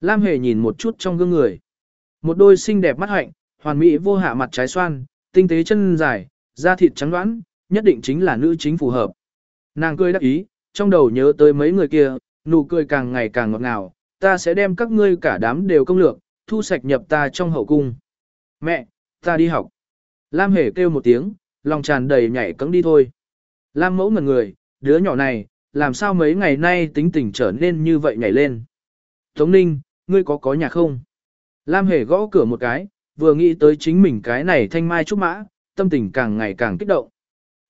Lam Hề nhìn một chút trong gương người. Một đôi xinh đẹp mắt hạnh, hoàn mỹ vô hạ mặt trái xoan, tinh tế chân dài, da thịt trắng đoán, nhất định chính là nữ chính phù hợp. Nàng cười đắc ý, trong đầu nhớ tới mấy người kia, nụ cười càng ngày càng ngọt ngào, ta sẽ đem các ngươi cả đám đều công lược, thu sạch nhập ta trong hậu cung. Mẹ, ta đi học. Lam Hề kêu một tiếng, lòng tràn đầy nhảy cẫng đi thôi. Lam mẫu ngần người, đứa nhỏ này, làm sao mấy ngày nay tính tình trở nên như vậy nhảy lên. Tống Ninh, ngươi có có nhà không? Lam Hề gõ cửa một cái, vừa nghĩ tới chính mình cái này thanh mai trúc mã, tâm tình càng ngày càng kích động.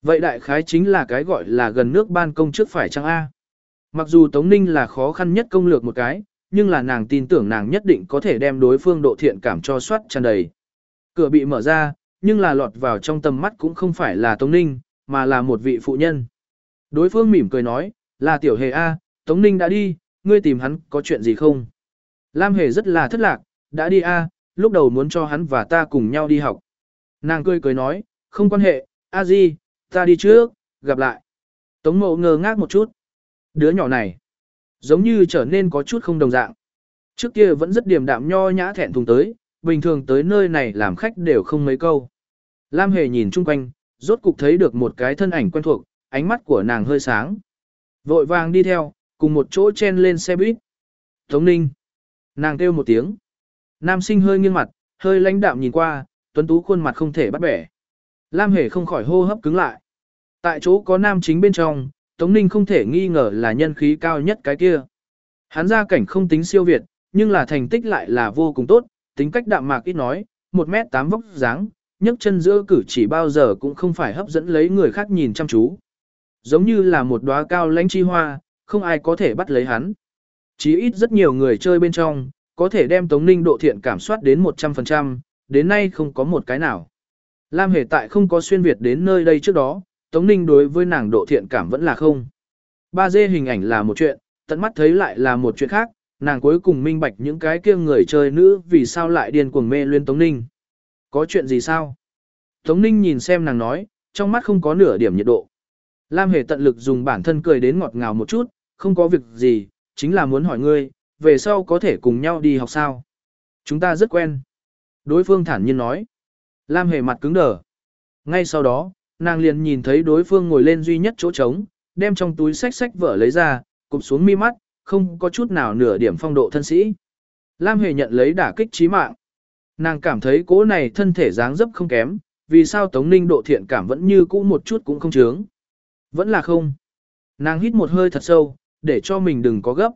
Vậy đại khái chính là cái gọi là gần nước ban công trước phải chăng A. Mặc dù Tống Ninh là khó khăn nhất công lược một cái, nhưng là nàng tin tưởng nàng nhất định có thể đem đối phương độ thiện cảm cho soát tràn đầy. Cửa bị mở ra, nhưng là lọt vào trong tầm mắt cũng không phải là Tống Ninh, mà là một vị phụ nhân. Đối phương mỉm cười nói, là tiểu hề A, Tống Ninh đã đi, ngươi tìm hắn có chuyện gì không? Lam hề rất là thất lạc, đã đi A, lúc đầu muốn cho hắn và ta cùng nhau đi học. Nàng cười cười nói, không quan hệ, a di, ta đi trước, gặp lại. Tống mộ ngơ ngác một chút. Đứa nhỏ này, giống như trở nên có chút không đồng dạng. Trước kia vẫn rất điềm đạm nho nhã thẹn thùng tới, bình thường tới nơi này làm khách đều không mấy câu. Lam hề nhìn chung quanh, rốt cục thấy được một cái thân ảnh quen thuộc, ánh mắt của nàng hơi sáng. Vội vàng đi theo, cùng một chỗ chen lên xe buýt. Tống ninh. Nàng kêu một tiếng. Nam sinh hơi nghiêng mặt, hơi lãnh đạm nhìn qua, tuấn tú khuôn mặt không thể bắt bẻ. Lam hề không khỏi hô hấp cứng lại. Tại chỗ có nam chính bên trong, Tống Ninh không thể nghi ngờ là nhân khí cao nhất cái kia. Hắn ra cảnh không tính siêu việt, nhưng là thành tích lại là vô cùng tốt, tính cách đạm mạc ít nói, 1m8 vóc dáng, nhấc chân giữa cử chỉ bao giờ cũng không phải hấp dẫn lấy người khác nhìn chăm chú. Giống như là một đóa cao lãnh chi hoa, không ai có thể bắt lấy hắn. Chí ít rất nhiều người chơi bên trong, có thể đem Tống Ninh độ thiện cảm soát đến 100%, đến nay không có một cái nào. Lam Hề tại không có xuyên Việt đến nơi đây trước đó, Tống Ninh đối với nàng độ thiện cảm vẫn là không. Ba dê hình ảnh là một chuyện, tận mắt thấy lại là một chuyện khác, nàng cuối cùng minh bạch những cái kia người chơi nữ vì sao lại điên cuồng mê luyên Tống Ninh. Có chuyện gì sao? Tống Ninh nhìn xem nàng nói, trong mắt không có nửa điểm nhiệt độ. Lam Hề tận lực dùng bản thân cười đến ngọt ngào một chút, không có việc gì, chính là muốn hỏi ngươi, về sau có thể cùng nhau đi học sao? Chúng ta rất quen. Đối phương thản nhiên nói. Lam hề mặt cứng đờ. Ngay sau đó, nàng liền nhìn thấy đối phương ngồi lên duy nhất chỗ trống, đem trong túi sách sách vở lấy ra, cụp xuống mi mắt, không có chút nào nửa điểm phong độ thân sĩ. Lam hề nhận lấy đả kích trí mạng. Nàng cảm thấy cố này thân thể dáng dấp không kém, vì sao Tống Ninh độ thiện cảm vẫn như cũ một chút cũng không chướng. Vẫn là không. Nàng hít một hơi thật sâu, để cho mình đừng có gấp.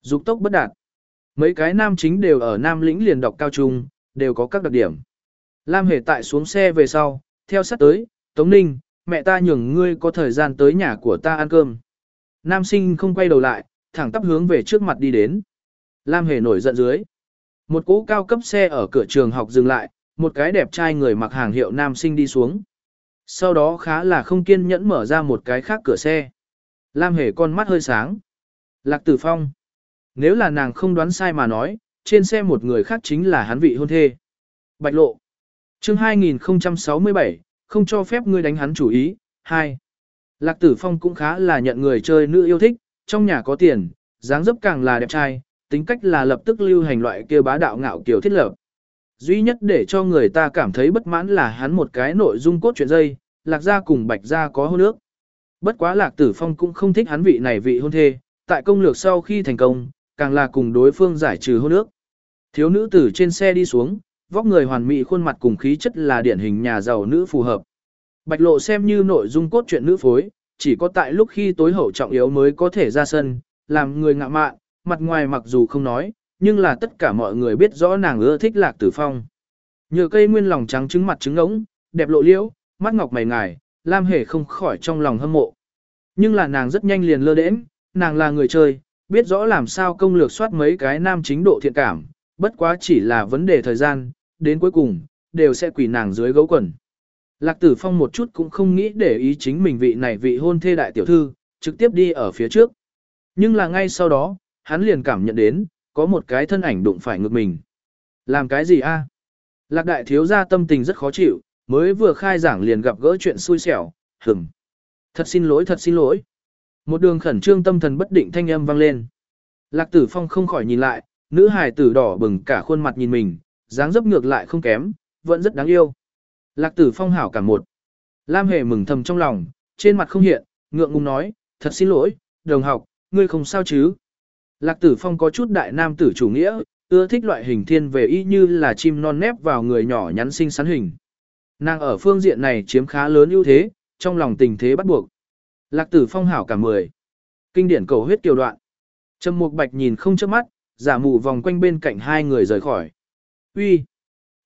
Dục tốc bất đạt. Mấy cái nam chính đều ở Nam lĩnh liền đọc cao trung, đều có các đặc điểm. Lam Hề tại xuống xe về sau, theo sát tới, Tống Ninh, mẹ ta nhường ngươi có thời gian tới nhà của ta ăn cơm. Nam sinh không quay đầu lại, thẳng tắp hướng về trước mặt đi đến. Lam Hề nổi giận dưới. Một cỗ cao cấp xe ở cửa trường học dừng lại, một cái đẹp trai người mặc hàng hiệu nam sinh đi xuống. Sau đó khá là không kiên nhẫn mở ra một cái khác cửa xe. Lam Hề con mắt hơi sáng. Lạc Tử Phong. Nếu là nàng không đoán sai mà nói, trên xe một người khác chính là hắn vị hôn thê. Bạch lộ. chương 2067, không cho phép ngươi đánh hắn chủ ý. 2. Lạc tử phong cũng khá là nhận người chơi nữ yêu thích, trong nhà có tiền, dáng dấp càng là đẹp trai, tính cách là lập tức lưu hành loại kia bá đạo ngạo kiểu thiết lập. Duy nhất để cho người ta cảm thấy bất mãn là hắn một cái nội dung cốt truyện dây, lạc gia cùng bạch gia có hôn nước. Bất quá lạc tử phong cũng không thích hắn vị này vị hôn thê, tại công lược sau khi thành công, càng là cùng đối phương giải trừ hôn ước. Thiếu nữ tử trên xe đi xuống, vóc người hoàn mỹ khuôn mặt cùng khí chất là điển hình nhà giàu nữ phù hợp. Bạch lộ xem như nội dung cốt truyện nữ phối, chỉ có tại lúc khi tối hậu trọng yếu mới có thể ra sân, làm người ngạ mạn, mặt ngoài mặc dù không nói, nhưng là tất cả mọi người biết rõ nàng ưa thích lạc tử phong. Nhờ cây nguyên lòng trắng trứng mặt trứng ngỗng, đẹp lộ liễu, mắt ngọc mày ngài, Lam hề không khỏi trong lòng hâm mộ. Nhưng là nàng rất nhanh liền lơ đễnh, nàng là người chơi, biết rõ làm sao công lược soát mấy cái nam chính độ thiện cảm, bất quá chỉ là vấn đề thời gian, đến cuối cùng, đều sẽ quỳ nàng dưới gấu quần. Lạc tử phong một chút cũng không nghĩ để ý chính mình vị này vị hôn thê đại tiểu thư, trực tiếp đi ở phía trước. Nhưng là ngay sau đó, hắn liền cảm nhận đến, có một cái thân ảnh đụng phải ngược mình. Làm cái gì a? Lạc đại thiếu gia tâm tình rất khó chịu, mới vừa khai giảng liền gặp gỡ chuyện xui xẻo, hừm. Thật xin lỗi thật xin lỗi. Một đường khẩn trương tâm thần bất định thanh âm vang lên. Lạc tử phong không khỏi nhìn lại, nữ hài tử đỏ bừng cả khuôn mặt nhìn mình, dáng dấp ngược lại không kém, vẫn rất đáng yêu. Lạc tử phong hảo cả một. Lam hề mừng thầm trong lòng, trên mặt không hiện, ngượng ngùng nói, thật xin lỗi, đồng học, ngươi không sao chứ. Lạc tử phong có chút đại nam tử chủ nghĩa, ưa thích loại hình thiên về y như là chim non nép vào người nhỏ nhắn xinh xắn hình. Nàng ở phương diện này chiếm khá lớn ưu thế, trong lòng tình thế bắt buộc. Lạc tử phong hảo cả mười. Kinh điển cầu huyết kiều đoạn. Trầm mục bạch nhìn không chớp mắt, giả mù vòng quanh bên cạnh hai người rời khỏi. Uy.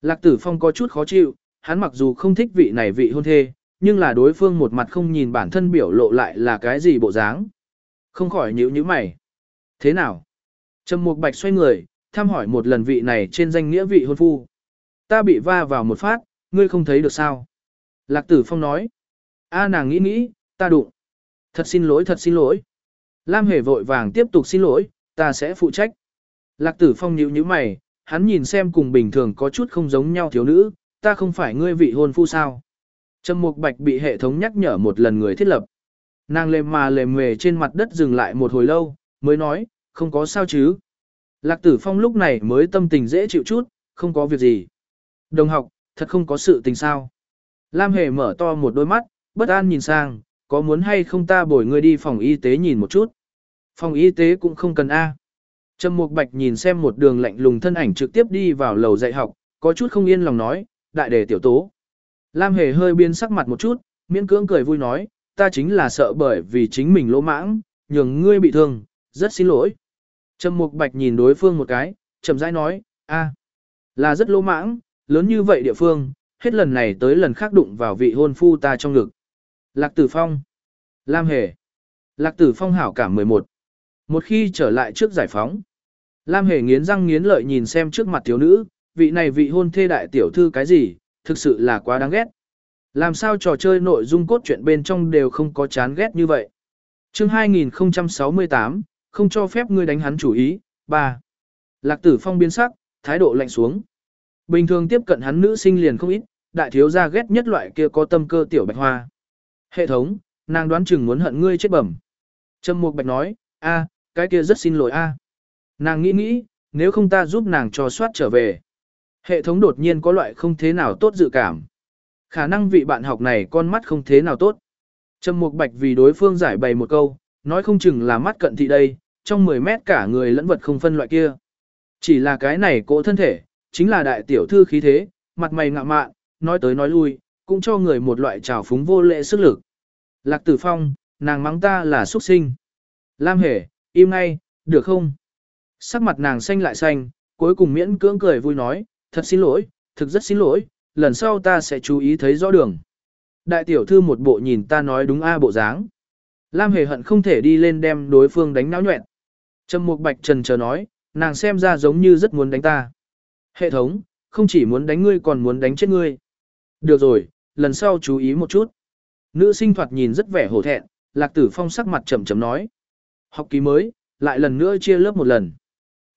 Lạc tử phong có chút khó chịu, hắn mặc dù không thích vị này vị hôn thê, nhưng là đối phương một mặt không nhìn bản thân biểu lộ lại là cái gì bộ dáng. Không khỏi nhíu nhíu mày. Thế nào? Trầm mục bạch xoay người, thăm hỏi một lần vị này trên danh nghĩa vị hôn phu. Ta bị va vào một phát, ngươi không thấy được sao? Lạc tử phong nói. A nàng nghĩ nghĩ, ta đụng. Thật xin lỗi thật xin lỗi. Lam hề vội vàng tiếp tục xin lỗi, ta sẽ phụ trách. Lạc tử phong nhíu nhíu mày, hắn nhìn xem cùng bình thường có chút không giống nhau thiếu nữ, ta không phải ngươi vị hôn phu sao. Trầm mục bạch bị hệ thống nhắc nhở một lần người thiết lập. Nàng lề mà lề mề trên mặt đất dừng lại một hồi lâu, mới nói, không có sao chứ. Lạc tử phong lúc này mới tâm tình dễ chịu chút, không có việc gì. Đồng học, thật không có sự tình sao. Lam hề mở to một đôi mắt, bất an nhìn sang, có muốn hay không ta bồi ngươi đi phòng y tế nhìn một chút. Phòng y tế cũng không cần A. Trầm Mục Bạch nhìn xem một đường lạnh lùng thân ảnh trực tiếp đi vào lầu dạy học, có chút không yên lòng nói, đại đề tiểu tố. Lam Hề hơi biên sắc mặt một chút, miễn cưỡng cười vui nói, ta chính là sợ bởi vì chính mình lỗ mãng, nhường ngươi bị thương, rất xin lỗi. Trầm Mục Bạch nhìn đối phương một cái, chậm rãi nói, a, là rất lỗ mãng, lớn như vậy địa phương, hết lần này tới lần khác đụng vào vị hôn phu ta trong ngực. Lạc Tử Phong, Lam Hề, Lạc Tử Phong hảo cảm 11. Một khi trở lại trước giải phóng, Lam Hề nghiến răng nghiến lợi nhìn xem trước mặt thiếu nữ, vị này vị hôn thê đại tiểu thư cái gì, thực sự là quá đáng ghét. Làm sao trò chơi nội dung cốt truyện bên trong đều không có chán ghét như vậy. chương 2068, không cho phép ngươi đánh hắn chủ ý. 3. Lạc tử phong biến sắc, thái độ lạnh xuống. Bình thường tiếp cận hắn nữ sinh liền không ít, đại thiếu gia ghét nhất loại kia có tâm cơ tiểu bạch hoa. Hệ thống, nàng đoán chừng muốn hận ngươi chết bẩm. Trâm Mục Bạch nói, a, cái kia rất xin lỗi a. Nàng nghĩ nghĩ, nếu không ta giúp nàng cho soát trở về. Hệ thống đột nhiên có loại không thế nào tốt dự cảm. Khả năng vị bạn học này con mắt không thế nào tốt. Trầm Mục Bạch vì đối phương giải bày một câu, nói không chừng là mắt cận thị đây, trong 10 mét cả người lẫn vật không phân loại kia. Chỉ là cái này cỗ thân thể, chính là đại tiểu thư khí thế, mặt mày ngạ mạn, nói tới nói lui, cũng cho người một loại trào phúng vô lệ sức lực. Lạc Tử Phong, nàng mắng ta là xuất sinh. Lam Hề, im ngay, được không? Sắc mặt nàng xanh lại xanh, cuối cùng miễn cưỡng cười vui nói, thật xin lỗi, thực rất xin lỗi, lần sau ta sẽ chú ý thấy rõ đường. Đại tiểu thư một bộ nhìn ta nói đúng a bộ dáng. Lam hề hận không thể đi lên đem đối phương đánh náo nhuẹn. Trầm Mục Bạch trần chờ nói, nàng xem ra giống như rất muốn đánh ta. Hệ thống, không chỉ muốn đánh ngươi còn muốn đánh chết ngươi. Được rồi, lần sau chú ý một chút. Nữ sinh thoạt nhìn rất vẻ hổ thẹn, Lạc Tử Phong sắc mặt trầm trầm nói. Học kỳ mới, lại lần nữa chia lớp một lần.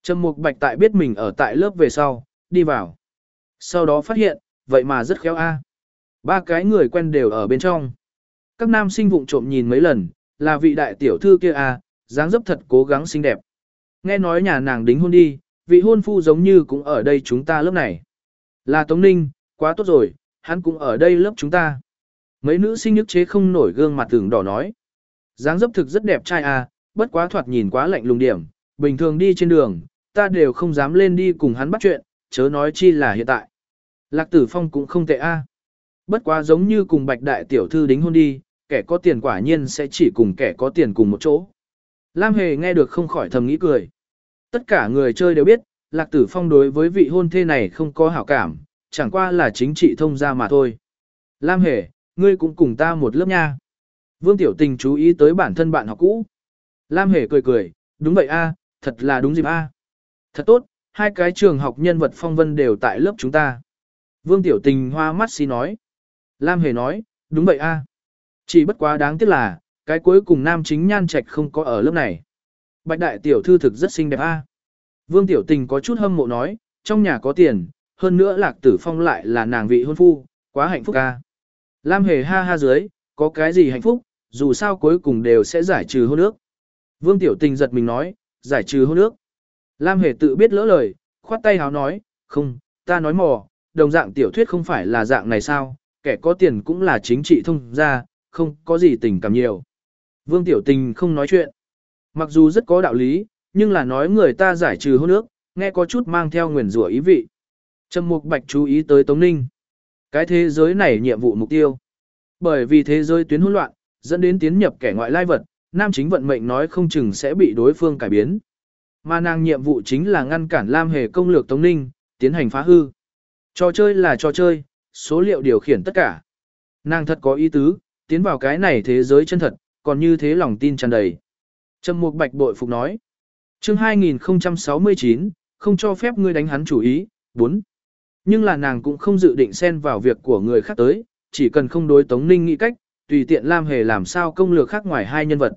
Trầm Mục Bạch tại biết mình ở tại lớp về sau, đi vào. Sau đó phát hiện, vậy mà rất khéo a. Ba cái người quen đều ở bên trong. Các nam sinh vụng trộm nhìn mấy lần, là vị đại tiểu thư kia a, dáng dấp thật cố gắng xinh đẹp. Nghe nói nhà nàng đính hôn đi, vị hôn phu giống như cũng ở đây chúng ta lớp này. Là Tống Ninh, quá tốt rồi, hắn cũng ở đây lớp chúng ta. Mấy nữ sinh nhức chế không nổi gương mặt tưởng đỏ nói. dáng dấp thực rất đẹp trai a, bất quá thoạt nhìn quá lạnh lùng điểm, bình thường đi trên đường, ta đều không dám lên đi cùng hắn bắt chuyện, chớ nói chi là hiện tại. Lạc tử phong cũng không tệ a. Bất quá giống như cùng bạch đại tiểu thư đính hôn đi, kẻ có tiền quả nhiên sẽ chỉ cùng kẻ có tiền cùng một chỗ. Lam Hề nghe được không khỏi thầm nghĩ cười. Tất cả người chơi đều biết, Lạc Tử Phong đối với vị hôn thê này không có hảo cảm, chẳng qua là chính trị thông gia mà thôi. Lam Hề, ngươi cũng cùng ta một lớp nha. Vương Tiểu Tình chú ý tới bản thân bạn học cũ. Lam Hề cười cười, đúng vậy a, thật là đúng dịp a. Thật tốt, hai cái trường học nhân vật phong vân đều tại lớp chúng ta. Vương Tiểu Tình hoa mắt xí nói. Lam Hề nói, đúng vậy a. Chỉ bất quá đáng tiếc là, cái cuối cùng nam chính nhan trạch không có ở lớp này. Bạch đại tiểu thư thực rất xinh đẹp a. Vương Tiểu Tình có chút hâm mộ nói, trong nhà có tiền, hơn nữa lạc tử phong lại là nàng vị hôn phu, quá hạnh phúc a. Lam Hề ha ha dưới, có cái gì hạnh phúc, dù sao cuối cùng đều sẽ giải trừ hôn ước. Vương Tiểu Tình giật mình nói, giải trừ hôn ước. Lam Hề tự biết lỡ lời, khoát tay háo nói, không, ta nói mò, đồng dạng tiểu thuyết không phải là dạng này sao, kẻ có tiền cũng là chính trị thông ra, không có gì tình cảm nhiều. Vương Tiểu Tình không nói chuyện. Mặc dù rất có đạo lý, nhưng là nói người ta giải trừ hôn ước, nghe có chút mang theo nguyền rủa ý vị. Trầm Mục Bạch chú ý tới Tống Ninh. Cái thế giới này nhiệm vụ mục tiêu. Bởi vì thế giới tuyến hỗn loạn, dẫn đến tiến nhập kẻ ngoại lai vật, nam chính vận mệnh nói không chừng sẽ bị đối phương cải biến. Mà nàng nhiệm vụ chính là ngăn cản Lam Hề công lược Tống Ninh, tiến hành phá hư. Trò chơi là trò chơi, số liệu điều khiển tất cả. Nàng thật có ý tứ, tiến vào cái này thế giới chân thật, còn như thế lòng tin tràn đầy. Trầm Mục Bạch bội phục nói. Chương 2069, không cho phép ngươi đánh hắn chủ ý, 4. Nhưng là nàng cũng không dự định xen vào việc của người khác tới, chỉ cần không đối Tống Ninh nghĩ cách, tùy tiện Lam Hề làm sao công lược khác ngoài hai nhân vật.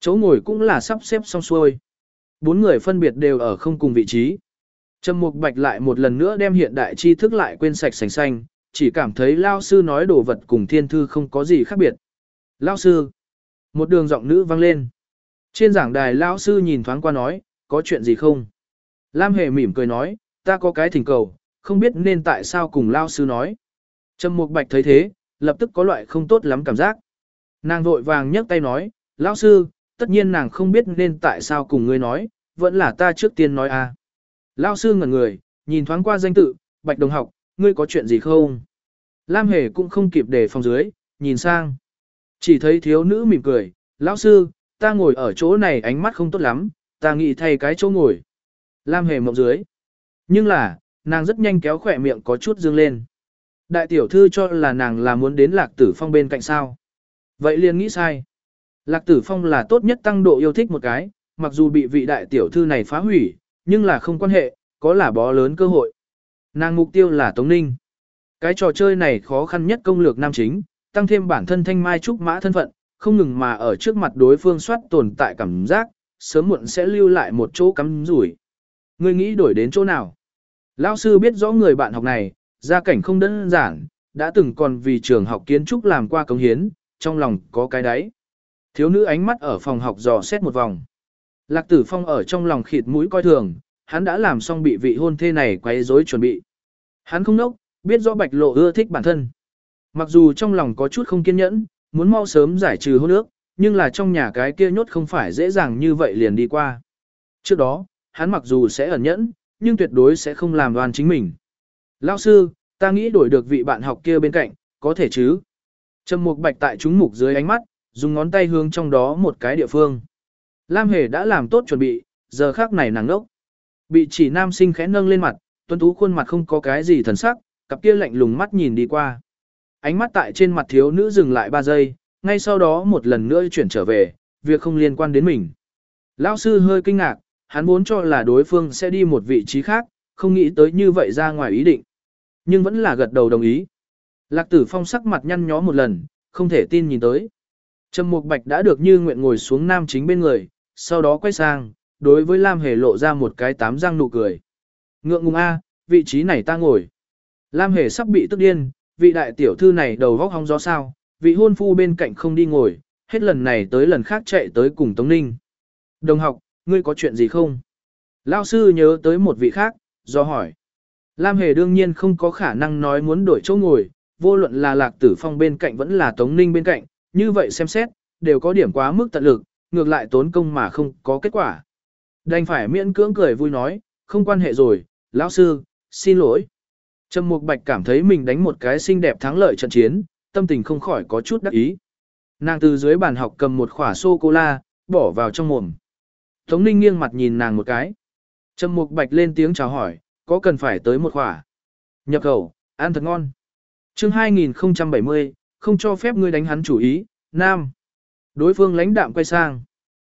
Chỗ ngồi cũng là sắp xếp xong xuôi. Bốn người phân biệt đều ở không cùng vị trí. Trầm Mục Bạch lại một lần nữa đem hiện đại tri thức lại quên sạch sành xanh, chỉ cảm thấy lao sư nói đồ vật cùng thiên thư không có gì khác biệt. Lao sư. Một đường giọng nữ vang lên. Trên giảng đài lão sư nhìn thoáng qua nói, có chuyện gì không? Lam Hề mỉm cười nói, ta có cái thỉnh cầu, không biết nên tại sao cùng lão sư nói. Trầm Mục Bạch thấy thế, lập tức có loại không tốt lắm cảm giác. Nàng vội vàng nhấc tay nói, lão sư, tất nhiên nàng không biết nên tại sao cùng ngươi nói, vẫn là ta trước tiên nói à. Lão sư ngẩn người, nhìn thoáng qua danh tự, Bạch Đồng học, ngươi có chuyện gì không? Lam Hề cũng không kịp để phòng dưới, nhìn sang. Chỉ thấy thiếu nữ mỉm cười, lão sư, ta ngồi ở chỗ này ánh mắt không tốt lắm, ta nghĩ thay cái chỗ ngồi. Lam Hề mộng dưới. Nhưng là, nàng rất nhanh kéo khỏe miệng có chút dương lên. Đại tiểu thư cho là nàng là muốn đến lạc tử phong bên cạnh sao. Vậy liền nghĩ sai. Lạc tử phong là tốt nhất tăng độ yêu thích một cái, mặc dù bị vị đại tiểu thư này phá hủy, nhưng là không quan hệ, có là bó lớn cơ hội. Nàng mục tiêu là Tống Ninh. Cái trò chơi này khó khăn nhất công lược nam chính, tăng thêm bản thân thanh mai trúc mã thân phận, không ngừng mà ở trước mặt đối phương soát tồn tại cảm giác, sớm muộn sẽ lưu lại một chỗ cắm rủi. Ngươi nghĩ đổi đến chỗ nào? Lão sư biết rõ người bạn học này, gia cảnh không đơn giản, đã từng còn vì trường học kiến trúc làm qua công hiến, trong lòng có cái đáy. Thiếu nữ ánh mắt ở phòng học dò xét một vòng. Lạc tử phong ở trong lòng khịt mũi coi thường, hắn đã làm xong bị vị hôn thê này quấy rối chuẩn bị. Hắn không nốc, biết rõ bạch lộ ưa thích bản thân. Mặc dù trong lòng có chút không kiên nhẫn, muốn mau sớm giải trừ hôn ước, nhưng là trong nhà cái kia nhốt không phải dễ dàng như vậy liền đi qua. Trước đó, hắn mặc dù sẽ ẩn nhẫn, nhưng tuyệt đối sẽ không làm đoan chính mình. Lão sư, ta nghĩ đổi được vị bạn học kia bên cạnh, có thể chứ? Trầm Mục Bạch tại chúng mục dưới ánh mắt, dùng ngón tay hướng trong đó một cái địa phương. Lam Hề đã làm tốt chuẩn bị, giờ khác này nàng đốc. Bị chỉ nam sinh khẽ nâng lên mặt, tuấn tú khuôn mặt không có cái gì thần sắc, cặp kia lạnh lùng mắt nhìn đi qua. Ánh mắt tại trên mặt thiếu nữ dừng lại 3 giây, ngay sau đó một lần nữa chuyển trở về, việc không liên quan đến mình. Lão sư hơi kinh ngạc, hắn vốn cho là đối phương sẽ đi một vị trí khác, không nghĩ tới như vậy ra ngoài ý định. Nhưng vẫn là gật đầu đồng ý. Lạc tử phong sắc mặt nhăn nhó một lần, không thể tin nhìn tới. Trầm Mục Bạch đã được như nguyện ngồi xuống nam chính bên người, sau đó quay sang, đối với Lam Hề lộ ra một cái tám răng nụ cười. Ngượng ngùng a, vị trí này ta ngồi. Lam Hề sắp bị tức điên, vị đại tiểu thư này đầu vóc hóng gió sao, vị hôn phu bên cạnh không đi ngồi, hết lần này tới lần khác chạy tới cùng Tống Ninh. Đồng học, ngươi có chuyện gì không? Lao sư nhớ tới một vị khác, do hỏi. Lam Hề đương nhiên không có khả năng nói muốn đổi chỗ ngồi, vô luận là Lạc Tử Phong bên cạnh vẫn là Tống Ninh bên cạnh, như vậy xem xét, đều có điểm quá mức tận lực, ngược lại tốn công mà không có kết quả. Đành phải miễn cưỡng cười vui nói, không quan hệ rồi, lão sư, xin lỗi. Trầm Mục Bạch cảm thấy mình đánh một cái xinh đẹp thắng lợi trận chiến, tâm tình không khỏi có chút đắc ý. Nàng từ dưới bàn học cầm một khỏa sô-cô-la, bỏ vào trong mồm. Tống Ninh nghiêng mặt nhìn nàng một cái. Trầm Mục Bạch lên tiếng chào hỏi, có cần phải tới một khỏa. Nhập khẩu, ăn thật ngon. chương 2070, không cho phép ngươi đánh hắn chủ ý, nam. Đối phương lãnh đạm quay sang.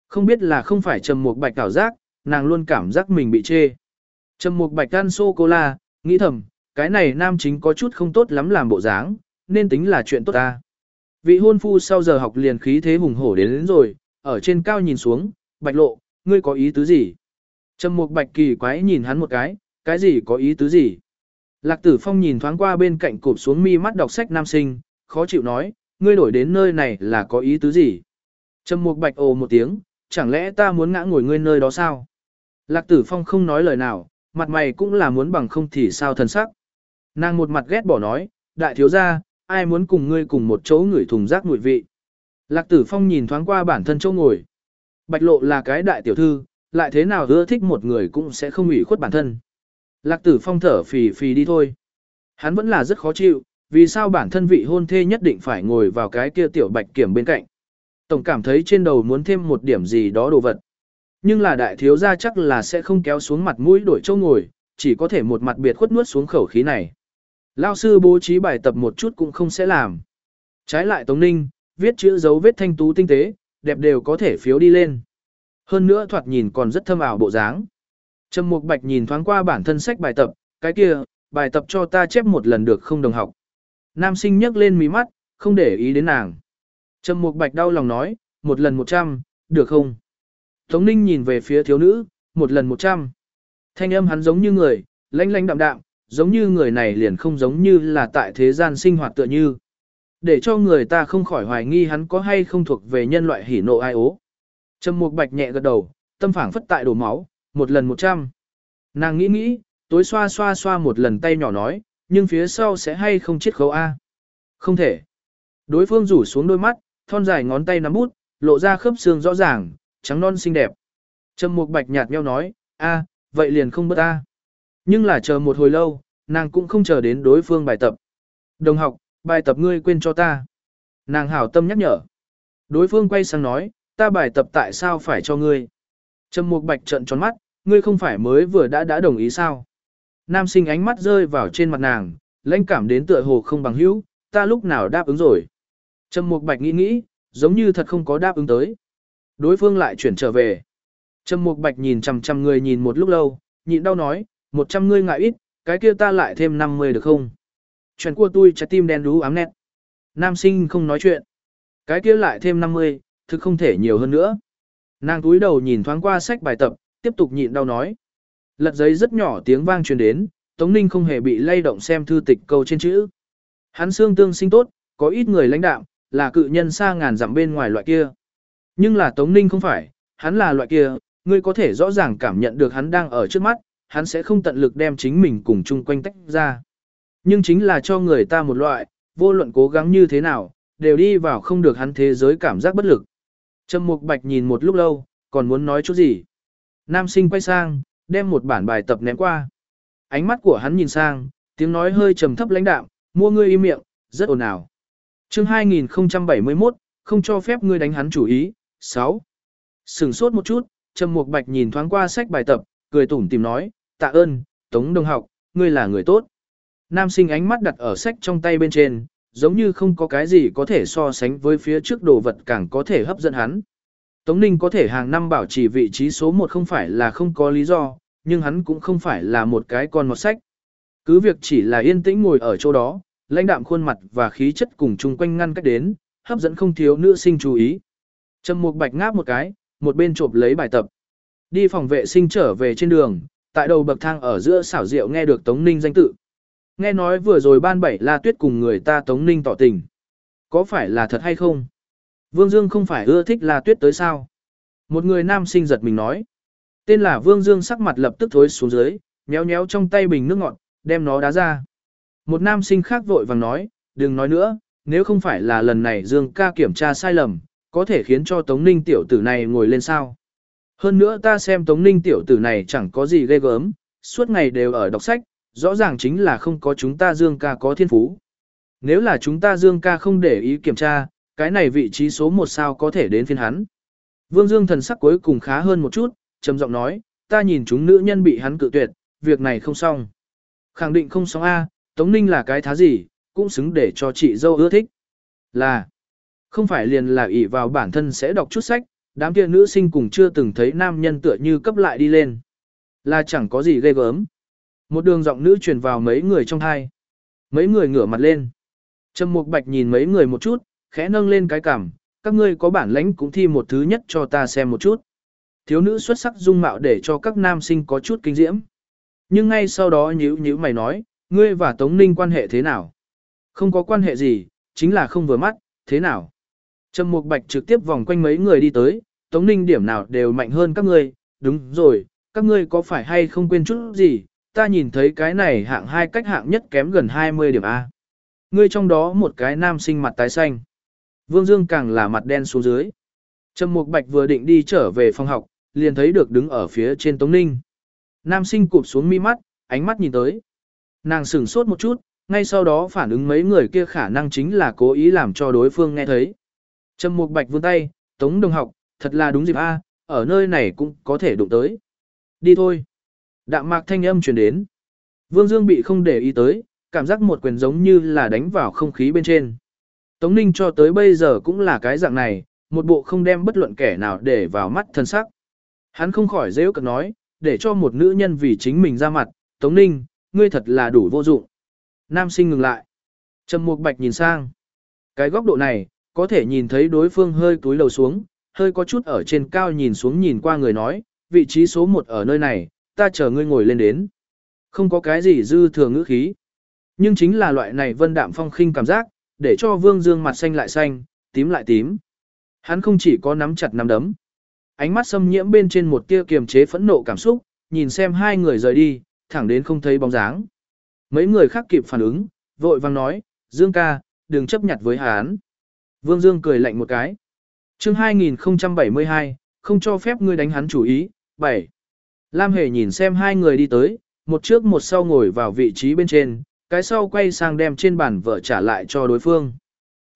Không biết là không phải Trầm Mục Bạch cảm giác, nàng luôn cảm giác mình bị chê. Trầm Mục Bạch ăn sô-cô-la, nghĩ thầm, cái này nam chính có chút không tốt lắm làm bộ dáng, nên tính là chuyện tốt ta. Vị hôn phu sau giờ học liền khí thế hùng hổ đến, đến rồi, ở trên cao nhìn xuống, Bạch lộ, ngươi có ý tứ gì? Trầm Mục Bạch kỳ quái nhìn hắn một cái, cái gì có ý tứ gì? Lạc Tử Phong nhìn thoáng qua bên cạnh cụp xuống mi mắt đọc sách nam sinh, khó chịu nói, ngươi đổi đến nơi này là có ý tứ gì? Trầm Mục Bạch ồ một tiếng, chẳng lẽ ta muốn ngã ngồi ngươi nơi đó sao? Lạc tử phong không nói lời nào, mặt mày cũng là muốn bằng không thì sao thần sắc. Nàng một mặt ghét bỏ nói, đại thiếu gia, ai muốn cùng ngươi cùng một chỗ ngửi thùng rác mùi vị. Lạc tử phong nhìn thoáng qua bản thân chỗ ngồi. Bạch lộ là cái đại tiểu thư, lại thế nào ưa thích một người cũng sẽ không ủy khuất bản thân. Lạc tử phong thở phì phì đi thôi. Hắn vẫn là rất khó chịu, vì sao bản thân vị hôn thê nhất định phải ngồi vào cái kia tiểu bạch kiểm bên cạnh. Tổng cảm thấy trên đầu muốn thêm một điểm gì đó đồ vật. Nhưng là đại thiếu gia chắc là sẽ không kéo xuống mặt mũi đổi chỗ ngồi, chỉ có thể một mặt biệt khuất nuốt xuống khẩu khí này. Lao sư bố trí bài tập một chút cũng không sẽ làm. Trái lại Tống Ninh, viết chữ dấu vết thanh tú tinh tế, đẹp đều có thể phiếu đi lên. Hơn nữa thoạt nhìn còn rất thâm ảo bộ dáng. Trầm Mục Bạch nhìn thoáng qua bản thân sách bài tập, cái kia, bài tập cho ta chép một lần được không đồng học. Nam sinh nhấc lên mí mắt, không để ý đến nàng. Trầm Mục Bạch đau lòng nói, một lần một trăm, được không? Tống Ninh nhìn về phía thiếu nữ, một lần một trăm. Thanh âm hắn giống như người, lanh lanh đạm đạm, giống như người này liền không giống như là tại thế gian sinh hoạt tựa như. Để cho người ta không khỏi hoài nghi hắn có hay không thuộc về nhân loại hỉ nộ ai ố. Trầm Mục Bạch nhẹ gật đầu, tâm phảng phất tại đổ máu, một lần một trăm. Nàng nghĩ nghĩ, tối xoa xoa xoa một lần tay nhỏ nói, nhưng phía sau sẽ hay không chết khấu A. Không thể. Đối phương rủ xuống đôi mắt, thon dài ngón tay nắm bút, lộ ra khớp xương rõ ràng, trắng non xinh đẹp. Trầm Mục Bạch nhạt nhẽo nói, a, vậy liền không bớt a. Nhưng là chờ một hồi lâu, nàng cũng không chờ đến đối phương bài tập. Đồng học, bài tập ngươi quên cho ta. Nàng hảo tâm nhắc nhở. Đối phương quay sang nói, ta bài tập tại sao phải cho ngươi. Trầm Mục Bạch trợn tròn mắt, ngươi không phải mới vừa đã đã đồng ý sao. Nam sinh ánh mắt rơi vào trên mặt nàng, lãnh cảm đến tựa hồ không bằng hữu, ta lúc nào đáp ứng rồi. Trầm Mục Bạch nghĩ nghĩ, giống như thật không có đáp ứng tới. Đối phương lại chuyển trở về. Trầm Mục Bạch nhìn chằm chằm người nhìn một lúc lâu, nhịn đau nói, một trăm ngươi ngại ít, cái kia ta lại thêm năm mươi được không? Chuyện của tôi trái tim đen đú ám nét. Nam sinh không nói chuyện. Cái kia lại thêm năm mươi, thực không thể nhiều hơn nữa. Nàng túi đầu nhìn thoáng qua sách bài tập, tiếp tục nhịn đau nói. Lật giấy rất nhỏ tiếng vang truyền đến, Tống Ninh không hề bị lay động xem thư tịch câu trên chữ. Hắn xương tương sinh tốt, có ít người lãnh đạo, là cự nhân xa ngàn dặm bên ngoài loại kia. Nhưng là Tống Ninh không phải, hắn là loại kia, ngươi có thể rõ ràng cảm nhận được hắn đang ở trước mắt, hắn sẽ không tận lực đem chính mình cùng chung quanh tách ra. Nhưng chính là cho người ta một loại, vô luận cố gắng như thế nào, đều đi vào không được hắn thế giới cảm giác bất lực. Trầm Mục Bạch nhìn một lúc lâu, còn muốn nói chút gì. Nam sinh quay sang, đem một bản bài tập ném qua. Ánh mắt của hắn nhìn sang, tiếng nói hơi trầm thấp lãnh đạm, mua ngươi im miệng, rất ồn ào. Chương 2071, không cho phép ngươi đánh hắn chủ ý. 6. Sừng sốt một chút, Trầm Mục Bạch nhìn thoáng qua sách bài tập, cười tủm tìm nói, tạ ơn, Tống Đông học, ngươi là người tốt. Nam sinh ánh mắt đặt ở sách trong tay bên trên, giống như không có cái gì có thể so sánh với phía trước đồ vật càng có thể hấp dẫn hắn. Tống Ninh có thể hàng năm bảo trì vị trí số 1 không phải là không có lý do, nhưng hắn cũng không phải là một cái con một sách. Cứ việc chỉ là yên tĩnh ngồi ở chỗ đó, lãnh đạm khuôn mặt và khí chất cùng chung quanh ngăn cách đến, hấp dẫn không thiếu nữ sinh chú ý. Trầm Mục Bạch ngáp một cái, một bên chộp lấy bài tập. Đi phòng vệ sinh trở về trên đường, tại đầu bậc thang ở giữa xảo diệu nghe được Tống Ninh danh tự. Nghe nói vừa rồi ban bảy La Tuyết cùng người ta Tống Ninh tỏ tình. Có phải là thật hay không? Vương Dương không phải ưa thích La Tuyết tới sao? Một người nam sinh giật mình nói. Tên là Vương Dương sắc mặt lập tức thối xuống dưới, nhéo nhéo trong tay bình nước ngọt, đem nó đá ra. Một nam sinh khác vội vàng nói, đừng nói nữa, nếu không phải là lần này Dương ca kiểm tra sai lầm, có thể khiến cho Tống Ninh tiểu tử này ngồi lên sao. Hơn nữa ta xem Tống Ninh tiểu tử này chẳng có gì ghê gớm, suốt ngày đều ở đọc sách, rõ ràng chính là không có chúng ta Dương ca có thiên phú. Nếu là chúng ta Dương ca không để ý kiểm tra, cái này vị trí số một sao có thể đến phiên hắn. Vương Dương thần sắc cuối cùng khá hơn một chút, trầm giọng nói, ta nhìn chúng nữ nhân bị hắn cự tuyệt, việc này không xong. Khẳng định không xong A, Tống Ninh là cái thá gì, cũng xứng để cho chị dâu ưa thích. Là, không phải liền là ỷ vào bản thân sẽ đọc chút sách, đám kia nữ sinh cùng chưa từng thấy nam nhân tựa như cấp lại đi lên. Là chẳng có gì ghê gớm. Một đường giọng nữ truyền vào mấy người trong hai. Mấy người ngửa mặt lên. Trầm Mục Bạch nhìn mấy người một chút, khẽ nâng lên cái cằm, các ngươi có bản lãnh cũng thi một thứ nhất cho ta xem một chút. Thiếu nữ xuất sắc dung mạo để cho các nam sinh có chút kinh diễm. Nhưng ngay sau đó nhíu nhíu mày nói, ngươi và Tống Ninh quan hệ thế nào? Không có quan hệ gì, chính là không vừa mắt, thế nào? Trầm Mục Bạch trực tiếp vòng quanh mấy người đi tới, Tống Ninh điểm nào đều mạnh hơn các ngươi, đúng rồi, các ngươi có phải hay không quên chút gì, ta nhìn thấy cái này hạng hai cách hạng nhất kém gần 20 điểm A. Ngươi trong đó một cái nam sinh mặt tái xanh. Vương Dương càng là mặt đen xuống dưới. Trầm Mục Bạch vừa định đi trở về phòng học, liền thấy được đứng ở phía trên Tống Ninh. Nam sinh cụp xuống mi mắt, ánh mắt nhìn tới. Nàng sửng sốt một chút, ngay sau đó phản ứng mấy người kia khả năng chính là cố ý làm cho đối phương nghe thấy. Trầm Mục Bạch vươn tay, Tống đồng học, thật là đúng dịp A, ở nơi này cũng có thể đụng tới. Đi thôi. Đạm mạc thanh âm truyền đến. Vương Dương bị không để ý tới, cảm giác một quyền giống như là đánh vào không khí bên trên. Tống Ninh cho tới bây giờ cũng là cái dạng này, một bộ không đem bất luận kẻ nào để vào mắt thân sắc. Hắn không khỏi dễ cực nói, để cho một nữ nhân vì chính mình ra mặt, Tống Ninh, ngươi thật là đủ vô dụng. Nam sinh ngừng lại. Trầm Mục Bạch nhìn sang. Cái góc độ này, có thể nhìn thấy đối phương hơi túi lầu xuống, hơi có chút ở trên cao nhìn xuống nhìn qua người nói, vị trí số một ở nơi này, ta chờ ngươi ngồi lên đến. Không có cái gì dư thừa ngữ khí. Nhưng chính là loại này vân đạm phong khinh cảm giác, để cho Vương Dương mặt xanh lại xanh, tím lại tím. Hắn không chỉ có nắm chặt nắm đấm, ánh mắt xâm nhiễm bên trên một tia kiềm chế phẫn nộ cảm xúc, nhìn xem hai người rời đi, thẳng đến không thấy bóng dáng. Mấy người khác kịp phản ứng, vội vang nói, Dương ca, đừng chấp nhặt với hắn. Vương Dương cười lạnh một cái. chương 2072, không cho phép ngươi đánh hắn chủ ý. 7. Lam Hề nhìn xem hai người đi tới, một trước một sau ngồi vào vị trí bên trên, cái sau quay sang đem trên bàn vợ trả lại cho đối phương.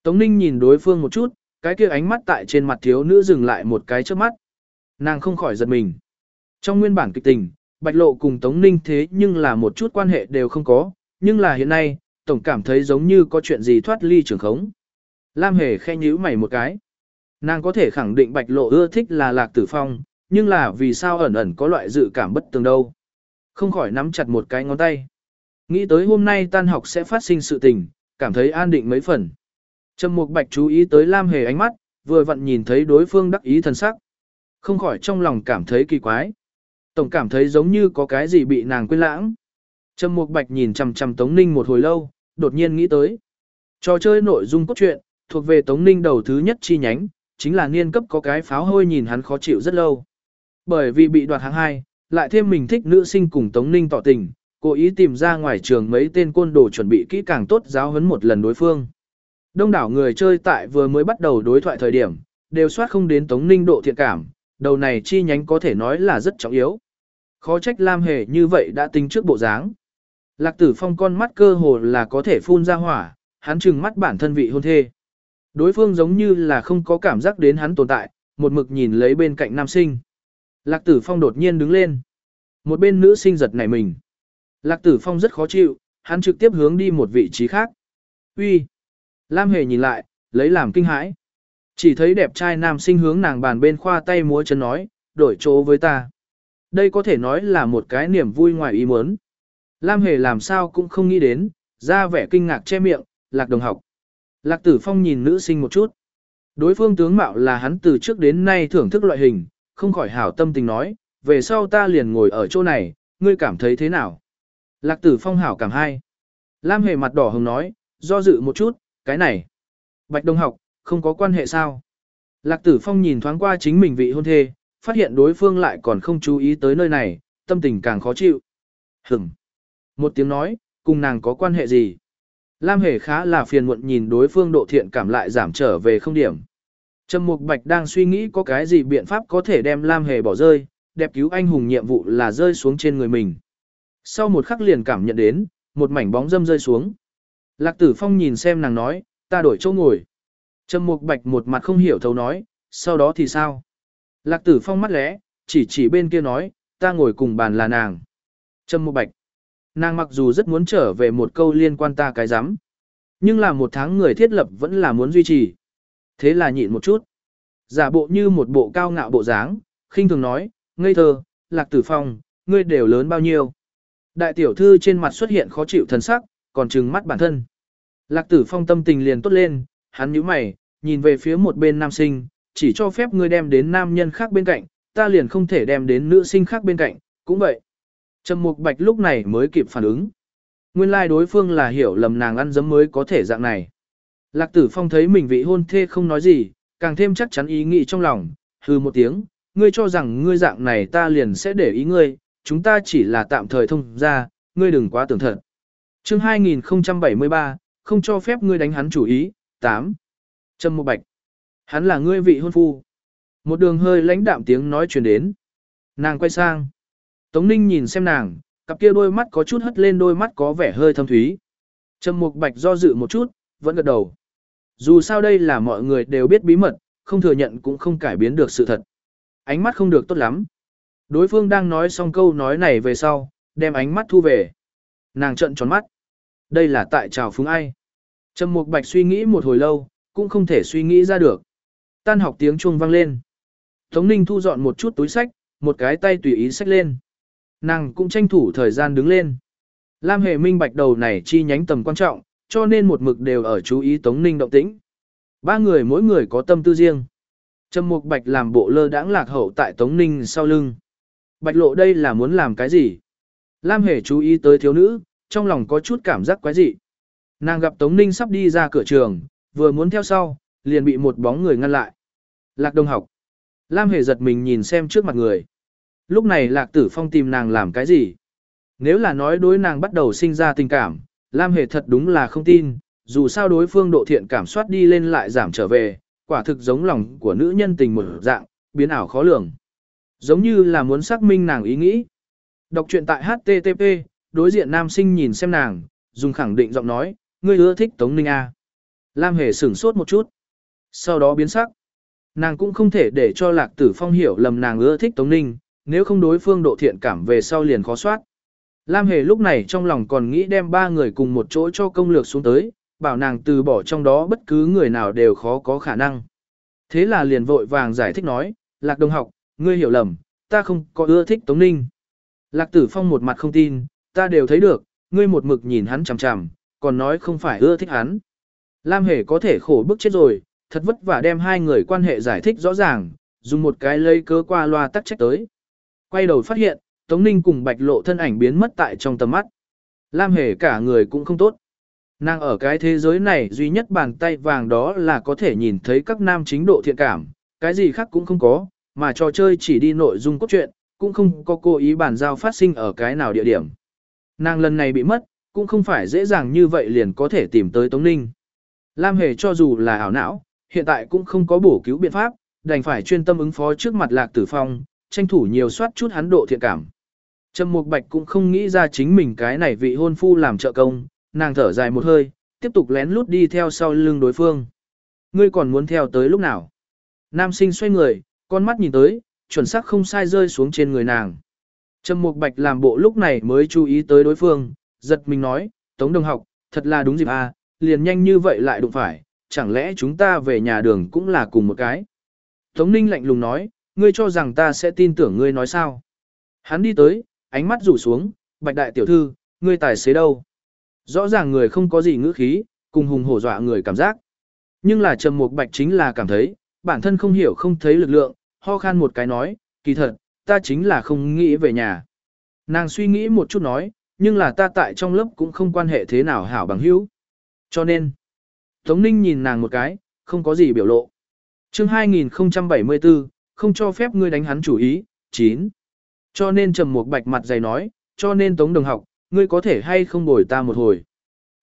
Tống Ninh nhìn đối phương một chút, cái kia ánh mắt tại trên mặt thiếu nữ dừng lại một cái trước mắt. Nàng không khỏi giật mình. Trong nguyên bản kịch tình, Bạch Lộ cùng Tống Ninh thế nhưng là một chút quan hệ đều không có, nhưng là hiện nay, Tổng cảm thấy giống như có chuyện gì thoát ly trường khống. Lam Hề khe nhíu mày một cái. Nàng có thể khẳng định Bạch Lộ ưa thích là Lạc Tử Phong, nhưng là vì sao ẩn ẩn có loại dự cảm bất tường đâu. Không khỏi nắm chặt một cái ngón tay. Nghĩ tới hôm nay tan học sẽ phát sinh sự tình, cảm thấy an định mấy phần. Trầm Mục Bạch chú ý tới Lam Hề ánh mắt, vừa vặn nhìn thấy đối phương đắc ý thần sắc. Không khỏi trong lòng cảm thấy kỳ quái. Tổng cảm thấy giống như có cái gì bị nàng quên lãng. Trầm Mục Bạch nhìn chằm chằm Tống Ninh một hồi lâu, đột nhiên nghĩ tới. Trò chơi nội dung cốt truyện, thuộc về Tống Ninh đầu thứ nhất chi nhánh, chính là niên cấp có cái pháo hôi nhìn hắn khó chịu rất lâu. Bởi vì bị đoạt hạng hai, lại thêm mình thích nữ sinh cùng Tống Ninh tỏ tình, cố ý tìm ra ngoài trường mấy tên côn đồ chuẩn bị kỹ càng tốt giáo huấn một lần đối phương. Đông đảo người chơi tại vừa mới bắt đầu đối thoại thời điểm, đều soát không đến Tống Ninh độ thiện cảm, đầu này chi nhánh có thể nói là rất trọng yếu. Khó trách Lam Hề như vậy đã tính trước bộ dáng. Lạc Tử Phong con mắt cơ hồ là có thể phun ra hỏa, hắn trừng mắt bản thân vị hôn thê. Đối phương giống như là không có cảm giác đến hắn tồn tại, một mực nhìn lấy bên cạnh nam sinh. Lạc Tử Phong đột nhiên đứng lên. Một bên nữ sinh giật nảy mình. Lạc Tử Phong rất khó chịu, hắn trực tiếp hướng đi một vị trí khác. Uy. Lam Hề nhìn lại, lấy làm kinh hãi. Chỉ thấy đẹp trai nam sinh hướng nàng bàn bên khoa tay múa chân nói, đổi chỗ với ta. Đây có thể nói là một cái niềm vui ngoài ý muốn. Lam Hề làm sao cũng không nghĩ đến, ra vẻ kinh ngạc che miệng, lạc đồng học. Lạc tử phong nhìn nữ sinh một chút. Đối phương tướng mạo là hắn từ trước đến nay thưởng thức loại hình, không khỏi hảo tâm tình nói, về sau ta liền ngồi ở chỗ này, ngươi cảm thấy thế nào? Lạc tử phong hảo cảm hai. Lam hề mặt đỏ hồng nói, do dự một chút, cái này. Bạch đồng học, không có quan hệ sao? Lạc tử phong nhìn thoáng qua chính mình vị hôn thê, phát hiện đối phương lại còn không chú ý tới nơi này, tâm tình càng khó chịu. Hửm. Một tiếng nói, cùng nàng có quan hệ gì? Lam Hề khá là phiền muộn nhìn đối phương độ thiện cảm lại giảm trở về không điểm. Trầm Mục Bạch đang suy nghĩ có cái gì biện pháp có thể đem Lam Hề bỏ rơi, đẹp cứu anh hùng nhiệm vụ là rơi xuống trên người mình. Sau một khắc liền cảm nhận đến, một mảnh bóng dâm rơi xuống. Lạc Tử Phong nhìn xem nàng nói, ta đổi chỗ ngồi. Trầm Mục Bạch một mặt không hiểu thấu nói, sau đó thì sao? Lạc Tử Phong mắt lẽ, chỉ chỉ bên kia nói, ta ngồi cùng bàn là nàng. Trầm Mục Bạch. Nàng mặc dù rất muốn trở về một câu liên quan ta cái rắm nhưng là một tháng người thiết lập vẫn là muốn duy trì. Thế là nhịn một chút. Giả bộ như một bộ cao ngạo bộ dáng, khinh thường nói, ngây thơ, lạc tử phong, ngươi đều lớn bao nhiêu. Đại tiểu thư trên mặt xuất hiện khó chịu thần sắc, còn trừng mắt bản thân. Lạc tử phong tâm tình liền tốt lên, hắn nhíu mày, nhìn về phía một bên nam sinh, chỉ cho phép ngươi đem đến nam nhân khác bên cạnh, ta liền không thể đem đến nữ sinh khác bên cạnh, cũng vậy. Trầm Mục Bạch lúc này mới kịp phản ứng. Nguyên lai like đối phương là hiểu lầm nàng ăn dấm mới có thể dạng này. Lạc Tử Phong thấy mình vị hôn thê không nói gì, càng thêm chắc chắn ý nghĩ trong lòng, hừ một tiếng, ngươi cho rằng ngươi dạng này ta liền sẽ để ý ngươi, chúng ta chỉ là tạm thời thông ra, ngươi đừng quá tưởng thật. chương 2073, không cho phép ngươi đánh hắn chủ ý, 8. Trâm Mục Bạch. Hắn là ngươi vị hôn phu. Một đường hơi lãnh đạm tiếng nói truyền đến. Nàng quay sang. Tống Ninh nhìn xem nàng, cặp kia đôi mắt có chút hất lên đôi mắt có vẻ hơi thâm thúy. Trầm Mục Bạch do dự một chút, vẫn gật đầu. Dù sao đây là mọi người đều biết bí mật, không thừa nhận cũng không cải biến được sự thật. Ánh mắt không được tốt lắm. Đối phương đang nói xong câu nói này về sau, đem ánh mắt thu về. Nàng trợn tròn mắt. Đây là tại trào phúng ai. Trầm Mục Bạch suy nghĩ một hồi lâu, cũng không thể suy nghĩ ra được. Tan học tiếng chuông vang lên. Tống Ninh thu dọn một chút túi sách, một cái tay tùy ý sách lên. Nàng cũng tranh thủ thời gian đứng lên. Lam Hề minh bạch đầu này chi nhánh tầm quan trọng, cho nên một mực đều ở chú ý Tống Ninh động tĩnh. Ba người mỗi người có tâm tư riêng. Trầm Mục Bạch làm bộ lơ đãng lạc hậu tại Tống Ninh sau lưng. Bạch lộ đây là muốn làm cái gì? Lam Hề chú ý tới thiếu nữ, trong lòng có chút cảm giác quái dị. Nàng gặp Tống Ninh sắp đi ra cửa trường, vừa muốn theo sau, liền bị một bóng người ngăn lại. Lạc Đông học. Lam Hề giật mình nhìn xem trước mặt người. Lúc này Lạc Tử Phong tìm nàng làm cái gì? Nếu là nói đối nàng bắt đầu sinh ra tình cảm, Lam Hề thật đúng là không tin, dù sao đối phương độ thiện cảm soát đi lên lại giảm trở về, quả thực giống lòng của nữ nhân tình một dạng, biến ảo khó lường. Giống như là muốn xác minh nàng ý nghĩ. Đọc truyện tại HTTP, đối diện nam sinh nhìn xem nàng, dùng khẳng định giọng nói, ngươi ưa thích Tống Ninh A. Lam Hề sửng sốt một chút. Sau đó biến sắc. Nàng cũng không thể để cho Lạc Tử Phong hiểu lầm nàng ưa thích Tống Ninh, nếu không đối phương độ thiện cảm về sau liền khó soát. Lam Hề lúc này trong lòng còn nghĩ đem ba người cùng một chỗ cho công lược xuống tới, bảo nàng từ bỏ trong đó bất cứ người nào đều khó có khả năng. Thế là liền vội vàng giải thích nói, Lạc Đồng học, ngươi hiểu lầm, ta không có ưa thích Tống Ninh. Lạc Tử Phong một mặt không tin, ta đều thấy được, ngươi một mực nhìn hắn chằm chằm, còn nói không phải ưa thích hắn. Lam Hề có thể khổ bức chết rồi, thật vất vả đem hai người quan hệ giải thích rõ ràng, dùng một cái lấy cớ qua loa tắc trách tới. Quay đầu phát hiện, Tống Ninh cùng Bạch Lộ thân ảnh biến mất tại trong tầm mắt. Lam Hề cả người cũng không tốt. Nàng ở cái thế giới này duy nhất bàn tay vàng đó là có thể nhìn thấy các nam chính độ thiện cảm, cái gì khác cũng không có, mà trò chơi chỉ đi nội dung cốt truyện, cũng không có cố ý bàn giao phát sinh ở cái nào địa điểm. Nàng lần này bị mất, cũng không phải dễ dàng như vậy liền có thể tìm tới Tống Ninh. Lam Hề cho dù là ảo não, hiện tại cũng không có bổ cứu biện pháp, đành phải chuyên tâm ứng phó trước mặt Lạc Tử Phong, tranh thủ nhiều soát chút hắn độ thiện cảm. Trầm Mục Bạch cũng không nghĩ ra chính mình cái này vị hôn phu làm trợ công, nàng thở dài một hơi, tiếp tục lén lút đi theo sau lưng đối phương. Ngươi còn muốn theo tới lúc nào? Nam sinh xoay người, con mắt nhìn tới, chuẩn xác không sai rơi xuống trên người nàng. Trầm Mục Bạch làm bộ lúc này mới chú ý tới đối phương, giật mình nói, Tống Đồng học, thật là đúng dịp à, liền nhanh như vậy lại đụng phải, chẳng lẽ chúng ta về nhà đường cũng là cùng một cái. Tống Ninh lạnh lùng nói, ngươi cho rằng ta sẽ tin tưởng ngươi nói sao. Hắn đi tới, ánh mắt rủ xuống, Bạch Đại Tiểu Thư, ngươi tài xế đâu? Rõ ràng người không có gì ngữ khí, cùng hùng hổ dọa người cảm giác. Nhưng là Trầm Mục Bạch chính là cảm thấy, bản thân không hiểu không thấy lực lượng, ho khan một cái nói, kỳ thật, ta chính là không nghĩ về nhà. Nàng suy nghĩ một chút nói, nhưng là ta tại trong lớp cũng không quan hệ thế nào hảo bằng hữu. Cho nên, Tống Ninh nhìn nàng một cái, không có gì biểu lộ. chương 2074, không cho phép ngươi đánh hắn chủ ý, 9. Cho nên trầm một bạch mặt dày nói, cho nên Tống Đồng học, ngươi có thể hay không bồi ta một hồi.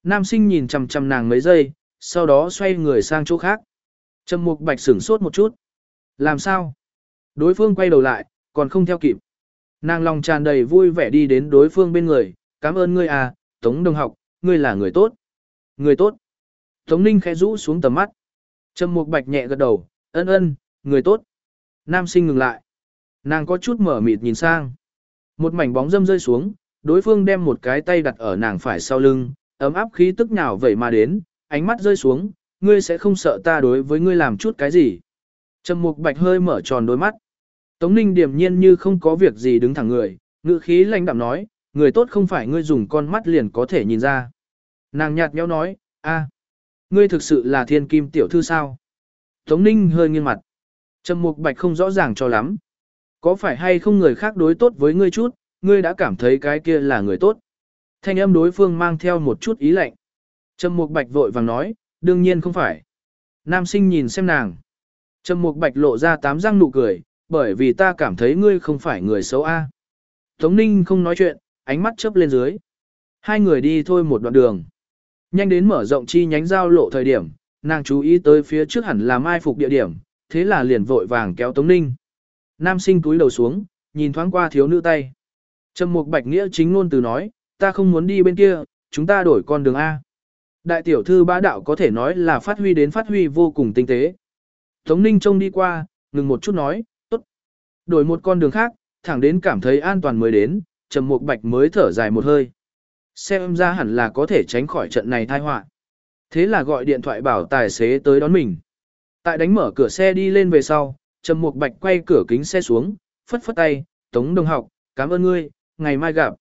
Nam sinh nhìn chằm chằm nàng mấy giây, sau đó xoay người sang chỗ khác. Trầm Mục Bạch sửng sốt một chút. Làm sao? Đối phương quay đầu lại, còn không theo kịp. Nàng lòng tràn đầy vui vẻ đi đến đối phương bên người, cảm ơn ngươi à, Tống Đồng học, ngươi là người tốt. Người tốt. Tống Ninh khẽ rũ xuống tầm mắt. Trầm Mục Bạch nhẹ gật đầu, ân ân, người tốt. Nam sinh ngừng lại. Nàng có chút mở mịt nhìn sang. Một mảnh bóng dâm rơi xuống, đối phương đem một cái tay đặt ở nàng phải sau lưng, ấm áp khí tức nhào vậy mà đến, ánh mắt rơi xuống, ngươi sẽ không sợ ta đối với ngươi làm chút cái gì. Trầm Mục Bạch hơi mở tròn đôi mắt. Tống Ninh điềm nhiên như không có việc gì đứng thẳng người, ngự khí lạnh đạm nói, người tốt không phải ngươi dùng con mắt liền có thể nhìn ra. Nàng nhạt nhẽo nói, a, ngươi thực sự là thiên kim tiểu thư sao? Tống Ninh hơi nghiêng mặt. Trầm Mục Bạch không rõ ràng cho lắm. Có phải hay không người khác đối tốt với ngươi chút, ngươi đã cảm thấy cái kia là người tốt. Thanh âm đối phương mang theo một chút ý lạnh. Trầm Mục Bạch vội vàng nói, đương nhiên không phải. Nam sinh nhìn xem nàng. Trầm Mục Bạch lộ ra tám răng nụ cười, bởi vì ta cảm thấy ngươi không phải người xấu a. Tống Ninh không nói chuyện, ánh mắt chớp lên dưới. Hai người đi thôi một đoạn đường. Nhanh đến mở rộng chi nhánh giao lộ thời điểm, nàng chú ý tới phía trước hẳn là mai phục địa điểm, thế là liền vội vàng kéo Tống Ninh. Nam sinh túi đầu xuống, nhìn thoáng qua thiếu nữ tay. Trầm Mục Bạch Nghĩa chính ngôn từ nói, ta không muốn đi bên kia, chúng ta đổi con đường A. Đại tiểu thư bá đạo có thể nói là phát huy đến phát huy vô cùng tinh tế. Tống Ninh trông đi qua, ngừng một chút nói, tốt. Đổi một con đường khác, thẳng đến cảm thấy an toàn mới đến, Trầm Mục Bạch mới thở dài một hơi. Xem ra hẳn là có thể tránh khỏi trận này tai họa. Thế là gọi điện thoại bảo tài xế tới đón mình. Tại đánh mở cửa xe đi lên về sau, Trầm Mục Bạch quay cửa kính xe xuống, phất phất tay, Tống Đồng học, cảm ơn ngươi, ngày mai gặp.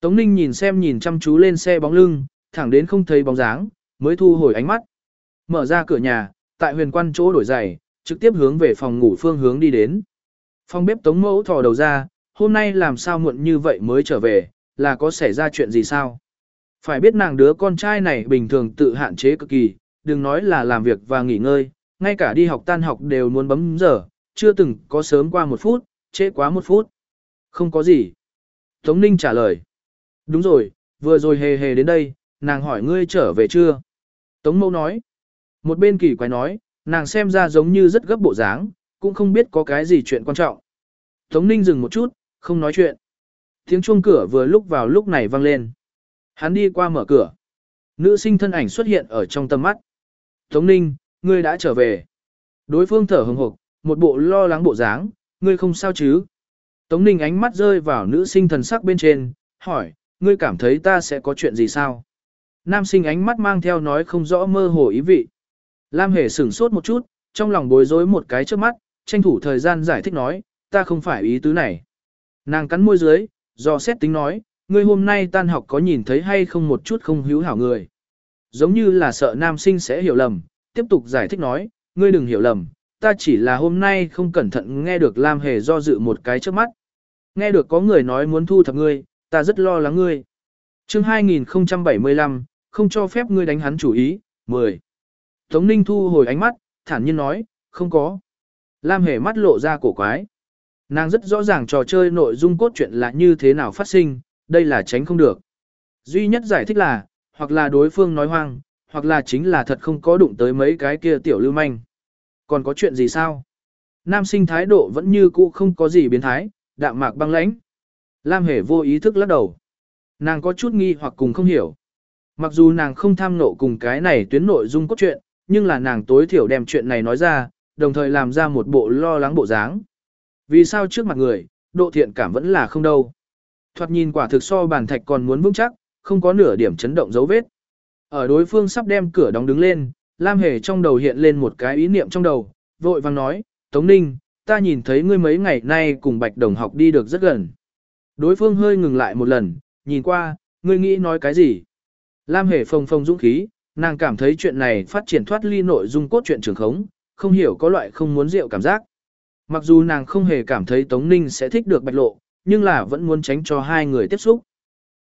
Tống Ninh nhìn xem nhìn chăm chú lên xe bóng lưng, thẳng đến không thấy bóng dáng, mới thu hồi ánh mắt. Mở ra cửa nhà, tại huyền quan chỗ đổi giày, trực tiếp hướng về phòng ngủ phương hướng đi đến. Phòng bếp Tống Mẫu thò đầu ra, hôm nay làm sao muộn như vậy mới trở về, là có xảy ra chuyện gì sao? Phải biết nàng đứa con trai này bình thường tự hạn chế cực kỳ, đừng nói là làm việc và nghỉ ngơi, ngay cả đi học tan học đều muốn bấm giờ, chưa từng có sớm qua một phút, trễ quá một phút. Không có gì. Tống Ninh trả lời. Đúng rồi, vừa rồi hề hề đến đây, nàng hỏi ngươi trở về chưa? Tống Mâu nói. Một bên kỳ quái nói, nàng xem ra giống như rất gấp bộ dáng, cũng không biết có cái gì chuyện quan trọng. Tống Ninh dừng một chút, không nói chuyện. Tiếng chuông cửa vừa lúc vào lúc này vang lên. Hắn đi qua mở cửa. Nữ sinh thân ảnh xuất hiện ở trong tầm mắt. Tống Ninh, ngươi đã trở về. Đối phương thở hừng hực, một bộ lo lắng bộ dáng, ngươi không sao chứ? Tống Ninh ánh mắt rơi vào nữ sinh thần sắc bên trên, hỏi, ngươi cảm thấy ta sẽ có chuyện gì sao? Nam sinh ánh mắt mang theo nói không rõ mơ hồ ý vị. Lam Hề sửng sốt một chút, trong lòng bối rối một cái trước mắt, tranh thủ thời gian giải thích nói, ta không phải ý tứ này. Nàng cắn môi dưới, do xét tính nói, ngươi hôm nay tan học có nhìn thấy hay không một chút không hữu hảo người. Giống như là sợ nam sinh sẽ hiểu lầm, tiếp tục giải thích nói, ngươi đừng hiểu lầm, ta chỉ là hôm nay không cẩn thận nghe được Lam Hề do dự một cái trước mắt. Nghe được có người nói muốn thu thập ngươi, ta rất lo lắng ngươi. chương 2075, không cho phép ngươi đánh hắn chủ ý, 10. Tống Ninh thu hồi ánh mắt, thản nhiên nói, không có. Lam Hề mắt lộ ra cổ quái. Nàng rất rõ ràng trò chơi nội dung cốt truyện là như thế nào phát sinh, đây là tránh không được. Duy nhất giải thích là, hoặc là đối phương nói hoang, hoặc là chính là thật không có đụng tới mấy cái kia tiểu lưu manh. Còn có chuyện gì sao? Nam sinh thái độ vẫn như cũ không có gì biến thái, đạm mạc băng lãnh. Lam hề vô ý thức lắc đầu. Nàng có chút nghi hoặc cùng không hiểu. Mặc dù nàng không tham nộ cùng cái này tuyến nội dung cốt truyện, nhưng là nàng tối thiểu đem chuyện này nói ra, đồng thời làm ra một bộ lo lắng bộ dáng. Vì sao trước mặt người, độ thiện cảm vẫn là không đâu. Thoạt nhìn quả thực so bàn thạch còn muốn vững chắc, không có nửa điểm chấn động dấu vết. Ở đối phương sắp đem cửa đóng đứng lên, Lam Hề trong đầu hiện lên một cái ý niệm trong đầu, vội vàng nói, Tống Ninh, ta nhìn thấy ngươi mấy ngày nay cùng Bạch Đồng học đi được rất gần. Đối phương hơi ngừng lại một lần, nhìn qua, ngươi nghĩ nói cái gì? Lam Hề phồng phồng dũng khí, nàng cảm thấy chuyện này phát triển thoát ly nội dung cốt truyện trường khống, không hiểu có loại không muốn rượu cảm giác. Mặc dù nàng không hề cảm thấy Tống Ninh sẽ thích được Bạch Lộ, nhưng là vẫn muốn tránh cho hai người tiếp xúc.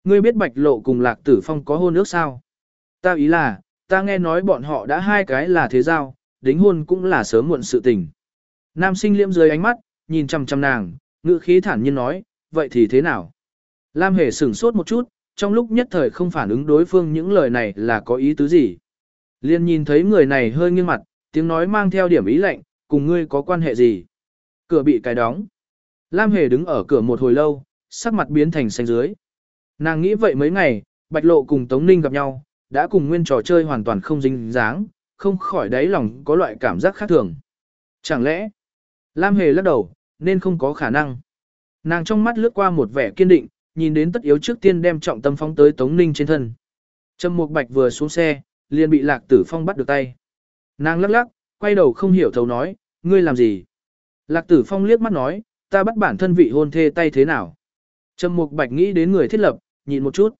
Ngươi biết Bạch Lộ cùng Lạc Tử Phong có hôn ước sao? Ta ý là, ta nghe nói bọn họ đã hai cái là thế giao, đính hôn cũng là sớm muộn sự tình. Nam sinh liễm dưới ánh mắt, nhìn chăm chăm nàng, ngữ khí thản nhiên nói, vậy thì thế nào? Lam hề sửng sốt một chút, trong lúc nhất thời không phản ứng đối phương những lời này là có ý tứ gì. Liên nhìn thấy người này hơi nghiêng mặt, tiếng nói mang theo điểm ý lệnh, cùng ngươi có quan hệ gì? Cửa bị cài đóng. Lam hề đứng ở cửa một hồi lâu, sắc mặt biến thành xanh dưới. Nàng nghĩ vậy mấy ngày, Bạch Lộ cùng Tống Ninh gặp nhau, đã cùng nguyên trò chơi hoàn toàn không dính dáng, không khỏi đáy lòng có loại cảm giác khác thường. Chẳng lẽ, Lam Hề lắc đầu, nên không có khả năng. Nàng trong mắt lướt qua một vẻ kiên định, nhìn đến tất yếu trước tiên đem trọng tâm phóng tới Tống Ninh trên thân. Trầm Mục Bạch vừa xuống xe, liền bị Lạc Tử Phong bắt được tay. Nàng lắc lắc, quay đầu không hiểu thấu nói, ngươi làm gì? Lạc Tử Phong liếc mắt nói, ta bắt bản thân vị hôn thê tay thế nào? Trầm Mục Bạch nghĩ đến người thiết lập, nhìn một chút.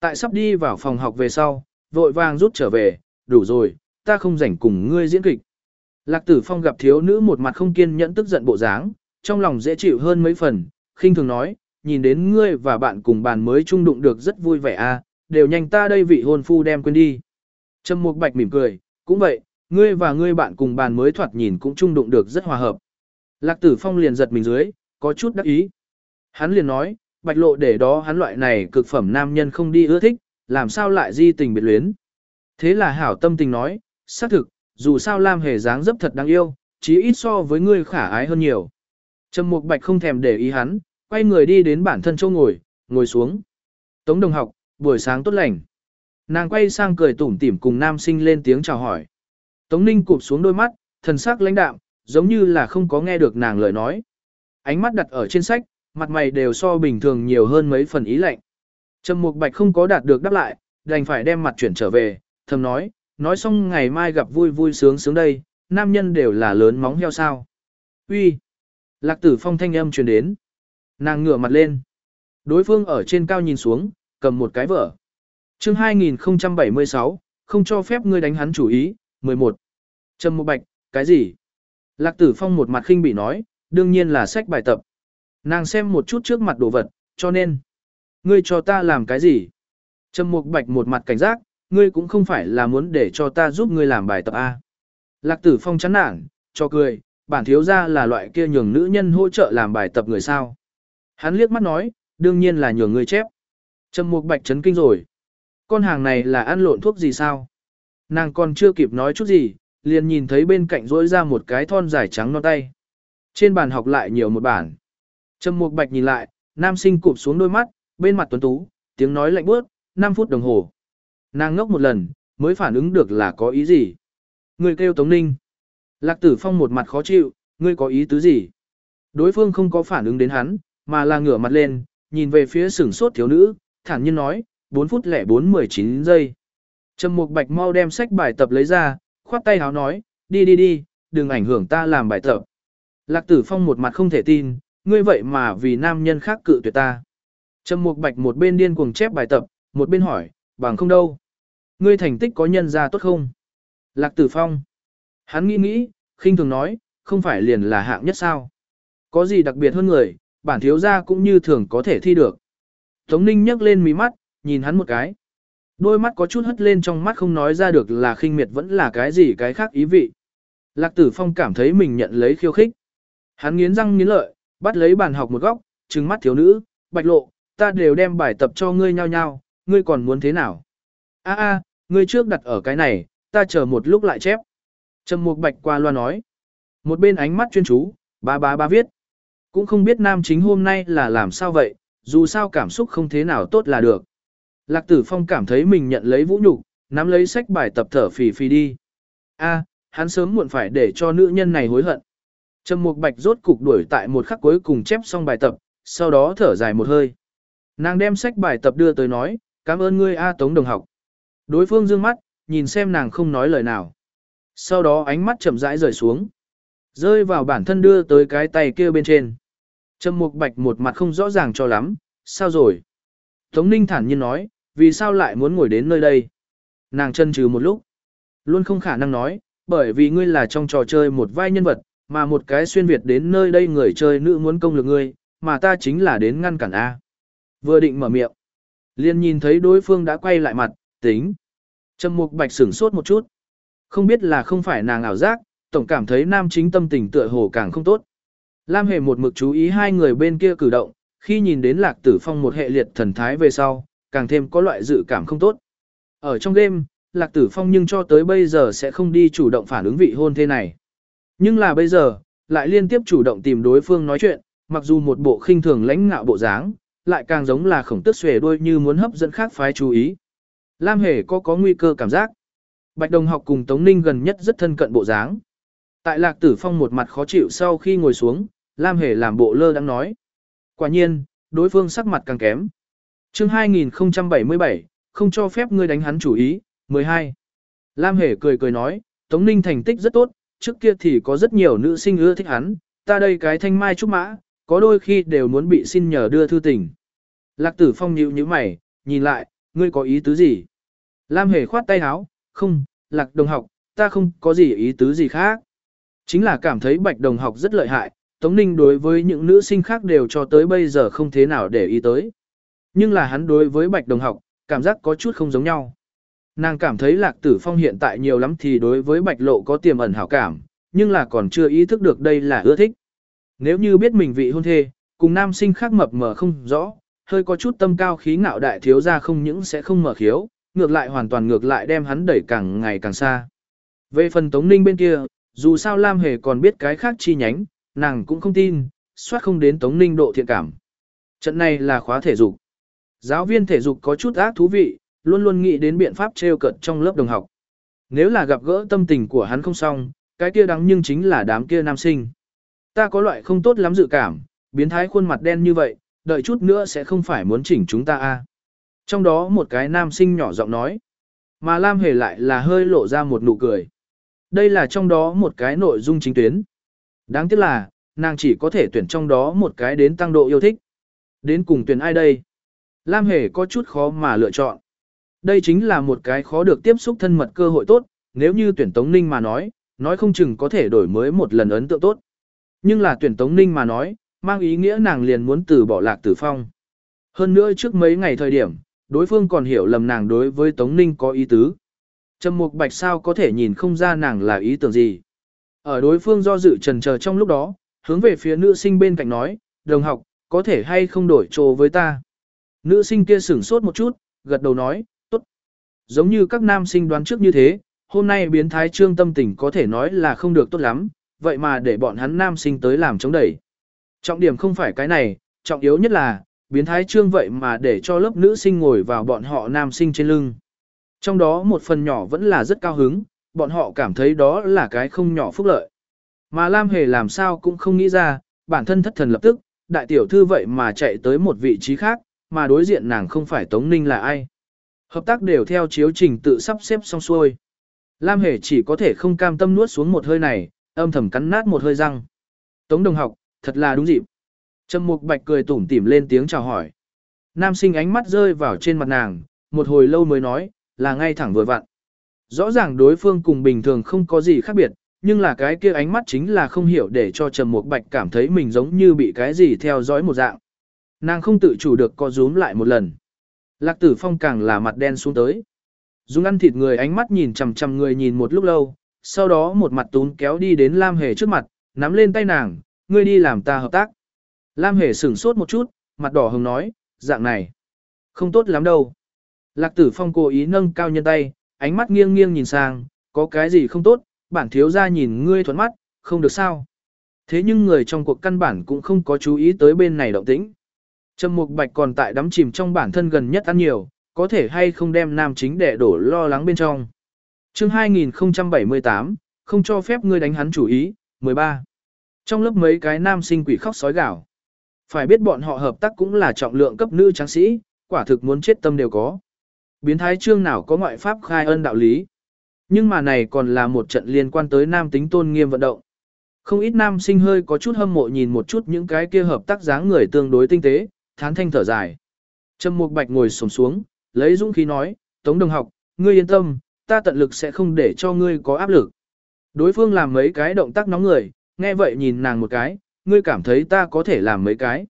Tại sắp đi vào phòng học về sau, vội vàng rút trở về, đủ rồi, ta không rảnh cùng ngươi diễn kịch. Lạc Tử Phong gặp thiếu nữ một mặt không kiên nhẫn tức giận bộ dáng, trong lòng dễ chịu hơn mấy phần, khinh thường nói, nhìn đến ngươi và bạn cùng bàn mới chung đụng được rất vui vẻ a, à, đều nhanh ta đây vị hôn phu đem quên đi. Trầm Mục Bạch mỉm cười, cũng vậy, ngươi và ngươi bạn cùng bàn mới thoạt nhìn cũng chung đụng được rất hòa hợp. Lạc tử phong liền giật mình dưới, có chút đắc ý. Hắn liền nói, bạch lộ để đó hắn loại này cực phẩm nam nhân không đi ưa thích, làm sao lại di tình biệt luyến. Thế là hảo tâm tình nói, xác thực, dù sao Lam hề dáng dấp thật đáng yêu, chí ít so với ngươi khả ái hơn nhiều. Trầm Mục Bạch không thèm để ý hắn, quay người đi đến bản thân chỗ ngồi, ngồi xuống. Tống đồng học, buổi sáng tốt lành. Nàng quay sang cười tủm tỉm cùng nam sinh lên tiếng chào hỏi. Tống Ninh cụp xuống đôi mắt, thần sắc lãnh đạm, giống như là không có nghe được nàng lời nói. Ánh mắt đặt ở trên sách, mặt mày đều so bình thường nhiều hơn mấy phần ý lạnh. Trầm Mục Bạch không có đạt được đáp lại, đành phải đem mặt chuyển trở về, thầm nói, nói xong ngày mai gặp vui vui sướng sướng đây, nam nhân đều là lớn móng heo sao. Uy. Lạc Tử Phong thanh âm truyền đến. Nàng ngửa mặt lên. Đối phương ở trên cao nhìn xuống, cầm một cái vở. Chương 2076, không cho phép ngươi đánh hắn chủ ý, 11. Trầm Mục Bạch, cái gì? Lạc Tử Phong một mặt khinh bị nói, đương nhiên là sách bài tập. Nàng xem một chút trước mặt đồ vật, cho nên, ngươi cho ta làm cái gì? Trầm Mục Bạch một mặt cảnh giác, ngươi cũng không phải là muốn để cho ta giúp ngươi làm bài tập a. Lạc Tử Phong chán nản, cho cười, bản thiếu gia là loại kia nhường nữ nhân hỗ trợ làm bài tập người sao? Hắn liếc mắt nói, đương nhiên là nhường ngươi chép. Trầm Mục Bạch chấn kinh rồi. Con hàng này là ăn lộn thuốc gì sao? Nàng còn chưa kịp nói chút gì, liền nhìn thấy bên cạnh rỗi ra một cái thon dài trắng non tay. Trên bàn học lại nhiều một bản. Trầm Mục Bạch nhìn lại, nam sinh cụp xuống đôi mắt, bên mặt tuấn tú, tiếng nói lạnh bước, 5 phút đồng hồ. Nàng ngốc một lần, mới phản ứng được là có ý gì. Người kêu Tống Ninh. Lạc Tử Phong một mặt khó chịu, ngươi có ý tứ gì? Đối phương không có phản ứng đến hắn, mà là ngửa mặt lên, nhìn về phía sửng sốt thiếu nữ, thản nhiên nói, 4 phút lẻ 4 19 giây. Trầm Mục Bạch mau đem sách bài tập lấy ra, khoát tay háo nói, đi đi đi, đừng ảnh hưởng ta làm bài tập. Lạc Tử Phong một mặt không thể tin, ngươi vậy mà vì nam nhân khác cự tuyệt ta. Trầm Mục Bạch một bên điên cuồng chép bài tập, một bên hỏi, bằng không đâu. Ngươi thành tích có nhân ra tốt không? Lạc Tử Phong. Hắn nghĩ nghĩ, khinh thường nói, không phải liền là hạng nhất sao? Có gì đặc biệt hơn người, bản thiếu gia cũng như thường có thể thi được. Tống Ninh nhấc lên mí mắt, nhìn hắn một cái. Đôi mắt có chút hất lên trong mắt không nói ra được là khinh miệt vẫn là cái gì cái khác ý vị. Lạc Tử Phong cảm thấy mình nhận lấy khiêu khích. Hắn nghiến răng nghiến lợi, bắt lấy bàn học một góc, trừng mắt thiếu nữ, bạch lộ, ta đều đem bài tập cho ngươi nhau nhau, ngươi còn muốn thế nào? A a, ngươi trước đặt ở cái này, ta chờ một lúc lại chép. Trầm Mục Bạch qua loa nói. Một bên ánh mắt chuyên chú, ba ba ba viết. Cũng không biết nam chính hôm nay là làm sao vậy, dù sao cảm xúc không thế nào tốt là được. Lạc Tử Phong cảm thấy mình nhận lấy vũ nhục, nắm lấy sách bài tập thở phì phì đi. A, hắn sớm muộn phải để cho nữ nhân này hối hận. Trầm Mục Bạch rốt cục đuổi tại một khắc cuối cùng chép xong bài tập, sau đó thở dài một hơi. Nàng đem sách bài tập đưa tới nói, cảm ơn ngươi A Tống đồng học. Đối phương dương mắt, nhìn xem nàng không nói lời nào. Sau đó ánh mắt chậm rãi rời xuống. Rơi vào bản thân đưa tới cái tay kia bên trên. Trầm Mục Bạch một mặt không rõ ràng cho lắm, sao rồi? Tống Ninh thản nhiên nói, vì sao lại muốn ngồi đến nơi đây? Nàng chân trừ một lúc. Luôn không khả năng nói, bởi vì ngươi là trong trò chơi một vai nhân vật, mà một cái xuyên Việt đến nơi đây người chơi nữ muốn công lược ngươi, mà ta chính là đến ngăn cản A. Vừa định mở miệng. liền nhìn thấy đối phương đã quay lại mặt, tính. Trầm Mục Bạch sửng sốt một chút. Không biết là không phải nàng ảo giác, tổng cảm thấy nam chính tâm tình tựa hồ càng không tốt. Lam Hề một mực chú ý hai người bên kia cử động, khi nhìn đến Lạc Tử Phong một hệ liệt thần thái về sau, càng thêm có loại dự cảm không tốt. Ở trong game, Lạc Tử Phong nhưng cho tới bây giờ sẽ không đi chủ động phản ứng vị hôn thế này. Nhưng là bây giờ, lại liên tiếp chủ động tìm đối phương nói chuyện, mặc dù một bộ khinh thường lãnh ngạo bộ dáng, lại càng giống là khổng tức xuề đuôi như muốn hấp dẫn khác phái chú ý. Lam Hề có có nguy cơ cảm giác. Bạch Đồng học cùng Tống Ninh gần nhất rất thân cận bộ dáng. Tại Lạc Tử Phong một mặt khó chịu sau khi ngồi xuống, Lam Hề làm bộ lơ đang nói. Quả nhiên, đối phương sắc mặt càng kém. chương 2077, không cho phép ngươi đánh hắn chủ ý, 12. Lam Hề cười cười nói, Tống Ninh thành tích rất tốt, trước kia thì có rất nhiều nữ sinh ưa thích hắn, ta đây cái thanh mai trúc mã, có đôi khi đều muốn bị xin nhờ đưa thư tình. Lạc Tử Phong nhíu như mày, nhìn lại, ngươi có ý tứ gì? Lam Hề khoát tay áo, không, Lạc Đồng học, ta không có gì ý tứ gì khác. Chính là cảm thấy Bạch Đồng học rất lợi hại, Tống Ninh đối với những nữ sinh khác đều cho tới bây giờ không thế nào để ý tới. Nhưng là hắn đối với Bạch Đồng học, cảm giác có chút không giống nhau. Nàng cảm thấy Lạc Tử Phong hiện tại nhiều lắm thì đối với Bạch Lộ có tiềm ẩn hảo cảm, nhưng là còn chưa ý thức được đây là ưa thích. Nếu như biết mình vị hôn thê, cùng nam sinh khác mập mờ không rõ, hơi có chút tâm cao khí ngạo đại thiếu ra không những sẽ không mở khiếu, ngược lại hoàn toàn ngược lại đem hắn đẩy càng ngày càng xa. Về phần Tống Ninh bên kia, dù sao Lam Hề còn biết cái khác chi nhánh, nàng cũng không tin, soát không đến Tống Ninh độ thiện cảm. Trận này là khóa thể dục. Giáo viên thể dục có chút ác thú vị, luôn luôn nghĩ đến biện pháp trêu cợt trong lớp đồng học. Nếu là gặp gỡ tâm tình của hắn không xong, cái kia đắng nhưng chính là đám kia nam sinh. Ta có loại không tốt lắm dự cảm, biến thái khuôn mặt đen như vậy, đợi chút nữa sẽ không phải muốn chỉnh chúng ta a. Trong đó một cái nam sinh nhỏ giọng nói, mà Lam Hề lại là hơi lộ ra một nụ cười. Đây là trong đó một cái nội dung chính tuyến. Đáng tiếc là, nàng chỉ có thể tuyển trong đó một cái đến tăng độ yêu thích. Đến cùng tuyển ai đây? Lam Hề có chút khó mà lựa chọn. Đây chính là một cái khó được tiếp xúc thân mật cơ hội tốt, nếu như tuyển Tống Ninh mà nói, nói không chừng có thể đổi mới một lần ấn tượng tốt. Nhưng là tuyển Tống Ninh mà nói, mang ý nghĩa nàng liền muốn từ bỏ lạc tử phong. Hơn nữa trước mấy ngày thời điểm, đối phương còn hiểu lầm nàng đối với Tống Ninh có ý tứ. Trầm Mục Bạch sao có thể nhìn không ra nàng là ý tưởng gì. Ở đối phương do dự trần chờ trong lúc đó, hướng về phía nữ sinh bên cạnh nói, đồng học, có thể hay không đổi chỗ với ta. Nữ sinh kia sửng sốt một chút, gật đầu nói. Giống như các nam sinh đoán trước như thế, hôm nay biến thái trương tâm tình có thể nói là không được tốt lắm, vậy mà để bọn hắn nam sinh tới làm chống đẩy. Trọng điểm không phải cái này, trọng yếu nhất là, biến thái trương vậy mà để cho lớp nữ sinh ngồi vào bọn họ nam sinh trên lưng. Trong đó một phần nhỏ vẫn là rất cao hứng, bọn họ cảm thấy đó là cái không nhỏ phúc lợi. Mà Lam Hề làm sao cũng không nghĩ ra, bản thân thất thần lập tức, đại tiểu thư vậy mà chạy tới một vị trí khác, mà đối diện nàng không phải Tống Ninh là ai. Hợp tác đều theo chiếu trình tự sắp xếp xong xuôi. Lam Hề chỉ có thể không cam tâm nuốt xuống một hơi này, âm thầm cắn nát một hơi răng. Tống đồng học, thật là đúng dịp. Trầm Mục Bạch cười tủm tỉm lên tiếng chào hỏi. Nam sinh ánh mắt rơi vào trên mặt nàng, một hồi lâu mới nói, là ngay thẳng vừa vặn. Rõ ràng đối phương cùng bình thường không có gì khác biệt, nhưng là cái kia ánh mắt chính là không hiểu để cho Trầm Mục Bạch cảm thấy mình giống như bị cái gì theo dõi một dạng. Nàng không tự chủ được co rúm lại một lần. Lạc Tử Phong càng là mặt đen xuống tới. Dung ăn thịt người ánh mắt nhìn chằm chằm người nhìn một lúc lâu, sau đó một mặt tún kéo đi đến Lam Hề trước mặt, nắm lên tay nàng, ngươi đi làm ta hợp tác. Lam Hề sửng sốt một chút, mặt đỏ hồng nói, dạng này, không tốt lắm đâu. Lạc Tử Phong cố ý nâng cao nhân tay, ánh mắt nghiêng nghiêng nhìn sang, có cái gì không tốt, bản thiếu ra nhìn ngươi thuận mắt, không được sao. Thế nhưng người trong cuộc căn bản cũng không có chú ý tới bên này động tĩnh. Trầm Mục Bạch còn tại đắm chìm trong bản thân gần nhất ăn nhiều, có thể hay không đem nam chính đệ đổ lo lắng bên trong. Chương 2078, không cho phép ngươi đánh hắn chủ ý, 13. Trong lớp mấy cái nam sinh quỷ khóc sói gào. Phải biết bọn họ hợp tác cũng là trọng lượng cấp nữ tráng sĩ, quả thực muốn chết tâm đều có. Biến thái trương nào có ngoại pháp khai ân đạo lý. Nhưng mà này còn là một trận liên quan tới nam tính tôn nghiêm vận động. Không ít nam sinh hơi có chút hâm mộ nhìn một chút những cái kia hợp tác dáng người tương đối tinh tế, thán thanh thở dài. Trầm Mục Bạch ngồi xổm xuống, lấy dũng khí nói, "Tống đồng học, ngươi yên tâm, ta tận lực sẽ không để cho ngươi có áp lực." Đối phương làm mấy cái động tác nóng người, nghe vậy nhìn nàng một cái, "Ngươi cảm thấy ta có thể làm mấy cái?"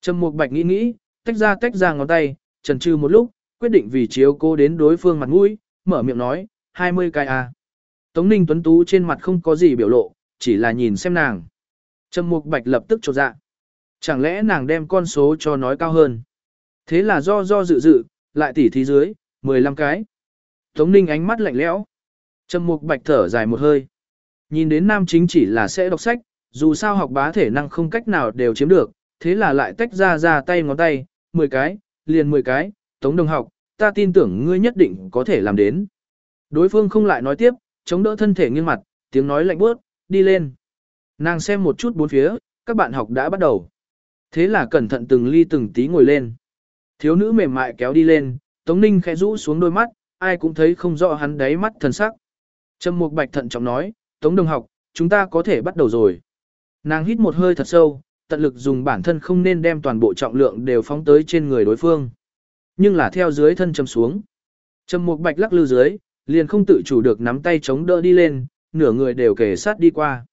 Trầm Mục Bạch nghĩ nghĩ, tách ra tách ra ngón tay, chần chừ một lúc, quyết định vì chiếu cô đến đối phương mặt mũi, mở miệng nói, 20 cái à. Tống Ninh Tuấn Tú trên mặt không có gì biểu lộ, chỉ là nhìn xem nàng. Trầm Mục Bạch lập tức chột dạ. Chẳng lẽ nàng đem con số cho nói cao hơn? Thế là do do dự dự, lại tỉ thí dưới, 15 cái. Tống Ninh ánh mắt lạnh lẽo. Trầm Mục Bạch thở dài một hơi. Nhìn đến nam chính chỉ là sẽ đọc sách, dù sao học bá thể năng không cách nào đều chiếm được, thế là lại tách ra ra tay ngón tay, 10 cái, liền 10 cái, Tống đồng học, ta tin tưởng ngươi nhất định có thể làm đến. Đối phương không lại nói tiếp, chống đỡ thân thể nghiêng mặt, tiếng nói lạnh bớt, đi lên. Nàng xem một chút bốn phía, các bạn học đã bắt đầu. Thế là cẩn thận từng ly từng tí ngồi lên. Thiếu nữ mềm mại kéo đi lên, Tống Ninh khẽ rũ xuống đôi mắt, ai cũng thấy không rõ hắn đáy mắt thần sắc. Trầm Mục Bạch thận trọng nói, Tống đồng học, chúng ta có thể bắt đầu rồi. Nàng hít một hơi thật sâu, tận lực dùng bản thân không nên đem toàn bộ trọng lượng đều phóng tới trên người đối phương. Nhưng là theo dưới thân châm xuống. Trầm Mục Bạch lắc lư dưới, liền không tự chủ được nắm tay chống đỡ đi lên, nửa người đều kề sát đi qua.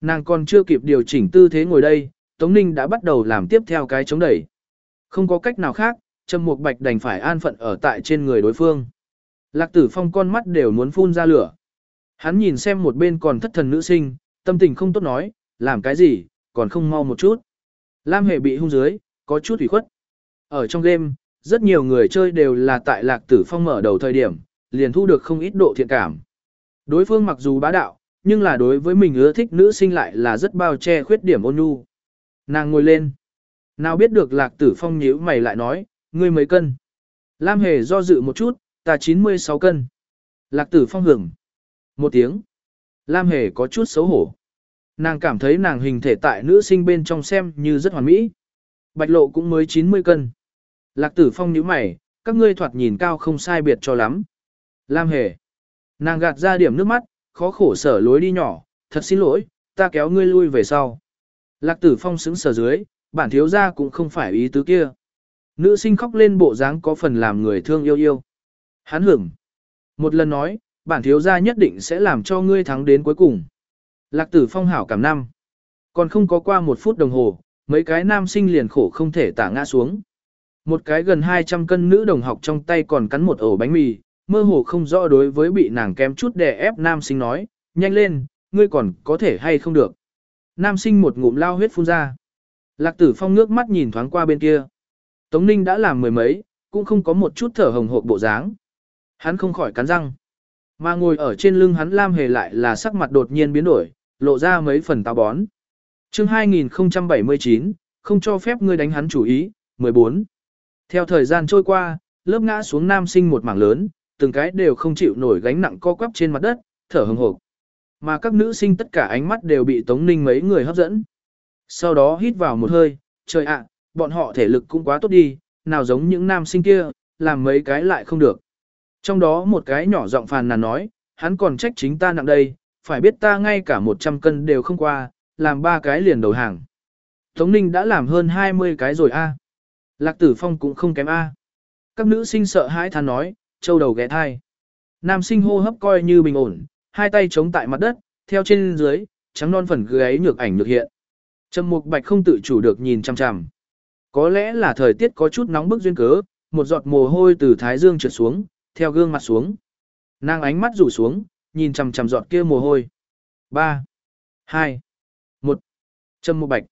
Nàng còn chưa kịp điều chỉnh tư thế ngồi đây, Tống Ninh đã bắt đầu làm tiếp theo cái chống đẩy. Không có cách nào khác, Trầm Mục Bạch đành phải an phận ở tại trên người đối phương. Lạc Tử Phong con mắt đều muốn phun ra lửa. Hắn nhìn xem một bên còn thất thần nữ sinh, tâm tình không tốt nói, làm cái gì, còn không mau một chút. Lam Hề bị hung dưới, có chút ủy khuất. Ở trong game, rất nhiều người chơi đều là tại Lạc Tử Phong mở đầu thời điểm, liền thu được không ít độ thiện cảm. Đối phương mặc dù bá đạo, nhưng là đối với mình ưa thích nữ sinh lại là rất bao che khuyết điểm ôn nhu. Nàng ngồi lên. Nào biết được Lạc Tử Phong nhíu mày lại nói, ngươi mấy cân? Lam Hề do dự một chút, ta 96 cân. Lạc Tử Phong hưởng. Một tiếng. Lam Hề có chút xấu hổ. Nàng cảm thấy nàng hình thể tại nữ sinh bên trong xem như rất hoàn mỹ. Bạch lộ cũng mới 90 cân. Lạc tử phong nhíu mày, các ngươi thoạt nhìn cao không sai biệt cho lắm. Lam hề. Nàng gạt ra điểm nước mắt, khó khổ sở lối đi nhỏ, thật xin lỗi, ta kéo ngươi lui về sau. Lạc tử phong xứng sở dưới, bản thiếu gia cũng không phải ý tứ kia. Nữ sinh khóc lên bộ dáng có phần làm người thương yêu yêu. Hắn hưởng. Một lần nói, bản thiếu gia nhất định sẽ làm cho ngươi thắng đến cuối cùng. Lạc tử phong hảo cảm năm. Còn không có qua một phút đồng hồ, mấy cái nam sinh liền khổ không thể tả ngã xuống. Một cái gần 200 cân nữ đồng học trong tay còn cắn một ổ bánh mì, mơ hồ không rõ đối với bị nàng kém chút đè ép nam sinh nói, nhanh lên, ngươi còn có thể hay không được. Nam sinh một ngụm lao huyết phun ra. Lạc tử phong ngước mắt nhìn thoáng qua bên kia. Tống Ninh đã làm mười mấy, cũng không có một chút thở hồng hộp bộ dáng. Hắn không khỏi cắn răng. Mà ngồi ở trên lưng hắn Lam hề lại là sắc mặt đột nhiên biến đổi, lộ ra mấy phần táo bón. chương 2079, không cho phép ngươi đánh hắn chủ ý, 14. Theo thời gian trôi qua, lớp ngã xuống nam sinh một mảng lớn, từng cái đều không chịu nổi gánh nặng co quắp trên mặt đất, thở hồng hộp. Mà các nữ sinh tất cả ánh mắt đều bị Tống Ninh mấy người hấp dẫn. Sau đó hít vào một hơi, trời ạ, bọn họ thể lực cũng quá tốt đi, nào giống những nam sinh kia, làm mấy cái lại không được. Trong đó một cái nhỏ giọng phàn nàn nói, hắn còn trách chính ta nặng đây, phải biết ta ngay cả 100 cân đều không qua, làm ba cái liền đầu hàng. Tống Ninh đã làm hơn 20 cái rồi a. Lạc Tử Phong cũng không kém a. Các nữ sinh sợ hãi than nói, châu đầu ghé thai. Nam sinh hô hấp coi như bình ổn, hai tay chống tại mặt đất, theo trên dưới, trắng non phần gáy nhược ảnh nhược hiện. Trầm Mục Bạch không tự chủ được nhìn chằm chằm. Có lẽ là thời tiết có chút nóng bức duyên cớ, một giọt mồ hôi từ thái dương trượt xuống, theo gương mặt xuống. Nàng ánh mắt rủ xuống, nhìn chằm chằm giọt kia mồ hôi. 3, 2, 1. Trầm Mục Bạch.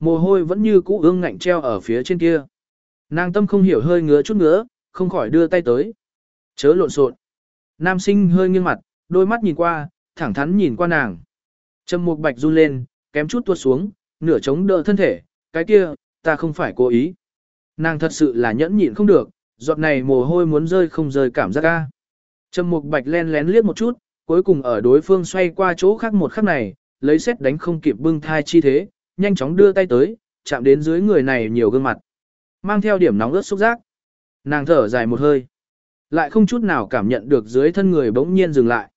Mồ hôi vẫn như cũ ương ngạnh treo ở phía trên kia. Nàng tâm không hiểu hơi ngứa chút ngứa, không khỏi đưa tay tới. Chớ lộn xộn. Nam sinh hơi nghiêng mặt, đôi mắt nhìn qua, thẳng thắn nhìn qua nàng. Trầm Mục Bạch run lên, kém chút tuột xuống, nửa chống đỡ thân thể, cái kia, ta không phải cố ý. Nàng thật sự là nhẫn nhịn không được, giọt này mồ hôi muốn rơi không rơi cảm giác ca. Trầm Mục Bạch len lén liếc một chút, cuối cùng ở đối phương xoay qua chỗ khác một khắc này, lấy xét đánh không kịp bưng thai chi thế, nhanh chóng đưa tay tới, chạm đến dưới người này nhiều gương mặt. Mang theo điểm nóng ướt xúc giác. Nàng thở dài một hơi. Lại không chút nào cảm nhận được dưới thân người bỗng nhiên dừng lại.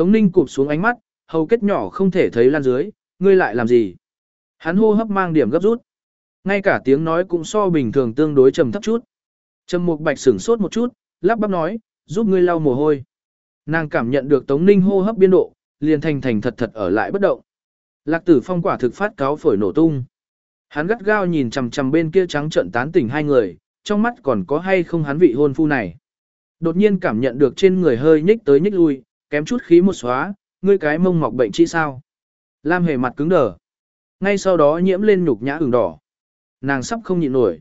Tống Ninh cụp xuống ánh mắt, hầu kết nhỏ không thể thấy lan dưới, ngươi lại làm gì? Hắn hô hấp mang điểm gấp rút. Ngay cả tiếng nói cũng so bình thường tương đối trầm thấp chút. Trầm Mục Bạch sửng sốt một chút, lắp bắp nói, giúp ngươi lau mồ hôi. Nàng cảm nhận được Tống Ninh hô hấp biên độ, liền thành thành thật thật ở lại bất động. Lạc Tử Phong quả thực phát cáo phổi nổ tung. Hắn gắt gao nhìn chằm chằm bên kia trắng trợn tán tỉnh hai người, trong mắt còn có hay không hắn vị hôn phu này. Đột nhiên cảm nhận được trên người hơi nhích tới nhích lui, kém chút khí một xóa, ngươi cái mông mọc bệnh chi sao. Lam hề mặt cứng đờ. Ngay sau đó nhiễm lên nhục nhã ửng đỏ. Nàng sắp không nhịn nổi.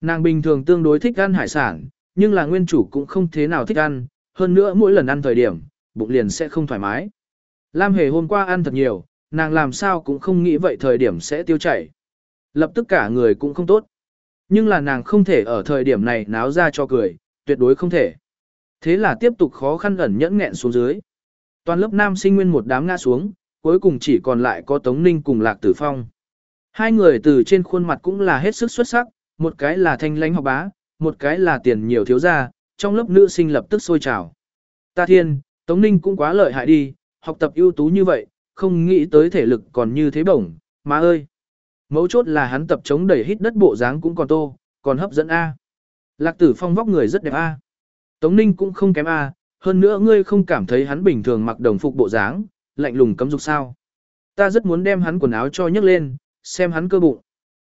Nàng bình thường tương đối thích ăn hải sản, nhưng là nguyên chủ cũng không thế nào thích ăn, hơn nữa mỗi lần ăn thời điểm, bụng liền sẽ không thoải mái. Lam hề hôm qua ăn thật nhiều, nàng làm sao cũng không nghĩ vậy thời điểm sẽ tiêu chảy. Lập tức cả người cũng không tốt. Nhưng là nàng không thể ở thời điểm này náo ra cho cười, tuyệt đối không thể. Thế là tiếp tục khó khăn ẩn nhẫn nghẹn xuống dưới. Toàn lớp nam sinh nguyên một đám ngã xuống, cuối cùng chỉ còn lại có Tống Ninh cùng Lạc Tử Phong. Hai người từ trên khuôn mặt cũng là hết sức xuất sắc, một cái là thanh lãnh học bá, một cái là tiền nhiều thiếu gia, trong lớp nữ sinh lập tức sôi trào. Ta thiên, Tống Ninh cũng quá lợi hại đi, học tập ưu tú như vậy, không nghĩ tới thể lực còn như thế bổng, má ơi. Mấu chốt là hắn tập chống đẩy hít đất bộ dáng cũng còn tô, còn hấp dẫn A. Lạc tử phong vóc người rất đẹp A. Tống Ninh cũng không kém A, hơn nữa ngươi không cảm thấy hắn bình thường mặc đồng phục bộ dáng, lạnh lùng cấm dục sao. Ta rất muốn đem hắn quần áo cho nhấc lên, xem hắn cơ bụng.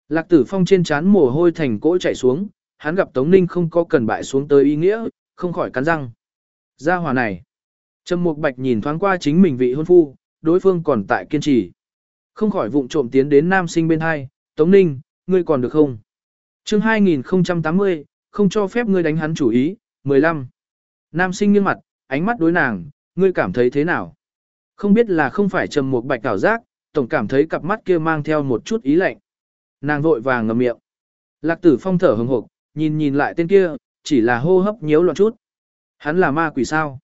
Lạc tử phong trên trán mồ hôi thành cỗ chảy xuống, hắn gặp Tống Ninh không có cần bại xuống tới ý nghĩa, không khỏi cắn răng. Gia hòa này. Trầm Mục Bạch nhìn thoáng qua chính mình vị hôn phu, đối phương còn tại kiên trì. Không khỏi vụng trộm tiến đến nam sinh bên hai, Tống Ninh, ngươi còn được không? chương 2080, không cho phép ngươi đánh hắn chủ ý, 15. Nam sinh nghiêng mặt, ánh mắt đối nàng, ngươi cảm thấy thế nào? Không biết là không phải trầm một bạch cảm giác, tổng cảm thấy cặp mắt kia mang theo một chút ý lạnh. Nàng vội vàng ngậm miệng. Lạc tử phong thở hừng hộp, nhìn nhìn lại tên kia, chỉ là hô hấp nhiễu loạn chút. Hắn là ma quỷ sao?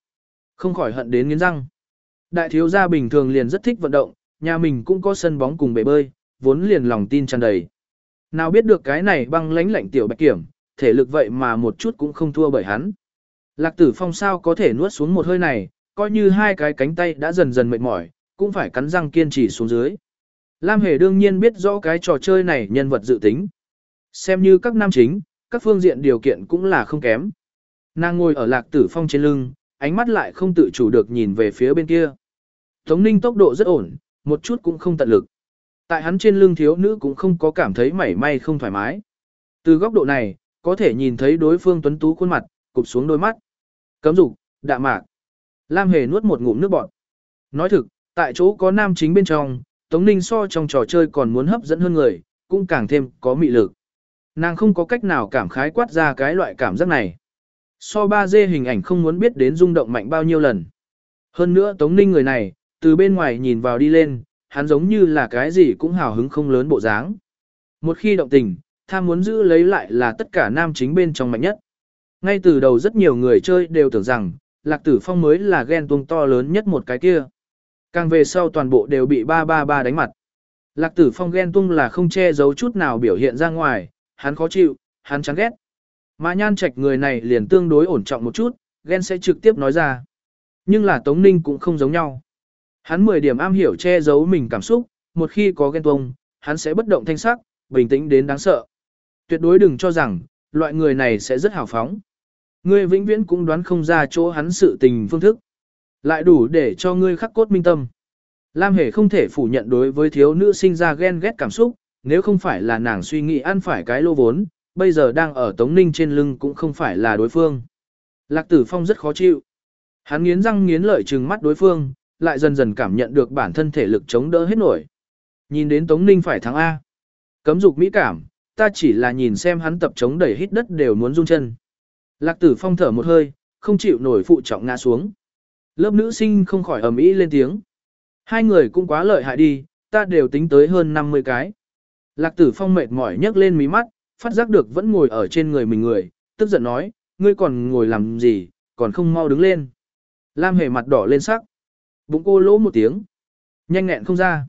Không khỏi hận đến nghiến răng. Đại thiếu gia bình thường liền rất thích vận động, nhà mình cũng có sân bóng cùng bể bơi, vốn liền lòng tin tràn đầy. Nào biết được cái này băng lãnh lạnh tiểu bạch kiểm, thể lực vậy mà một chút cũng không thua bởi hắn. Lạc tử phong sao có thể nuốt xuống một hơi này, coi như hai cái cánh tay đã dần dần mệt mỏi, cũng phải cắn răng kiên trì xuống dưới. Lam Hề đương nhiên biết rõ cái trò chơi này nhân vật dự tính. Xem như các nam chính, các phương diện điều kiện cũng là không kém. Nàng ngồi ở lạc tử phong trên lưng, ánh mắt lại không tự chủ được nhìn về phía bên kia. Tống ninh tốc độ rất ổn, một chút cũng không tận lực. Tại hắn trên lưng thiếu nữ cũng không có cảm thấy mảy may không thoải mái. Từ góc độ này, có thể nhìn thấy đối phương tuấn tú khuôn mặt, cụp xuống đôi mắt. Cấm dục, đạ mạc. Lam hề nuốt một ngụm nước bọt. Nói thực, tại chỗ có nam chính bên trong, Tống Ninh so trong trò chơi còn muốn hấp dẫn hơn người, cũng càng thêm có mị lực. Nàng không có cách nào cảm khái quát ra cái loại cảm giác này. So 3D hình ảnh không muốn biết đến rung động mạnh bao nhiêu lần. Hơn nữa Tống Ninh người này, từ bên ngoài nhìn vào đi lên, hắn giống như là cái gì cũng hào hứng không lớn bộ dáng. Một khi động tình, tham muốn giữ lấy lại là tất cả nam chính bên trong mạnh nhất. Ngay từ đầu rất nhiều người chơi đều tưởng rằng, Lạc Tử Phong mới là ghen tuông to lớn nhất một cái kia. Càng về sau toàn bộ đều bị 333 đánh mặt. Lạc Tử Phong ghen tuông là không che giấu chút nào biểu hiện ra ngoài, hắn khó chịu, hắn chán ghét. Mà nhan trạch người này liền tương đối ổn trọng một chút, ghen sẽ trực tiếp nói ra. Nhưng là Tống Ninh cũng không giống nhau. Hắn 10 điểm am hiểu che giấu mình cảm xúc, một khi có ghen tuông, hắn sẽ bất động thanh sắc, bình tĩnh đến đáng sợ. Tuyệt đối đừng cho rằng, loại người này sẽ rất hào phóng. Ngươi vĩnh viễn cũng đoán không ra chỗ hắn sự tình phương thức. Lại đủ để cho ngươi khắc cốt minh tâm. Lam Hề không thể phủ nhận đối với thiếu nữ sinh ra ghen ghét cảm xúc, nếu không phải là nàng suy nghĩ ăn phải cái lô vốn, bây giờ đang ở Tống Ninh trên lưng cũng không phải là đối phương. Lạc Tử Phong rất khó chịu. Hắn nghiến răng nghiến lợi trừng mắt đối phương, lại dần dần cảm nhận được bản thân thể lực chống đỡ hết nổi. Nhìn đến Tống Ninh phải thắng A. Cấm dục mỹ cảm, ta chỉ là nhìn xem hắn tập chống đẩy hít đất đều muốn rung chân. Lạc Tử Phong thở một hơi, không chịu nổi phụ trọng ngã xuống. Lớp nữ sinh không khỏi ầm ĩ lên tiếng. Hai người cũng quá lợi hại đi, ta đều tính tới hơn 50 cái. Lạc Tử Phong mệt mỏi nhấc lên mí mắt, phát giác được vẫn ngồi ở trên người mình người, tức giận nói, ngươi còn ngồi làm gì, còn không mau đứng lên. Lam hề mặt đỏ lên sắc. Bụng cô lỗ một tiếng. Nhanh nghẹn không ra.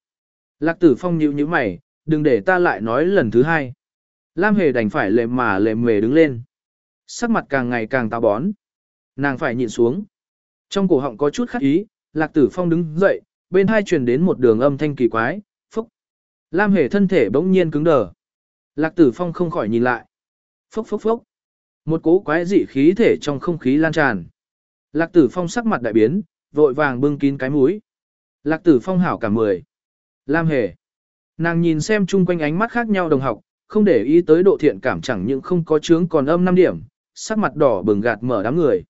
Lạc tử phong nhíu nhíu mày, đừng để ta lại nói lần thứ hai. Lam hề đành phải lệ mà lệ mề đứng lên. Sắc mặt càng ngày càng táo bón. Nàng phải nhịn xuống. Trong cổ họng có chút khắc ý, lạc tử phong đứng dậy, bên hai truyền đến một đường âm thanh kỳ quái, phúc. Lam hề thân thể bỗng nhiên cứng đờ. Lạc tử phong không khỏi nhìn lại. Phốc phốc phốc. Một cố quái dị khí thể trong không khí lan tràn. Lạc tử phong sắc mặt đại biến, vội vàng bưng kín cái mũi. Lạc tử phong hảo cả mười. Lam hề. Nàng nhìn xem chung quanh ánh mắt khác nhau đồng học, không để ý tới độ thiện cảm chẳng những không có chướng còn âm 5 điểm, sắc mặt đỏ bừng gạt mở đám người.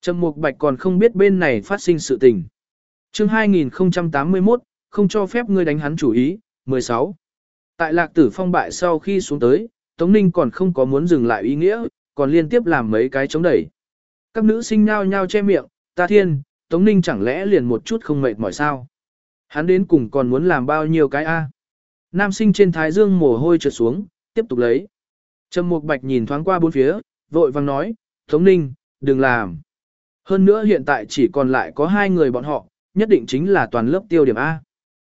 Trầm Mục Bạch còn không biết bên này phát sinh sự tình. Chương 2081, không cho phép ngươi đánh hắn chủ ý, 16. Tại Lạc Tử Phong bại sau khi xuống tới, Tống Ninh còn không có muốn dừng lại ý nghĩa, còn liên tiếp làm mấy cái chống đẩy. Các nữ sinh nhao nhao che miệng, ta thiên, Tống Ninh chẳng lẽ liền một chút không mệt mỏi sao? Hắn đến cùng còn muốn làm bao nhiêu cái A? Nam sinh trên thái dương mồ hôi trượt xuống, tiếp tục lấy. Trầm Mục Bạch nhìn thoáng qua bốn phía, vội vàng nói, Tống Ninh, đừng làm. Hơn nữa hiện tại chỉ còn lại có hai người bọn họ, nhất định chính là toàn lớp tiêu điểm A.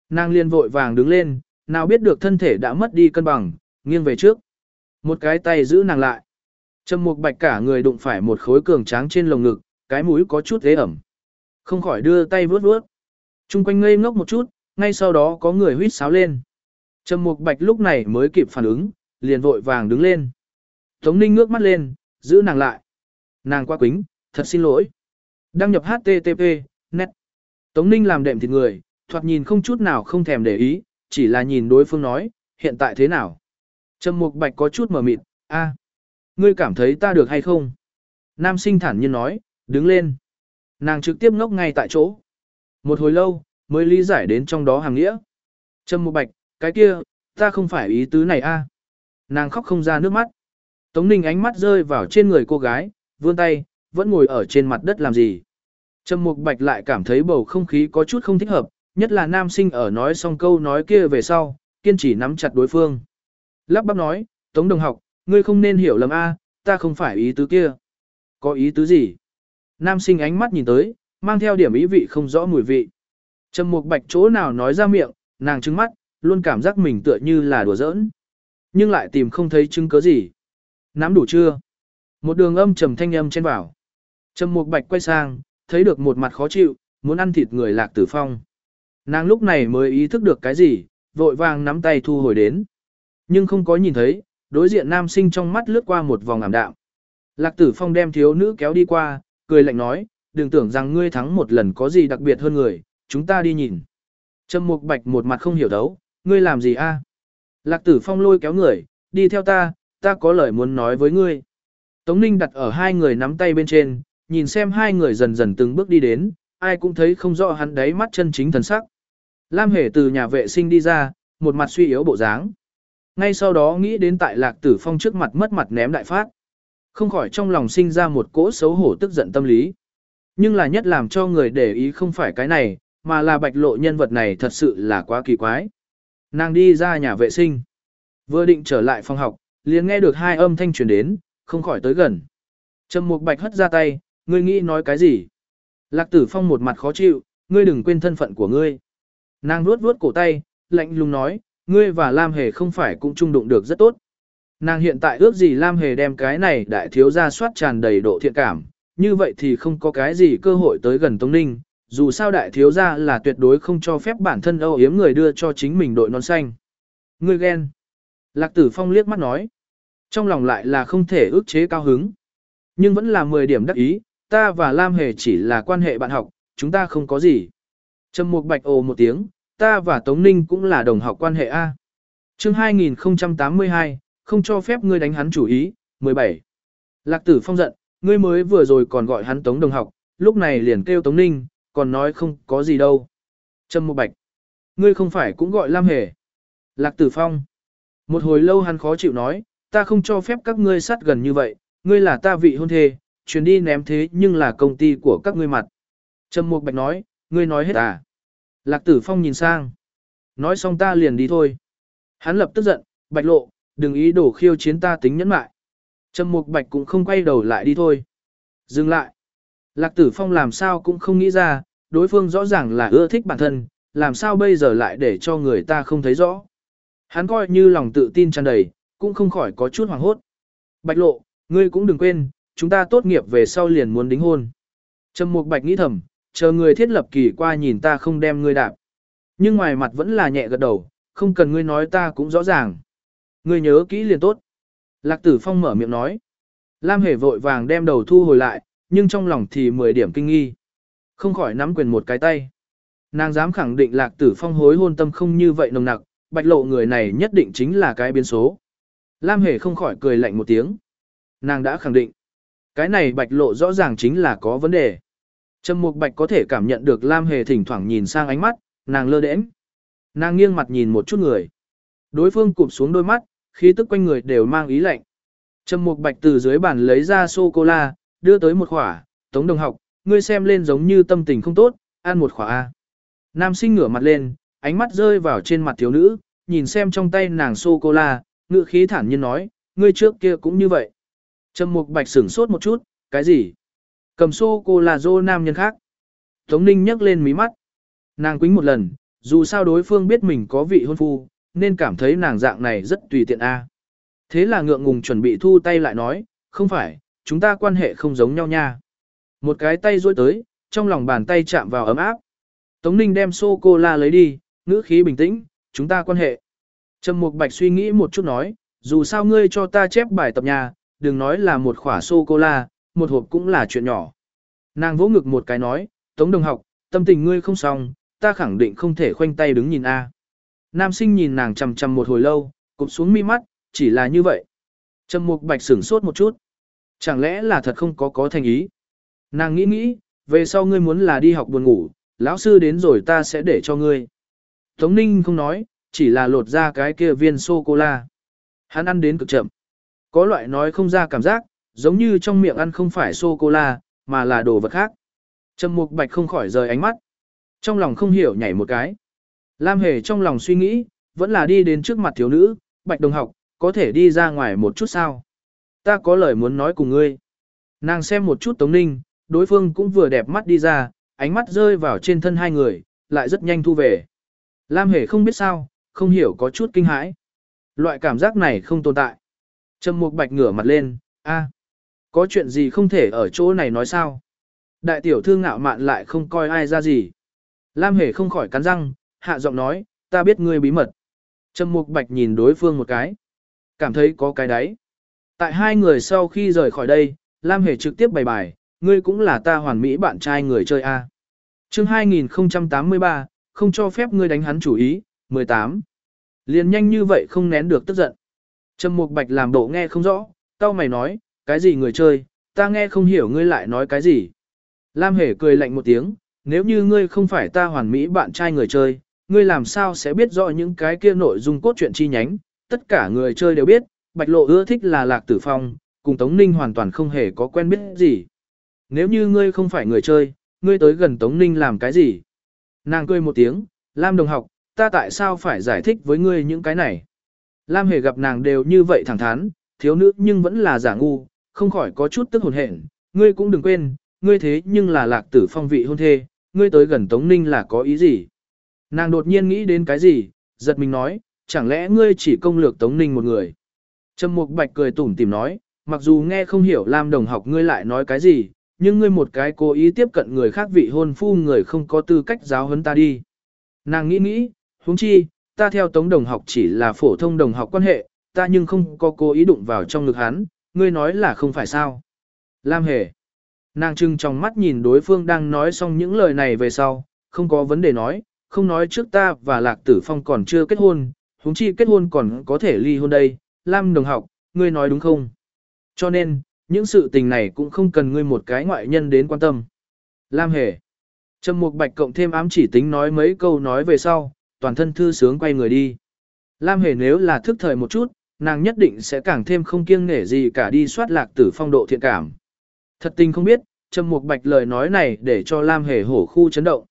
Nàng liên vội vàng đứng lên, nào biết được thân thể đã mất đi cân bằng, nghiêng về trước. Một cái tay giữ nàng lại. Trầm Mục Bạch cả người đụng phải một khối cường tráng trên lồng ngực, cái mũi có chút ế ẩm. Không khỏi đưa tay vướt vướt. Trung quanh ngây ngốc một chút, ngay sau đó có người huýt sáo lên. Trầm Mục Bạch lúc này mới kịp phản ứng, liền vội vàng đứng lên. Tống Ninh ngước mắt lên, giữ nàng lại. Nàng qua quính, thật xin lỗi. Đăng nhập HTTP, net. Tống Ninh làm đệm thịt người, thoạt nhìn không chút nào không thèm để ý, chỉ là nhìn đối phương nói, hiện tại thế nào. Trầm Mục Bạch có chút mở mịt, a, ngươi cảm thấy ta được hay không? Nam sinh thản nhiên nói, đứng lên. Nàng trực tiếp ngốc ngay tại chỗ. Một hồi lâu, mới lý giải đến trong đó hàng nghĩa. Trầm Mục Bạch, cái kia, ta không phải ý tứ này a. Nàng khóc không ra nước mắt. Tống Ninh ánh mắt rơi vào trên người cô gái, vươn tay, vẫn ngồi ở trên mặt đất làm gì. trầm Mục Bạch lại cảm thấy bầu không khí có chút không thích hợp, nhất là nam sinh ở nói xong câu nói kia về sau, kiên trì nắm chặt đối phương. Lắp bắp nói, Tống đồng học, ngươi không nên hiểu lầm a, ta không phải ý tứ kia. Có ý tứ gì? Nam sinh ánh mắt nhìn tới, mang theo điểm ý vị không rõ mùi vị. Trầm Mục Bạch chỗ nào nói ra miệng, nàng trừng mắt, luôn cảm giác mình tựa như là đùa giỡn. Nhưng lại tìm không thấy chứng cứ gì. Nắm đủ chưa? Một đường âm trầm thanh âm trên bảo Trầm Mục Bạch quay sang, thấy được một mặt khó chịu, muốn ăn thịt người Lạc Tử Phong. Nàng lúc này mới ý thức được cái gì, vội vàng nắm tay thu hồi đến. Nhưng không có nhìn thấy, đối diện nam sinh trong mắt lướt qua một vòng ảm đạm. Lạc Tử Phong đem thiếu nữ kéo đi qua, cười lạnh nói, đừng tưởng rằng ngươi thắng một lần có gì đặc biệt hơn người, chúng ta đi nhìn. Trầm Mục Bạch một mặt không hiểu đấu, ngươi làm gì a? Lạc Tử Phong lôi kéo người, đi theo ta, ta có lời muốn nói với ngươi. Tống Ninh đặt ở hai người nắm tay bên trên, nhìn xem hai người dần dần từng bước đi đến, ai cũng thấy không rõ hắn đáy mắt chân chính thần sắc. Lam Hề từ nhà vệ sinh đi ra, một mặt suy yếu bộ dáng. Ngay sau đó nghĩ đến tại Lạc Tử Phong trước mặt mất mặt ném đại phát. Không khỏi trong lòng sinh ra một cỗ xấu hổ tức giận tâm lý. Nhưng là nhất làm cho người để ý không phải cái này, mà là bạch lộ nhân vật này thật sự là quá kỳ quái. Nàng đi ra nhà vệ sinh. Vừa định trở lại phòng học, liền nghe được hai âm thanh truyền đến, không khỏi tới gần. Trầm Mục Bạch hất ra tay, ngươi nghĩ nói cái gì? Lạc Tử Phong một mặt khó chịu, ngươi đừng quên thân phận của ngươi. Nàng vuốt vuốt cổ tay, lạnh lùng nói, ngươi và Lam Hề không phải cũng chung đụng được rất tốt. Nàng hiện tại ước gì Lam Hề đem cái này đại thiếu gia soát tràn đầy độ thiện cảm, như vậy thì không có cái gì cơ hội tới gần Tống Ninh, dù sao đại thiếu gia là tuyệt đối không cho phép bản thân âu yếm người đưa cho chính mình đội non xanh. Ngươi ghen. Lạc Tử Phong liếc mắt nói. Trong lòng lại là không thể ước chế cao hứng. Nhưng vẫn là 10 điểm đắc ý, ta và Lam Hề chỉ là quan hệ bạn học, chúng ta không có gì. Trầm Mục Bạch ồ một tiếng, ta và Tống Ninh cũng là đồng học quan hệ A. chương 2082, không cho phép ngươi đánh hắn chủ ý, 17. Lạc tử phong giận, ngươi mới vừa rồi còn gọi hắn Tống đồng học, lúc này liền kêu Tống Ninh, còn nói không có gì đâu. Trâm Mộ Bạch, ngươi không phải cũng gọi Lam Hề. Lạc tử phong. Một hồi lâu hắn khó chịu nói, ta không cho phép các ngươi sát gần như vậy, ngươi là ta vị hôn thê, chuyển đi ném thế nhưng là công ty của các ngươi mặt. Trâm Mục Bạch nói, ngươi nói hết à. Lạc tử phong nhìn sang. Nói xong ta liền đi thôi. Hắn lập tức giận, bạch lộ, đừng ý đồ khiêu chiến ta tính nhẫn mại. Trâm mục bạch cũng không quay đầu lại đi thôi. Dừng lại. Lạc tử phong làm sao cũng không nghĩ ra, đối phương rõ ràng là ưa thích bản thân, làm sao bây giờ lại để cho người ta không thấy rõ. Hắn coi như lòng tự tin tràn đầy, cũng không khỏi có chút hoảng hốt. Bạch lộ, ngươi cũng đừng quên, chúng ta tốt nghiệp về sau liền muốn đính hôn. Trầm mục bạch nghĩ thầm, chờ người thiết lập kỳ qua nhìn ta không đem ngươi đạp. Nhưng ngoài mặt vẫn là nhẹ gật đầu, không cần ngươi nói ta cũng rõ ràng. Ngươi nhớ kỹ liền tốt. Lạc tử phong mở miệng nói. Lam hề vội vàng đem đầu thu hồi lại, nhưng trong lòng thì 10 điểm kinh nghi. Không khỏi nắm quyền một cái tay. Nàng dám khẳng định lạc tử phong hối hôn tâm không như vậy nồng nặc, bạch lộ người này nhất định chính là cái biến số. Lam hề không khỏi cười lạnh một tiếng. Nàng đã khẳng định. Cái này bạch lộ rõ ràng chính là có vấn đề. Trầm Mục Bạch có thể cảm nhận được Lam Hề thỉnh thoảng nhìn sang ánh mắt, nàng lơ đễnh. Nàng nghiêng mặt nhìn một chút người. Đối phương cụp xuống đôi mắt, khí tức quanh người đều mang ý lạnh. Trầm Mục Bạch từ dưới bàn lấy ra sô cô la, đưa tới một khỏa, "Tống đồng học, ngươi xem lên giống như tâm tình không tốt, ăn một khỏa a." Nam sinh ngửa mặt lên, ánh mắt rơi vào trên mặt thiếu nữ, nhìn xem trong tay nàng sô cô la, ngựa khí thản nhiên nói, "Ngươi trước kia cũng như vậy." Trầm Mục Bạch sửng sốt một chút, "Cái gì?" Cầm sô cô la dô nam nhân khác. Tống Ninh nhấc lên mí mắt. Nàng quính một lần, dù sao đối phương biết mình có vị hôn phu, nên cảm thấy nàng dạng này rất tùy tiện a. Thế là ngượng ngùng chuẩn bị thu tay lại nói, không phải, chúng ta quan hệ không giống nhau nha. Một cái tay duỗi tới, trong lòng bàn tay chạm vào ấm áp. Tống Ninh đem sô cô la lấy đi, ngữ khí bình tĩnh, chúng ta quan hệ. Trầm Mục Bạch suy nghĩ một chút nói, dù sao ngươi cho ta chép bài tập nhà, đừng nói là một khỏa sô cô la, một hộp cũng là chuyện nhỏ. Nàng vỗ ngực một cái nói, Tống đồng học, tâm tình ngươi không xong, ta khẳng định không thể khoanh tay đứng nhìn a. Nam sinh nhìn nàng chằm chằm một hồi lâu, cụp xuống mi mắt, chỉ là như vậy. Trầm mục bạch sửng sốt một chút. Chẳng lẽ là thật không có có thành ý? Nàng nghĩ nghĩ, về sau ngươi muốn là đi học buồn ngủ, lão sư đến rồi ta sẽ để cho ngươi. Tống ninh không nói, chỉ là lột ra cái kia viên sô-cô-la. Hắn ăn đến cực chậm. Có loại nói không ra cảm giác, giống như trong miệng ăn không phải sô-cô-la, mà là đồ vật khác. Trầm Mục Bạch không khỏi rời ánh mắt. Trong lòng không hiểu nhảy một cái. Lam Hề trong lòng suy nghĩ, vẫn là đi đến trước mặt thiếu nữ, Bạch đồng học, có thể đi ra ngoài một chút sao? Ta có lời muốn nói cùng ngươi. Nàng xem một chút Tống Ninh, đối phương cũng vừa đẹp mắt đi ra, ánh mắt rơi vào trên thân hai người, lại rất nhanh thu về. Lam Hề không biết sao, không hiểu có chút kinh hãi. Loại cảm giác này không tồn tại. Trầm Mục Bạch ngửa mặt lên, a, có chuyện gì không thể ở chỗ này nói sao? Đại tiểu thư ngạo mạn lại không coi ai ra gì. Lam Hề không khỏi cắn răng, hạ giọng nói, ta biết ngươi bí mật. Trầm Mục Bạch nhìn đối phương một cái. Cảm thấy có cái đấy. Tại hai người sau khi rời khỏi đây, Lam Hề trực tiếp bày bài, ngươi cũng là ta hoàn mỹ bạn trai người chơi A. chương 2083, không cho phép ngươi đánh hắn chủ ý, 18. Liền nhanh như vậy không nén được tức giận. Trầm Mục Bạch làm bộ nghe không rõ, tao mày nói, cái gì người chơi, ta nghe không hiểu ngươi lại nói cái gì. Lam Hề cười lạnh một tiếng, nếu như ngươi không phải ta hoàn mỹ bạn trai người chơi, ngươi làm sao sẽ biết rõ những cái kia nội dung cốt truyện chi nhánh, tất cả người chơi đều biết, Bạch Lộ ưa thích là Lạc Tử Phong, cùng Tống Ninh hoàn toàn không hề có quen biết gì. Nếu như ngươi không phải người chơi, ngươi tới gần Tống Ninh làm cái gì? Nàng cười một tiếng, Lam đồng học, ta tại sao phải giải thích với ngươi những cái này? Lam hề gặp nàng đều như vậy thẳng thắn, thiếu nữ nhưng vẫn là giả ngu, không khỏi có chút tức hồn hển. Ngươi cũng đừng quên, ngươi thế nhưng là lạc tử phong vị hôn thê, ngươi tới gần Tống Ninh là có ý gì? Nàng đột nhiên nghĩ đến cái gì, giật mình nói, chẳng lẽ ngươi chỉ công lược Tống Ninh một người? Trầm Mục Bạch cười tủm tỉm nói, mặc dù nghe không hiểu Lam đồng học ngươi lại nói cái gì, nhưng ngươi một cái cố ý tiếp cận người khác vị hôn phu người không có tư cách giáo huấn ta đi. Nàng nghĩ nghĩ, huống chi, ta theo tống đồng học chỉ là phổ thông đồng học quan hệ, ta nhưng không có cố ý đụng vào trong ngực hắn, ngươi nói là không phải sao. Lam hề. Nàng trưng trong mắt nhìn đối phương đang nói xong những lời này về sau, không có vấn đề nói, không nói trước ta và Lạc Tử Phong còn chưa kết hôn, huống chi kết hôn còn có thể ly hôn đây, Lam đồng học, ngươi nói đúng không? Cho nên, những sự tình này cũng không cần ngươi một cái ngoại nhân đến quan tâm. Lam hề. Trầm Mục Bạch cộng thêm ám chỉ tính nói mấy câu nói về sau, toàn thân thư sướng quay người đi. Lam hề nếu là thức thời một chút, nàng nhất định sẽ càng thêm không kiêng nể gì cả đi soát lạc tử phong độ thiện cảm. Thật tình không biết, Trầm Mục Bạch lời nói này để cho Lam hề hổ khu chấn động.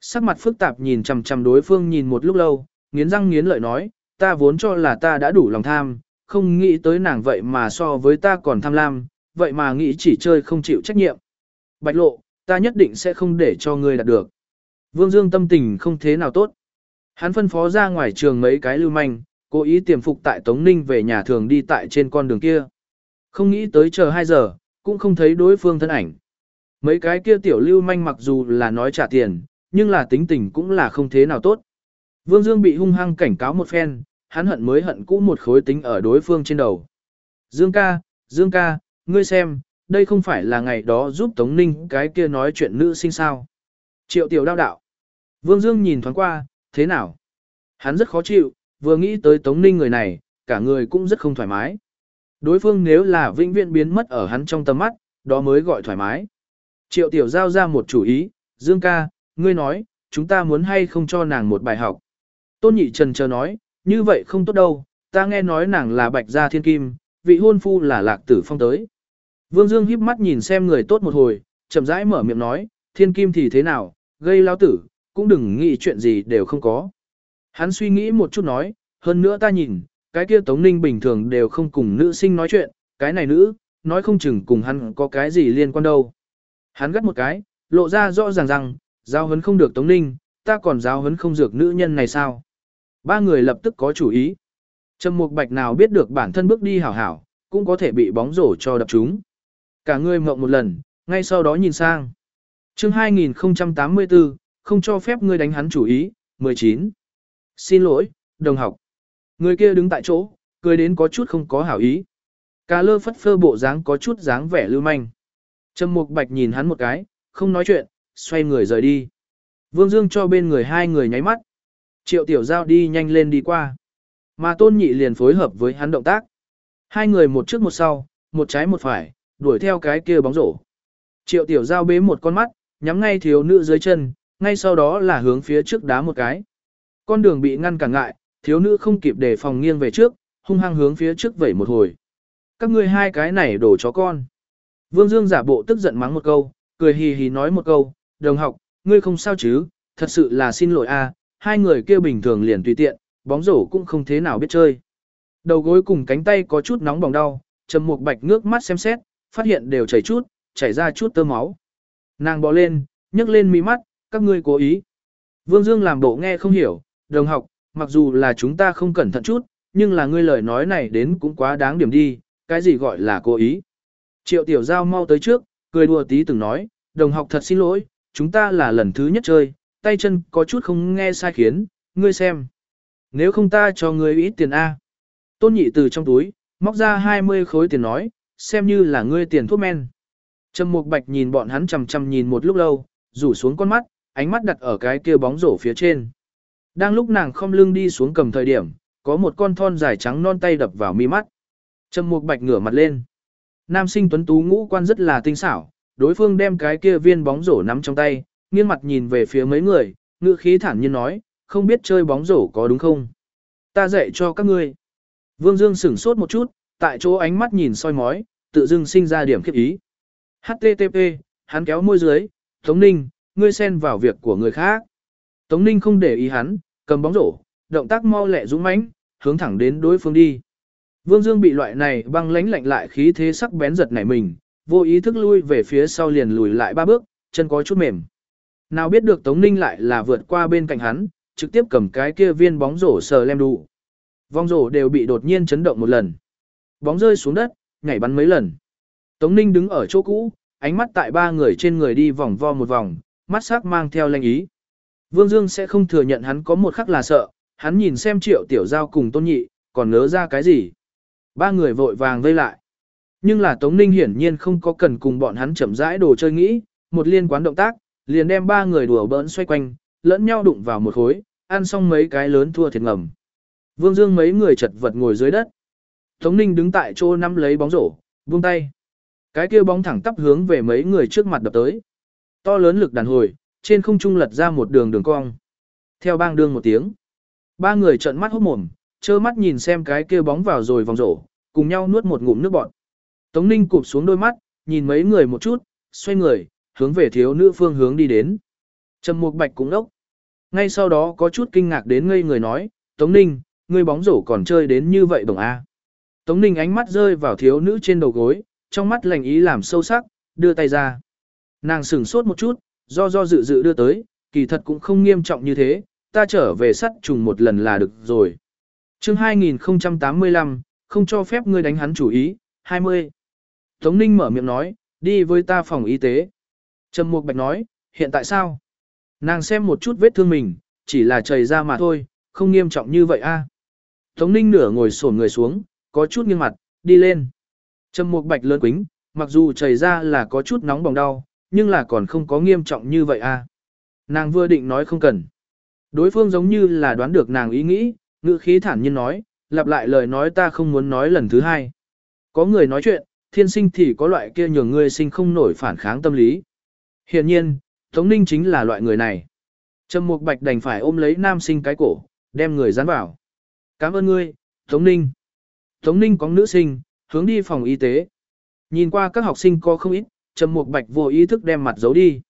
Sắc mặt phức tạp nhìn chằm chằm đối phương nhìn một lúc lâu, nghiến răng nghiến lợi nói, ta vốn cho là ta đã đủ lòng tham, không nghĩ tới nàng vậy mà so với ta còn tham lam, vậy mà nghĩ chỉ chơi không chịu trách nhiệm. Bạch lộ, ta nhất định sẽ không để cho ngươi đạt được. Vương Dương tâm tình không thế nào tốt. Hắn phân phó ra ngoài trường mấy cái lưu manh, cố ý tiềm phục tại Tống Ninh về nhà thường đi tại trên con đường kia. Không nghĩ tới chờ 2 giờ, cũng không thấy đối phương thân ảnh. Mấy cái kia tiểu lưu manh mặc dù là nói trả tiền, nhưng là tính tình cũng là không thế nào tốt. Vương Dương bị hung hăng cảnh cáo một phen, hắn hận mới hận cũ một khối tính ở đối phương trên đầu. Dương ca, Dương ca, ngươi xem, đây không phải là ngày đó giúp Tống Ninh cái kia nói chuyện nữ sinh sao. Triệu tiểu đao đạo. Vương Dương nhìn thoáng qua, thế nào? Hắn rất khó chịu, vừa nghĩ tới Tống Ninh người này, cả người cũng rất không thoải mái. Đối phương nếu là vĩnh viễn biến mất ở hắn trong tầm mắt, đó mới gọi thoải mái. Triệu tiểu giao ra một chủ ý, Dương ca, ngươi nói, chúng ta muốn hay không cho nàng một bài học. Tôn nhị trần chờ nói, như vậy không tốt đâu, ta nghe nói nàng là bạch gia thiên kim, vị hôn phu là lạc tử phong tới. Vương Dương híp mắt nhìn xem người tốt một hồi, chậm rãi mở miệng nói, thiên kim thì thế nào, gây lao tử, cũng đừng nghĩ chuyện gì đều không có. Hắn suy nghĩ một chút nói, hơn nữa ta nhìn, cái kia Tống Ninh bình thường đều không cùng nữ sinh nói chuyện, cái này nữ, nói không chừng cùng hắn có cái gì liên quan đâu. Hắn gắt một cái, lộ ra rõ ràng rằng, giao hấn không được Tống Ninh, ta còn giao hấn không dược nữ nhân này sao. Ba người lập tức có chủ ý. Trầm Mục Bạch nào biết được bản thân bước đi hảo hảo, cũng có thể bị bóng rổ cho đập chúng. Cả người mộng một lần, ngay sau đó nhìn sang. chương 2084, không cho phép ngươi đánh hắn chủ ý, 19. Xin lỗi, đồng học. Người kia đứng tại chỗ, cười đến có chút không có hảo ý. Cà lơ phất phơ bộ dáng có chút dáng vẻ lưu manh. Trầm Mục Bạch nhìn hắn một cái, không nói chuyện, xoay người rời đi. Vương Dương cho bên người hai người nháy mắt. Triệu Tiểu Giao đi nhanh lên đi qua. Mà Tôn Nhị liền phối hợp với hắn động tác. Hai người một trước một sau, một trái một phải, đuổi theo cái kia bóng rổ. Triệu Tiểu Giao bế một con mắt, nhắm ngay thiếu nữ dưới chân, ngay sau đó là hướng phía trước đá một cái. Con đường bị ngăn cản ngại, thiếu nữ không kịp để phòng nghiêng về trước, hung hăng hướng phía trước vẩy một hồi. Các ngươi hai cái này đổ chó con. Vương Dương giả bộ tức giận mắng một câu, cười hì hì nói một câu, đồng học, ngươi không sao chứ, thật sự là xin lỗi a, hai người kia bình thường liền tùy tiện, bóng rổ cũng không thế nào biết chơi. Đầu gối cùng cánh tay có chút nóng bỏng đau, Trầm Mục Bạch ngước mắt xem xét, phát hiện đều chảy chút, chảy ra chút tơ máu. Nàng bò lên, nhấc lên mí mắt, các ngươi cố ý. Vương Dương làm bộ nghe không hiểu, đồng học, mặc dù là chúng ta không cẩn thận chút, nhưng là ngươi lời nói này đến cũng quá đáng điểm đi, cái gì gọi là cố ý. Triệu Tiểu Giao mau tới trước, cười đùa tí từng nói, đồng học thật xin lỗi, chúng ta là lần thứ nhất chơi, tay chân có chút không nghe sai khiến, ngươi xem. Nếu không ta cho ngươi ít tiền A. Tôn nhị từ trong túi, móc ra 20 khối tiền nói, xem như là ngươi tiền thuốc men. Trầm Mục Bạch nhìn bọn hắn chằm chằm nhìn một lúc lâu, rủ xuống con mắt, ánh mắt đặt ở cái kia bóng rổ phía trên. Đang lúc nàng không lưng đi xuống cầm thời điểm, có một con thon dài trắng non tay đập vào mi mắt. Trầm Mục Bạch ngửa mặt lên. Nam sinh tuấn tú ngũ quan rất là tinh xảo, đối phương đem cái kia viên bóng rổ nắm trong tay, nghiêng mặt nhìn về phía mấy người, ngữ khí thản nhiên nói, không biết chơi bóng rổ có đúng không? Ta dạy cho các ngươi. Vương Dương sửng sốt một chút, tại chỗ ánh mắt nhìn soi mói, tự dưng sinh ra điểm khiếp ý. HTTP, hắn kéo môi dưới, Tống Ninh, ngươi xen vào việc của người khác. Tống Ninh không để ý hắn, cầm bóng rổ, động tác mau lẹ dũng mãnh, hướng thẳng đến đối phương đi. Vương Dương bị loại này băng lánh lạnh lại khí thế sắc bén giật nảy mình, vô ý thức lui về phía sau liền lùi lại ba bước, chân có chút mềm. Nào biết được Tống Ninh lại là vượt qua bên cạnh hắn, trực tiếp cầm cái kia viên bóng rổ sờ lem đủ. Vong rổ đều bị đột nhiên chấn động một lần. Bóng rơi xuống đất, nhảy bắn mấy lần. Tống Ninh đứng ở chỗ cũ, ánh mắt tại ba người trên người đi vòng vo một vòng, mắt sắc mang theo lanh ý. Vương Dương sẽ không thừa nhận hắn có một khắc là sợ, hắn nhìn xem triệu tiểu giao cùng tôn nhị, còn ngớ ra cái gì. Ba người vội vàng vây lại. Nhưng là Tống Ninh hiển nhiên không có cần cùng bọn hắn chậm rãi đồ chơi nghĩ, một liên quán động tác, liền đem ba người đùa bỡn xoay quanh, lẫn nhau đụng vào một khối, ăn xong mấy cái lớn thua thiệt ngầm. Vương Dương mấy người chật vật ngồi dưới đất. Tống Ninh đứng tại chỗ nắm lấy bóng rổ, buông tay. Cái kia bóng thẳng tắp hướng về mấy người trước mặt đập tới. To lớn lực đàn hồi, trên không trung lật ra một đường đường cong. Theo bang đương một tiếng. Ba người trợn mắt hốt mồm, trơ mắt nhìn xem cái kia bóng vào rồi vòng rổ, cùng nhau nuốt một ngụm nước bọt. Tống Ninh cụp xuống đôi mắt, nhìn mấy người một chút, xoay người, hướng về thiếu nữ phương hướng đi đến. Trầm Mục Bạch cũng đốc. Ngay sau đó có chút kinh ngạc đến ngây người nói, Tống Ninh, ngươi bóng rổ còn chơi đến như vậy đồng A. Tống Ninh ánh mắt rơi vào thiếu nữ trên đầu gối, trong mắt lành ý làm sâu sắc, đưa tay ra. Nàng sửng sốt một chút, do do dự dự đưa tới, kỳ thật cũng không nghiêm trọng như thế, ta trở về sắt trùng một lần là được rồi. chương 2085, không cho phép ngươi đánh hắn chủ ý, 20. Tống Ninh mở miệng nói, đi với ta phòng y tế. Trầm Mục Bạch nói, hiện tại sao? Nàng xem một chút vết thương mình, chỉ là chảy ra mà thôi, không nghiêm trọng như vậy a. Tống Ninh nửa ngồi xổm người xuống, có chút nghiêng mặt, đi lên. Trầm Mục Bạch lớn quính, mặc dù chảy ra là có chút nóng bỏng đau, nhưng là còn không có nghiêm trọng như vậy a. Nàng vừa định nói không cần. Đối phương giống như là đoán được nàng ý nghĩ, ngữ khí thản nhiên nói, lặp lại lời nói ta không muốn nói lần thứ hai. Có người nói chuyện, thiên sinh thì có loại kia nhường ngươi sinh không nổi phản kháng tâm lý. Hiện nhiên, Tống Ninh chính là loại người này. Trầm Mục Bạch đành phải ôm lấy nam sinh cái cổ, đem người dán vào. Cảm ơn ngươi, Tống Ninh. Tống Ninh có nữ sinh, hướng đi phòng y tế. Nhìn qua các học sinh có không ít, Trầm Mục Bạch vô ý thức đem mặt giấu đi.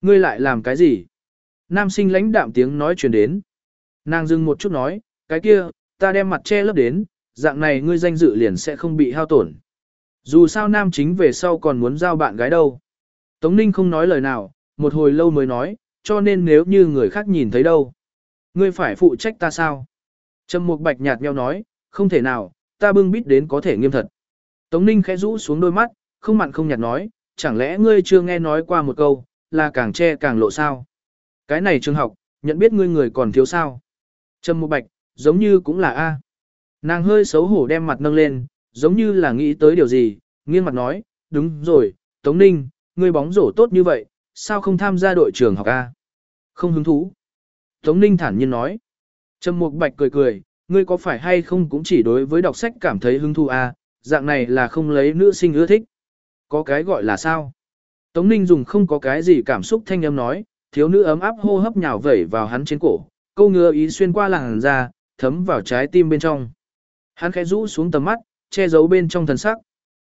Ngươi lại làm cái gì? Nam sinh lãnh đạm tiếng nói truyền đến. Nàng dừng một chút nói, cái kia, ta đem mặt che lấp đến, dạng này ngươi danh dự liền sẽ không bị hao tổn. Dù sao nam chính về sau còn muốn giao bạn gái đâu. Tống Ninh không nói lời nào, một hồi lâu mới nói, cho nên nếu như người khác nhìn thấy đâu. Ngươi phải phụ trách ta sao? Trầm Mục Bạch nhạt nhau nói, không thể nào, ta bưng bít đến có thể nghiêm thật. Tống Ninh khẽ rũ xuống đôi mắt, không mặn không nhạt nói, chẳng lẽ ngươi chưa nghe nói qua một câu, là càng che càng lộ sao? Cái này trường học, nhận biết ngươi người còn thiếu sao? Trầm Mục Bạch, giống như cũng là A. Nàng hơi xấu hổ đem mặt nâng lên, giống như là nghĩ tới điều gì, nghiêng mặt nói, đúng rồi, Tống Ninh, ngươi bóng rổ tốt như vậy, sao không tham gia đội trường học A? Không hứng thú. Tống Ninh thản nhiên nói. Trầm Mục Bạch cười cười, ngươi có phải hay không cũng chỉ đối với đọc sách cảm thấy hứng thú A, dạng này là không lấy nữ sinh ưa thích. Có cái gọi là sao? Tống Ninh dùng không có cái gì cảm xúc thanh âm nói, thiếu nữ ấm áp hô hấp nhào vẩy vào hắn trên cổ, câu ngứa ý xuyên qua làn da, thấm vào trái tim bên trong. Hắn khẽ rũ xuống tầm mắt, che giấu bên trong thần sắc.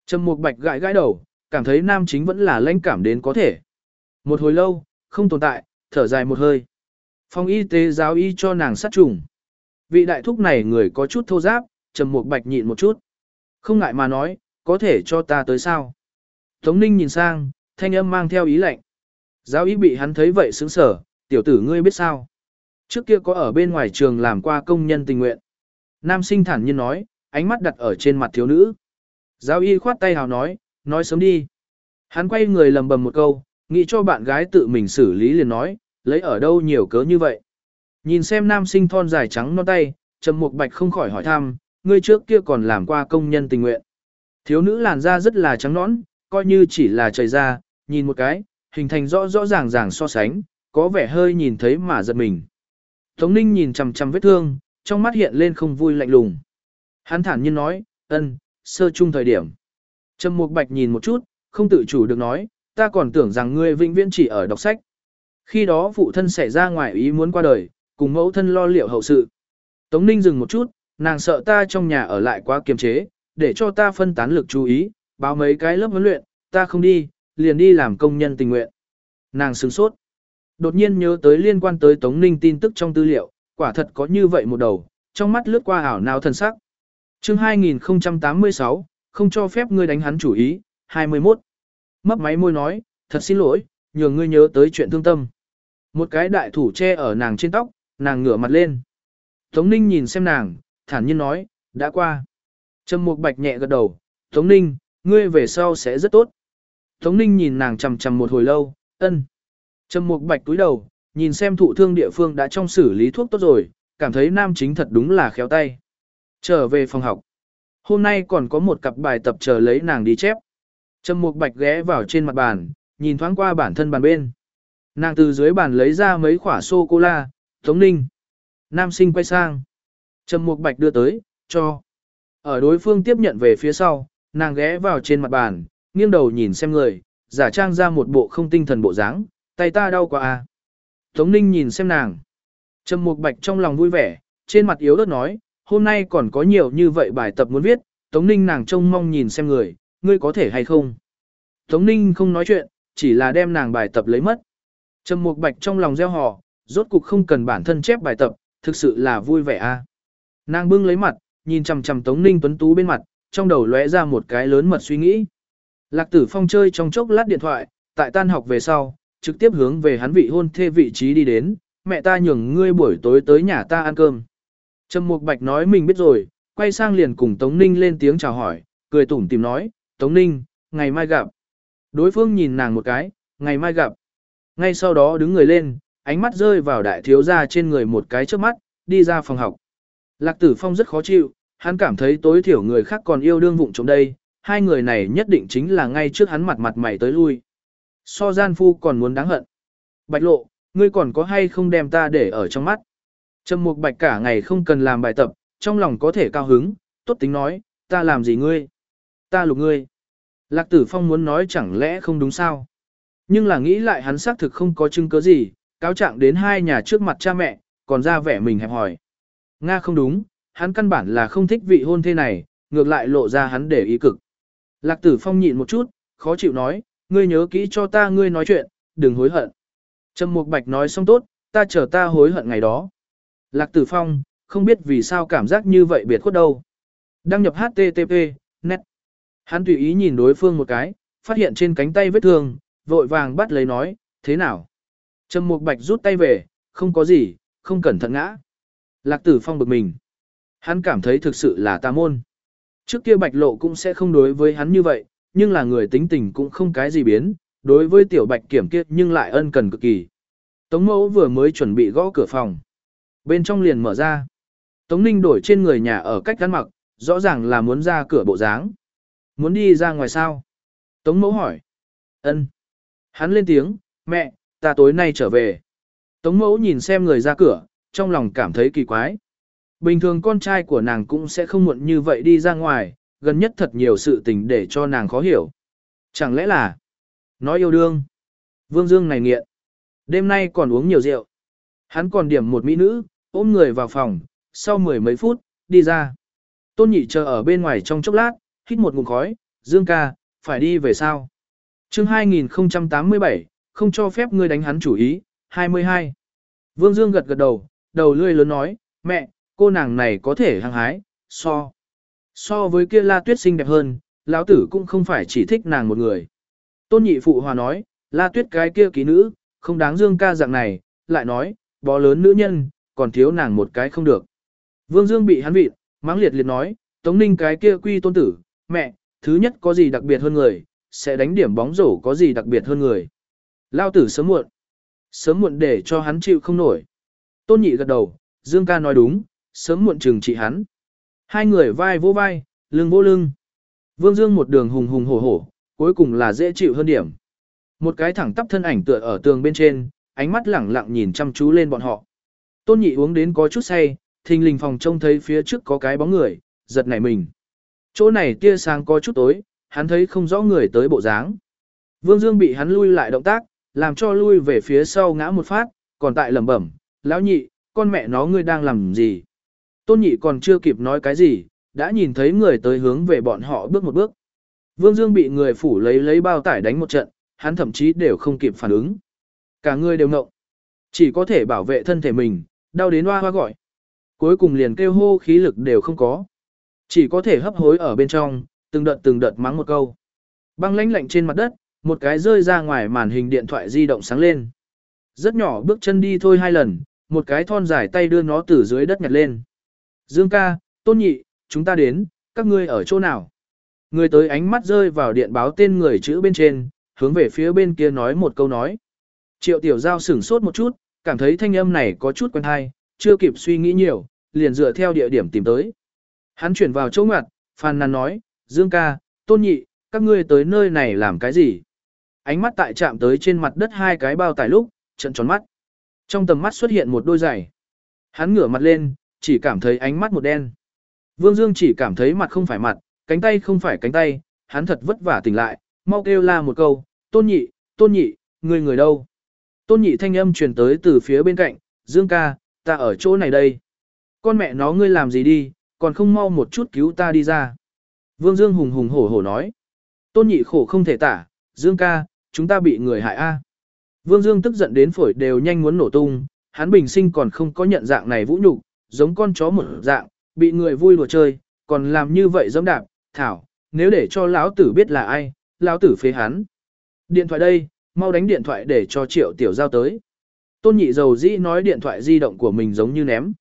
Trầm Mục Bạch gãi gãi đầu, cảm thấy nam chính vẫn là lãnh cảm đến có thể. Một hồi lâu, không tồn tại, thở dài một hơi. Phòng y tế giáo y cho nàng sát trùng. Vị đại thúc này người có chút thô giáp, Trầm một Bạch nhịn một chút. Không ngại mà nói, có thể cho ta tới sao? Tống Ninh nhìn sang, thanh âm mang theo ý lạnh. Giáo y bị hắn thấy vậy sững sở, tiểu tử ngươi biết sao? Trước kia có ở bên ngoài trường làm qua công nhân tình nguyện. Nam sinh thản nhiên nói, ánh mắt đặt ở trên mặt thiếu nữ. Giáo y khoát tay hào nói, nói sớm đi. Hắn quay người lầm bầm một câu, nghĩ cho bạn gái tự mình xử lý liền nói, lấy ở đâu nhiều cớ như vậy. Nhìn xem nam sinh thon dài trắng non tay, Trầm Mục Bạch không khỏi hỏi thăm, ngươi trước kia còn làm qua công nhân tình nguyện. Thiếu nữ làn da rất là trắng nõn, coi như chỉ là trời da, nhìn một cái, hình thành rõ rõ ràng ràng so sánh, có vẻ hơi nhìn thấy mà giật mình. Tống Ninh nhìn chằm chằm vết thương, trong mắt hiện lên không vui lạnh lùng. Hắn thản nhiên nói, ân, sơ chung thời điểm. Trầm Mục Bạch nhìn một chút, không tự chủ được nói, ta còn tưởng rằng ngươi vĩnh viễn chỉ ở đọc sách. Khi đó phụ thân xảy ra ngoài ý muốn qua đời, cùng mẫu thân lo liệu hậu sự. Tống Ninh dừng một chút, nàng sợ ta trong nhà ở lại quá kiềm chế, để cho ta phân tán lực chú ý, báo mấy cái lớp huấn luyện, ta không đi, liền đi làm công nhân tình nguyện. Nàng sửng sốt. Đột nhiên nhớ tới liên quan tới Tống Ninh tin tức trong tư liệu, quả thật có như vậy một đầu, trong mắt lướt qua ảo nào thần sắc. chương 2086, không cho phép ngươi đánh hắn chủ ý, 21. Mấp máy môi nói, thật xin lỗi, nhường ngươi nhớ tới chuyện thương tâm. Một cái đại thủ che ở nàng trên tóc, nàng ngửa mặt lên. Tống Ninh nhìn xem nàng, thản nhiên nói, đã qua. Trầm Mục Bạch nhẹ gật đầu, Tống Ninh, ngươi về sau sẽ rất tốt. Tống Ninh nhìn nàng chằm chằm một hồi lâu, ân. Trầm Mục Bạch túi đầu, nhìn xem thụ thương địa phương đã trong xử lý thuốc tốt rồi, cảm thấy nam chính thật đúng là khéo tay. Trở về phòng học. Hôm nay còn có một cặp bài tập chờ lấy nàng đi chép. Trầm Mục Bạch ghé vào trên mặt bàn, nhìn thoáng qua bản thân bàn bên. Nàng từ dưới bàn lấy ra mấy quả sô-cô-la, Tống Ninh. Nam sinh quay sang. Trầm Mục Bạch đưa tới, cho. Ở đối phương tiếp nhận về phía sau, nàng ghé vào trên mặt bàn, nghiêng đầu nhìn xem người, giả trang ra một bộ không tinh thần bộ dáng, tay ta đau quá à. Tống Ninh nhìn xem nàng. Trầm Mục Bạch trong lòng vui vẻ, trên mặt yếu ớt nói, hôm nay còn có nhiều như vậy bài tập muốn viết, Tống Ninh nàng trông mong nhìn xem người, ngươi có thể hay không. Tống Ninh không nói chuyện, chỉ là đem nàng bài tập lấy mất. Trầm Mục Bạch trong lòng gieo hò, rốt cục không cần bản thân chép bài tập, thực sự là vui vẻ a. À. Nàng bưng lấy mặt, nhìn chằm chằm Tống Ninh tuấn tú bên mặt, trong đầu lóe ra một cái lớn mật suy nghĩ. Lạc Tử Phong chơi trong chốc lát điện thoại, tại tan học về sau, trực tiếp hướng về hắn vị hôn thê vị trí đi đến, mẹ ta nhường ngươi buổi tối tới nhà ta ăn cơm. Trầm Mục Bạch nói mình biết rồi, quay sang liền cùng Tống Ninh lên tiếng chào hỏi, cười tủm tìm nói, Tống Ninh, ngày mai gặp. Đối phương nhìn nàng một cái, ngày mai gặp. Ngay sau đó đứng người lên, ánh mắt rơi vào đại thiếu gia trên người một cái trước mắt, đi ra phòng học. Lạc Tử Phong rất khó chịu, hắn cảm thấy tối thiểu người khác còn yêu đương vụng trong đây, hai người này nhất định chính là ngay trước hắn mặt mặt mày tới lui. So gian phu còn muốn đáng hận. Bạch lộ, ngươi còn có hay không đem ta để ở trong mắt. Trầm mục bạch cả ngày không cần làm bài tập, trong lòng có thể cao hứng, tốt tính nói, ta làm gì ngươi? Ta lục ngươi. Lạc tử phong muốn nói chẳng lẽ không đúng sao? Nhưng là nghĩ lại hắn xác thực không có chứng cứ gì, cáo trạng đến hai nhà trước mặt cha mẹ, còn ra vẻ mình hẹp hỏi. Nga không đúng, hắn căn bản là không thích vị hôn thê này, ngược lại lộ ra hắn để ý cực. Lạc tử phong nhịn một chút, khó chịu nói, ngươi nhớ kỹ cho ta ngươi nói chuyện, đừng hối hận. Trầm Mục Bạch nói xong tốt, ta chờ ta hối hận ngày đó. Lạc Tử Phong, không biết vì sao cảm giác như vậy biệt khuất đâu. Đăng nhập HTTP, net. Hắn tùy ý nhìn đối phương một cái, phát hiện trên cánh tay vết thương, vội vàng bắt lấy nói, thế nào? Trầm Mục Bạch rút tay về, không có gì, không cẩn thận ngã. Lạc Tử Phong bực mình. Hắn cảm thấy thực sự là ta môn. Trước kia Bạch Lộ cũng sẽ không đối với hắn như vậy, nhưng là người tính tình cũng không cái gì biến, đối với tiểu Bạch kiểm kiết nhưng lại ân cần cực kỳ. Tống mẫu vừa mới chuẩn bị gõ cửa phòng. Bên trong liền mở ra. Tống Ninh đổi trên người nhà ở cách gắn mặc, rõ ràng là muốn ra cửa bộ dáng. Muốn đi ra ngoài sao? Tống mẫu hỏi. ân Hắn lên tiếng, mẹ, ta tối nay trở về. Tống mẫu nhìn xem người ra cửa, trong lòng cảm thấy kỳ quái. Bình thường con trai của nàng cũng sẽ không muộn như vậy đi ra ngoài, gần nhất thật nhiều sự tình để cho nàng khó hiểu. Chẳng lẽ là nói yêu đương? Vương Dương này nghiện. Đêm nay còn uống nhiều rượu. Hắn còn điểm một mỹ nữ, ôm người vào phòng, sau mười mấy phút, đi ra. Tôn nhị chờ ở bên ngoài trong chốc lát, hít một ngụm khói, Dương ca, phải đi về sao? chương 2087, không cho phép ngươi đánh hắn chủ ý, 22. Vương Dương gật gật đầu, đầu lươi lớn nói, mẹ, cô nàng này có thể hăng hái, so. So với kia la tuyết xinh đẹp hơn, lão tử cũng không phải chỉ thích nàng một người. Tôn nhị phụ hòa nói, la tuyết cái kia ký nữ, không đáng Dương ca dạng này, lại nói, bó lớn nữ nhân, còn thiếu nàng một cái không được. Vương Dương bị hắn vịt, mắng liệt liệt nói, Tống Ninh cái kia quy tôn tử, mẹ, thứ nhất có gì đặc biệt hơn người, sẽ đánh điểm bóng rổ có gì đặc biệt hơn người. Lao tử sớm muộn. Sớm muộn để cho hắn chịu không nổi. Tôn nhị gật đầu, Dương ca nói đúng, sớm muộn trừng trị hắn. Hai người vai vô vai, lưng vô lưng. Vương Dương một đường hùng hùng hổ hổ, cuối cùng là dễ chịu hơn điểm. Một cái thẳng tắp thân ảnh tựa ở tường bên trên, ánh mắt lẳng lặng nhìn chăm chú lên bọn họ. Tôn nhị uống đến có chút say, thình lình phòng trông thấy phía trước có cái bóng người, giật nảy mình. Chỗ này tia sáng có chút tối, hắn thấy không rõ người tới bộ dáng. Vương Dương bị hắn lui lại động tác, làm cho lui về phía sau ngã một phát, còn tại lẩm bẩm, lão nhị, con mẹ nó ngươi đang làm gì? Tôn nhị còn chưa kịp nói cái gì, đã nhìn thấy người tới hướng về bọn họ bước một bước. Vương Dương bị người phủ lấy lấy bao tải đánh một trận, hắn thậm chí đều không kịp phản ứng. Cả người đều ngộng. Chỉ có thể bảo vệ thân thể mình, đau đến hoa hoa gọi. Cuối cùng liền kêu hô khí lực đều không có. Chỉ có thể hấp hối ở bên trong, từng đợt từng đợt mắng một câu. Băng lãnh lạnh trên mặt đất, một cái rơi ra ngoài màn hình điện thoại di động sáng lên. Rất nhỏ bước chân đi thôi hai lần, một cái thon dài tay đưa nó từ dưới đất nhặt lên. Dương ca, tôn nhị, chúng ta đến, các ngươi ở chỗ nào? Người tới ánh mắt rơi vào điện báo tên người chữ bên trên, hướng về phía bên kia nói một câu nói. Triệu tiểu giao sửng sốt một chút, cảm thấy thanh âm này có chút quen hay, chưa kịp suy nghĩ nhiều, liền dựa theo địa điểm tìm tới. Hắn chuyển vào chỗ ngoặt, phàn nàn nói, Dương ca, tôn nhị, các ngươi tới nơi này làm cái gì? Ánh mắt tại chạm tới trên mặt đất hai cái bao tải lúc, trận tròn mắt. Trong tầm mắt xuất hiện một đôi giày. Hắn ngửa mặt lên, chỉ cảm thấy ánh mắt một đen. Vương Dương chỉ cảm thấy mặt không phải mặt, cánh tay không phải cánh tay, hắn thật vất vả tỉnh lại, mau kêu la một câu, tôn nhị, tôn nhị, người người đâu? Tôn nhị thanh âm truyền tới từ phía bên cạnh, Dương ca, ta ở chỗ này đây. Con mẹ nó ngươi làm gì đi, còn không mau một chút cứu ta đi ra. Vương Dương hùng hùng hổ hổ nói. Tôn nhị khổ không thể tả, Dương ca, chúng ta bị người hại a. Vương Dương tức giận đến phổi đều nhanh muốn nổ tung, hắn bình sinh còn không có nhận dạng này vũ nhục, giống con chó một dạng, bị người vui đùa chơi, còn làm như vậy giống đạp, thảo, nếu để cho lão tử biết là ai, lão tử phế hắn. Điện thoại đây, mau đánh điện thoại để cho triệu tiểu giao tới. Tôn nhị dầu dĩ nói điện thoại di động của mình giống như ném.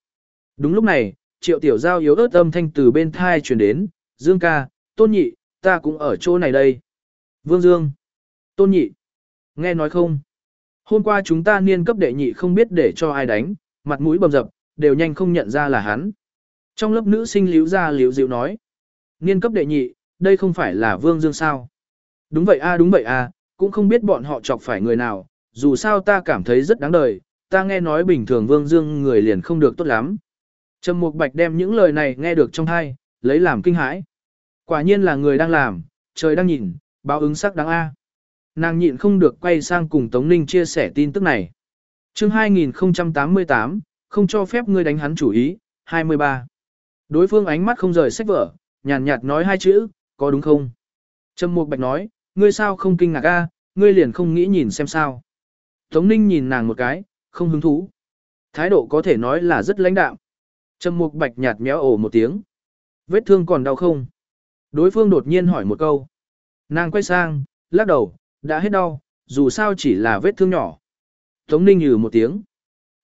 Đúng lúc này, triệu tiểu giao yếu ớt âm thanh từ bên thai truyền đến, Dương ca, tôn nhị, ta cũng ở chỗ này đây. Vương Dương, tôn nhị, nghe nói không? Hôm qua chúng ta niên cấp đệ nhị không biết để cho ai đánh, mặt mũi bầm dập, đều nhanh không nhận ra là hắn. Trong lớp nữ sinh liễu ra liễu dịu nói, niên cấp đệ nhị, đây không phải là Vương Dương sao? Đúng vậy a đúng vậy a cũng không biết bọn họ chọc phải người nào, dù sao ta cảm thấy rất đáng đời, ta nghe nói bình thường Vương Dương người liền không được tốt lắm. Trầm Mục Bạch đem những lời này nghe được trong tai, lấy làm kinh hãi. Quả nhiên là người đang làm, trời đang nhìn, báo ứng sắc đáng A. Nàng nhịn không được quay sang cùng Tống Ninh chia sẻ tin tức này. chương 2088, không cho phép ngươi đánh hắn chủ ý, 23. Đối phương ánh mắt không rời sách vở, nhàn nhạt nói hai chữ, có đúng không? Trầm Mục Bạch nói, ngươi sao không kinh ngạc a, ngươi liền không nghĩ nhìn xem sao. Tống Ninh nhìn nàng một cái, không hứng thú. Thái độ có thể nói là rất lãnh đạm. Trầm Mục Bạch nhạt méo ồ một tiếng. Vết thương còn đau không? Đối phương đột nhiên hỏi một câu. Nàng quay sang, lắc đầu, đã hết đau, dù sao chỉ là vết thương nhỏ. Tống Ninh nhừ một tiếng.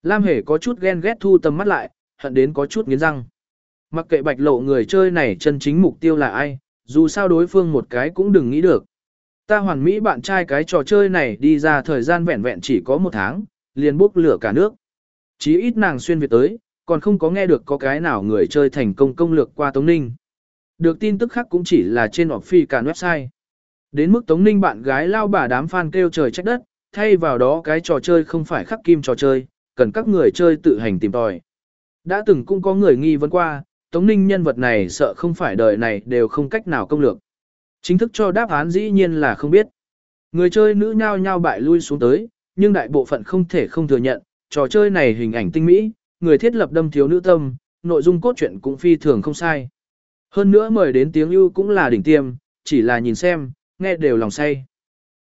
Lam Hề có chút ghen ghét thu tầm mắt lại, hận đến có chút nghiến răng. Mặc kệ bạch lộ người chơi này chân chính mục tiêu là ai, dù sao đối phương một cái cũng đừng nghĩ được. Ta hoàn mỹ bạn trai cái trò chơi này đi ra thời gian vẹn vẹn chỉ có một tháng, liền bốc lửa cả nước. Chí ít nàng xuyên Việt tới, còn không có nghe được có cái nào người chơi thành công công lược qua Tống Ninh. Được tin tức khác cũng chỉ là trên họp phi cả website. Đến mức Tống Ninh bạn gái lao bà đám fan kêu trời trách đất, thay vào đó cái trò chơi không phải khắc kim trò chơi, cần các người chơi tự hành tìm tòi. Đã từng cũng có người nghi vấn qua, Tống Ninh nhân vật này sợ không phải đời này đều không cách nào công lược. Chính thức cho đáp án dĩ nhiên là không biết. Người chơi nữ nhao nhao bại lui xuống tới, nhưng đại bộ phận không thể không thừa nhận, trò chơi này hình ảnh tinh mỹ, người thiết lập đâm thiếu nữ tâm, nội dung cốt truyện cũng phi thường không sai. Hơn nữa mời đến tiếng ưu cũng là đỉnh tiêm, chỉ là nhìn xem, nghe đều lòng say.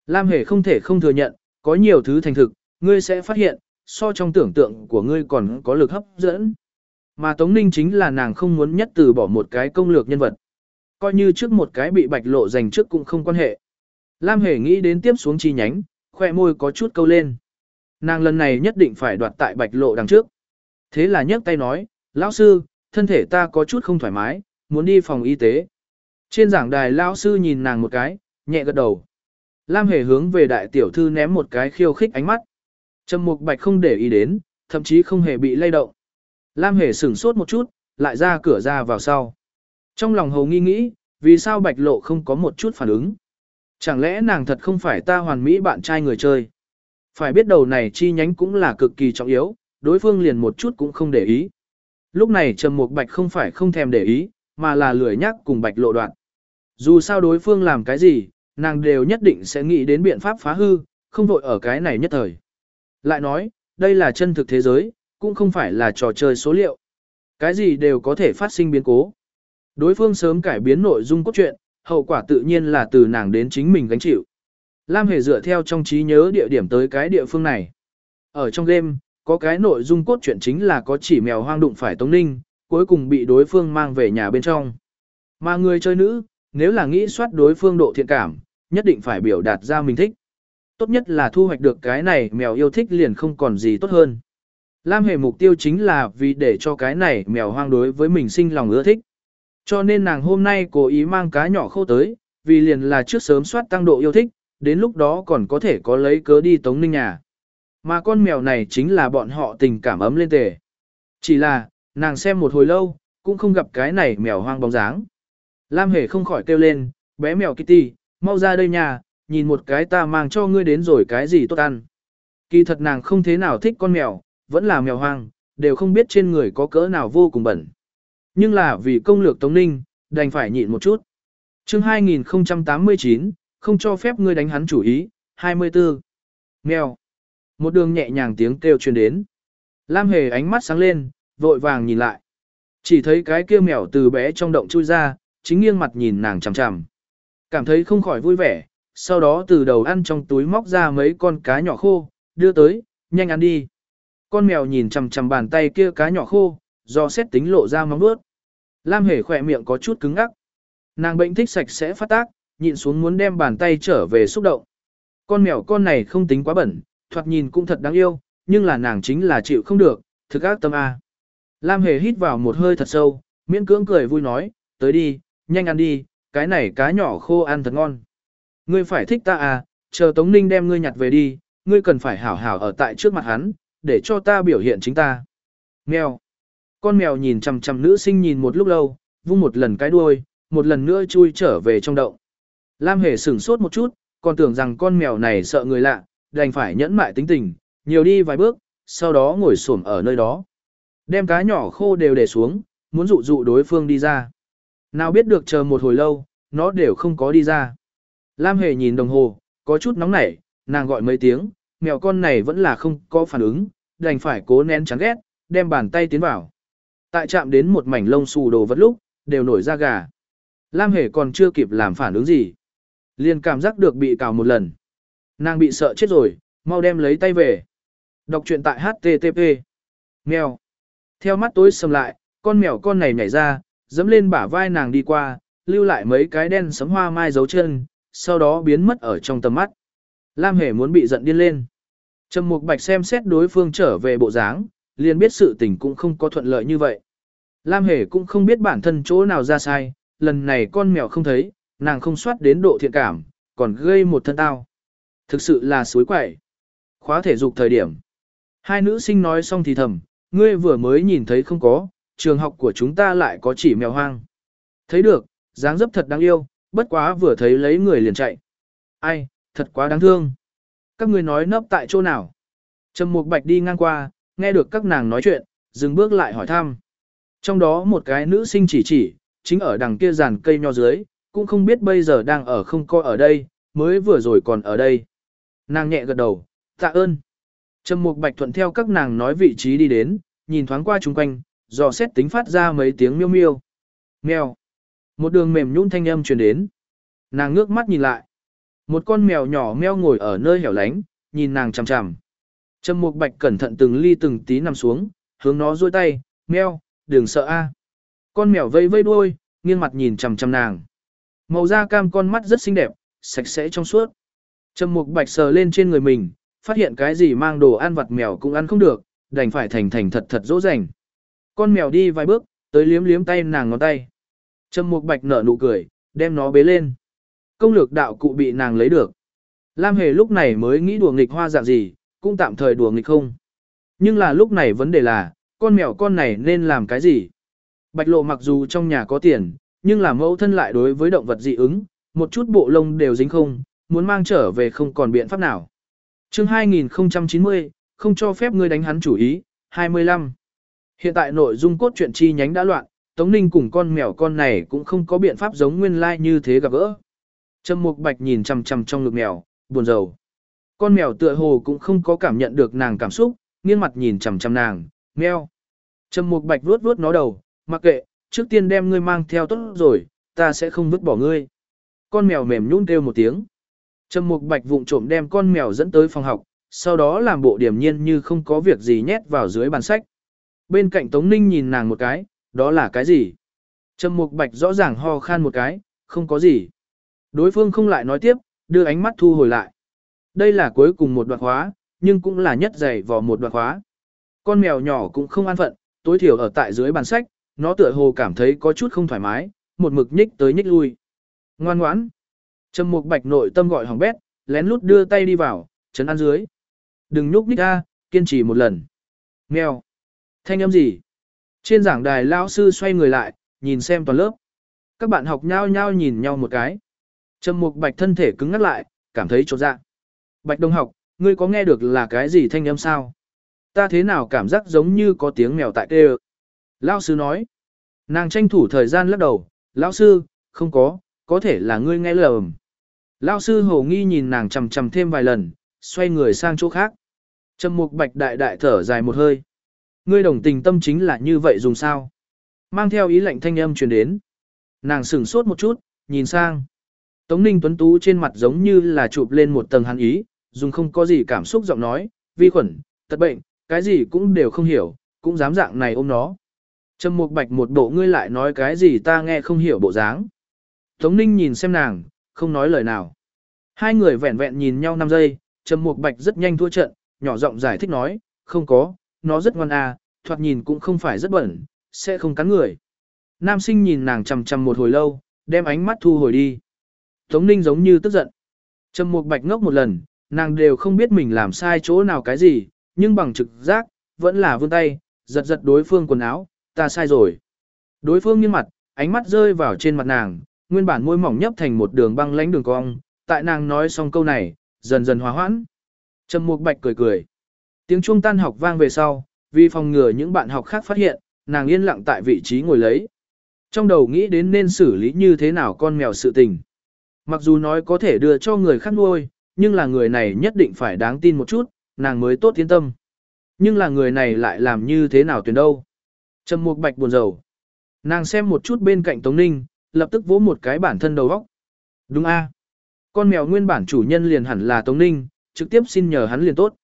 Lam Hề không thể không thừa nhận, có nhiều thứ thành thực, ngươi sẽ phát hiện, so trong tưởng tượng của ngươi còn có lực hấp dẫn. Mà Tống Ninh chính là nàng không muốn nhất từ bỏ một cái công lược nhân vật. Coi như trước một cái bị bạch lộ dành trước cũng không quan hệ. Lam Hề nghĩ đến tiếp xuống chi nhánh, khoe môi có chút câu lên. Nàng lần này nhất định phải đoạt tại bạch lộ đằng trước. Thế là nhấc tay nói, lão sư, thân thể ta có chút không thoải mái, muốn đi phòng y tế. Trên giảng đài lão sư nhìn nàng một cái, nhẹ gật đầu. Lam Hề hướng về đại tiểu thư ném một cái khiêu khích ánh mắt. Trầm Mục Bạch không để ý đến, thậm chí không hề bị lay động. Lam Hề sửng sốt một chút, lại ra cửa ra vào sau. Trong lòng hầu nghi nghĩ, vì sao Bạch Lộ không có một chút phản ứng? Chẳng lẽ nàng thật không phải ta hoàn mỹ bạn trai người chơi? Phải biết đầu này chi nhánh cũng là cực kỳ trọng yếu, đối phương liền một chút cũng không để ý. Lúc này Trầm Mục Bạch không phải không thèm để ý, mà là lười nhắc cùng Bạch Lộ đoạn. Dù sao đối phương làm cái gì, nàng đều nhất định sẽ nghĩ đến biện pháp phá hư, không vội ở cái này nhất thời. Lại nói, đây là chân thực thế giới, cũng không phải là trò chơi số liệu. Cái gì đều có thể phát sinh biến cố. Đối phương sớm cải biến nội dung cốt truyện, hậu quả tự nhiên là từ nàng đến chính mình gánh chịu. Lam Hề dựa theo trong trí nhớ địa điểm tới cái địa phương này. Ở trong game, có cái nội dung cốt truyện chính là có chỉ mèo hoang đụng phải Tống Ninh, cuối cùng bị đối phương mang về nhà bên trong. Mà người chơi nữ, nếu là nghĩ soát đối phương độ thiện cảm, nhất định phải biểu đạt ra mình thích. Tốt nhất là thu hoạch được cái này mèo yêu thích liền không còn gì tốt hơn. Lam Hề mục tiêu chính là vì để cho cái này mèo hoang đối với mình sinh lòng ưa thích. Cho nên nàng hôm nay cố ý mang cá nhỏ khô tới, vì liền là trước sớm soát tăng độ yêu thích, đến lúc đó còn có thể có lấy cớ đi tống ninh nhà. Mà con mèo này chính là bọn họ tình cảm ấm lên tề. Chỉ là, nàng xem một hồi lâu, cũng không gặp cái này mèo hoang bóng dáng. Lam Hề không khỏi kêu lên, bé mèo Kitty, mau ra đây nhà, nhìn một cái ta mang cho ngươi đến rồi cái gì tốt ăn. Kỳ thật nàng không thế nào thích con mèo, vẫn là mèo hoang, đều không biết trên người có cỡ nào vô cùng bẩn. Nhưng là vì công lược Tống Ninh, đành phải nhịn một chút. chương 2089, không cho phép ngươi đánh hắn chủ ý, 24. Mèo. Một đường nhẹ nhàng tiếng kêu truyền đến. Lam Hề ánh mắt sáng lên, vội vàng nhìn lại. Chỉ thấy cái kia mèo từ bé trong động chui ra, chính nghiêng mặt nhìn nàng chằm chằm. Cảm thấy không khỏi vui vẻ, sau đó từ đầu ăn trong túi móc ra mấy con cá nhỏ khô, đưa tới, nhanh ăn đi. Con mèo nhìn chằm chằm bàn tay kia cá nhỏ khô, do xét tính lộ ra móng vuốt. Lam Hề khỏe miệng có chút cứng ngắc. Nàng bệnh thích sạch sẽ phát tác, nhịn xuống muốn đem bàn tay trở về xúc động. Con mèo con này không tính quá bẩn, thoạt nhìn cũng thật đáng yêu, nhưng là nàng chính là chịu không được, thực ác tâm A. Lam Hề hít vào một hơi thật sâu, miễn cưỡng cười vui nói, tới đi, nhanh ăn đi, cái này cá nhỏ khô ăn thật ngon. Ngươi phải thích ta à, chờ Tống Ninh đem ngươi nhặt về đi, ngươi cần phải hảo hảo ở tại trước mặt hắn, để cho ta biểu hiện chính ta. Mèo. Con mèo nhìn chằm chằm nữ sinh nhìn một lúc lâu, vung một lần cái đuôi, một lần nữa chui trở về trong động. Lam Hề sửng sốt một chút, còn tưởng rằng con mèo này sợ người lạ, đành phải nhẫn mại tính tình, nhiều đi vài bước, sau đó ngồi xổm ở nơi đó. Đem cá nhỏ khô đều để xuống, muốn dụ dụ đối phương đi ra. Nào biết được chờ một hồi lâu, nó đều không có đi ra. Lam Hề nhìn đồng hồ, có chút nóng nảy, nàng gọi mấy tiếng, mèo con này vẫn là không có phản ứng, đành phải cố nén chán ghét, đem bàn tay tiến vào. Tại chạm đến một mảnh lông xù đồ vật lúc, đều nổi ra gà. Lam Hề còn chưa kịp làm phản ứng gì. Liền cảm giác được bị cào một lần. Nàng bị sợ chết rồi, mau đem lấy tay về. Đọc truyện tại HTTP. Mèo. Theo mắt tối sầm lại, con mèo con này nhảy ra, dẫm lên bả vai nàng đi qua, lưu lại mấy cái đen sấm hoa mai dấu chân, sau đó biến mất ở trong tầm mắt. Lam Hề muốn bị giận điên lên. Trầm Mục Bạch xem xét đối phương trở về bộ dáng, liền biết sự tình cũng không có thuận lợi như vậy. Lam Hề cũng không biết bản thân chỗ nào ra sai, lần này con mèo không thấy, nàng không soát đến độ thiện cảm, còn gây một thân tao. Thực sự là suối quậy. Khóa thể dục thời điểm. Hai nữ sinh nói xong thì thầm, ngươi vừa mới nhìn thấy không có, trường học của chúng ta lại có chỉ mèo hoang. Thấy được, dáng dấp thật đáng yêu, bất quá vừa thấy lấy người liền chạy. Ai, thật quá đáng thương. Các ngươi nói nấp tại chỗ nào? Trầm Mục Bạch đi ngang qua, nghe được các nàng nói chuyện, dừng bước lại hỏi thăm. Trong đó một cái nữ sinh chỉ chỉ, chính ở đằng kia giàn cây nho dưới, cũng không biết bây giờ đang ở không coi ở đây, mới vừa rồi còn ở đây. Nàng nhẹ gật đầu, tạ ơn. Trầm Mục Bạch thuận theo các nàng nói vị trí đi đến, nhìn thoáng qua chung quanh, dò xét tính phát ra mấy tiếng miêu miêu. Mèo. Một đường mềm nhũn thanh âm truyền đến. Nàng ngước mắt nhìn lại. Một con mèo nhỏ meo ngồi ở nơi hẻo lánh, nhìn nàng chằm chằm. Trầm Mục Bạch cẩn thận từng ly từng tí nằm xuống, hướng nó duỗi tay, "Meo, đừng sợ a." Con mèo vây vây đuôi, nghiêng mặt nhìn chằm chằm nàng. Màu da cam con mắt rất xinh đẹp, sạch sẽ trong suốt. Trầm Mục Bạch sờ lên trên người mình, phát hiện cái gì mang đồ ăn vặt mèo cũng ăn không được, đành phải thành thành thật thật dỗ dành. Con mèo đi vài bước, tới liếm liếm tay nàng ngón tay. Trầm Mục Bạch nở nụ cười, đem nó bế lên. Công lược đạo cụ bị nàng lấy được. Lam Hề lúc này mới nghĩ đùa nghịch hoa dạng gì, cũng tạm thời đùa nghịch không. Nhưng là lúc này vấn đề là, con mèo con này nên làm cái gì? Bạch lộ mặc dù trong nhà có tiền, nhưng là mẫu thân lại đối với động vật dị ứng, một chút bộ lông đều dính không, muốn mang trở về không còn biện pháp nào. chương 2090, không cho phép ngươi đánh hắn chủ ý, 25. Hiện tại nội dung cốt truyện chi nhánh đã loạn, Tống Ninh cùng con mèo con này cũng không có biện pháp giống nguyên lai like như thế gặp gỡ. Trầm Mục Bạch nhìn chằm chằm trong ngực mèo, buồn rầu. Con mèo tựa hồ cũng không có cảm nhận được nàng cảm xúc, nghiêng mặt nhìn chằm chằm nàng, meo. Trầm Mục Bạch vuốt vuốt nó đầu, mặc kệ, trước tiên đem ngươi mang theo tốt rồi, ta sẽ không vứt bỏ ngươi. Con mèo mềm nhún kêu một tiếng. Trầm Mục Bạch vụng trộm đem con mèo dẫn tới phòng học, sau đó làm bộ điểm nhiên như không có việc gì nhét vào dưới bàn sách. Bên cạnh Tống Ninh nhìn nàng một cái, đó là cái gì? Trầm Mục Bạch rõ ràng ho khan một cái, không có gì. Đối phương không lại nói tiếp, đưa ánh mắt thu hồi lại. Đây là cuối cùng một đoạn khóa, nhưng cũng là nhất dày vào một đoạn khóa. Con mèo nhỏ cũng không an phận, tối thiểu ở tại dưới bàn sách, nó tựa hồ cảm thấy có chút không thoải mái, một mực nhích tới nhích lui. Ngoan ngoãn. Trầm Mục Bạch nội tâm gọi hỏng bét, lén lút đưa tay đi vào, chấn an dưới. Đừng nhúc nhích ra, kiên trì một lần. Mèo. Thanh âm gì? Trên giảng đài lão sư xoay người lại, nhìn xem toàn lớp. Các bạn học nhao nhao nhìn nhau một cái. Trầm Mục Bạch thân thể cứng ngắc lại, cảm thấy chột dạ. Bạch Đông học, ngươi có nghe được là cái gì thanh âm sao? Ta thế nào cảm giác giống như có tiếng mèo tại kêu. Lão sư nói. Nàng tranh thủ thời gian lắc đầu, lão sư, không có, có thể là ngươi nghe lầm. Lão sư hồ nghi nhìn nàng chầm chầm thêm vài lần, xoay người sang chỗ khác. Trầm Mục Bạch đại đại thở dài một hơi. Ngươi đồng tình tâm chính là như vậy dùng sao? Mang theo ý lệnh thanh âm truyền đến. Nàng sửng sốt một chút, nhìn sang. Tống Ninh Tuấn Tú trên mặt giống như là chụp lên một tầng hắn ý, dùng không có gì cảm xúc giọng nói, vi khuẩn, tật bệnh, cái gì cũng đều không hiểu, cũng dám dạng này ôm nó. Trầm Mục Bạch một bộ ngươi lại nói cái gì ta nghe không hiểu bộ dáng. Tống Ninh nhìn xem nàng, không nói lời nào. Hai người vẹn vẹn nhìn nhau 5 giây, Trầm Mục Bạch rất nhanh thua trận, nhỏ giọng giải thích nói, không có, nó rất ngoan à, thoạt nhìn cũng không phải rất bẩn, sẽ không cắn người. Nam sinh nhìn nàng chằm chằm một hồi lâu, đem ánh mắt thu hồi đi. Tống Ninh giống như tức giận. Trầm Mục Bạch ngốc một lần, nàng đều không biết mình làm sai chỗ nào cái gì, nhưng bằng trực giác, vẫn là vươn tay, giật giật đối phương quần áo, ta sai rồi. Đối phương nghiêng mặt, ánh mắt rơi vào trên mặt nàng, nguyên bản môi mỏng nhấp thành một đường băng lánh đường cong, tại nàng nói xong câu này, dần dần hòa hoãn. Trầm Mục Bạch cười cười. Tiếng chuông tan học vang về sau, vì phòng ngừa những bạn học khác phát hiện, nàng yên lặng tại vị trí ngồi lấy. Trong đầu nghĩ đến nên xử lý như thế nào con mèo sự tình. Mặc dù nói có thể đưa cho người khác nuôi, nhưng là người này nhất định phải đáng tin một chút, nàng mới tốt tiến tâm. Nhưng là người này lại làm như thế nào tuyển đâu. Trầm Mục Bạch buồn rầu. Nàng xem một chút bên cạnh Tống Ninh, lập tức vỗ một cái bản thân đầu góc. Đúng a, Con mèo nguyên bản chủ nhân liền hẳn là Tống Ninh, trực tiếp xin nhờ hắn liền tốt.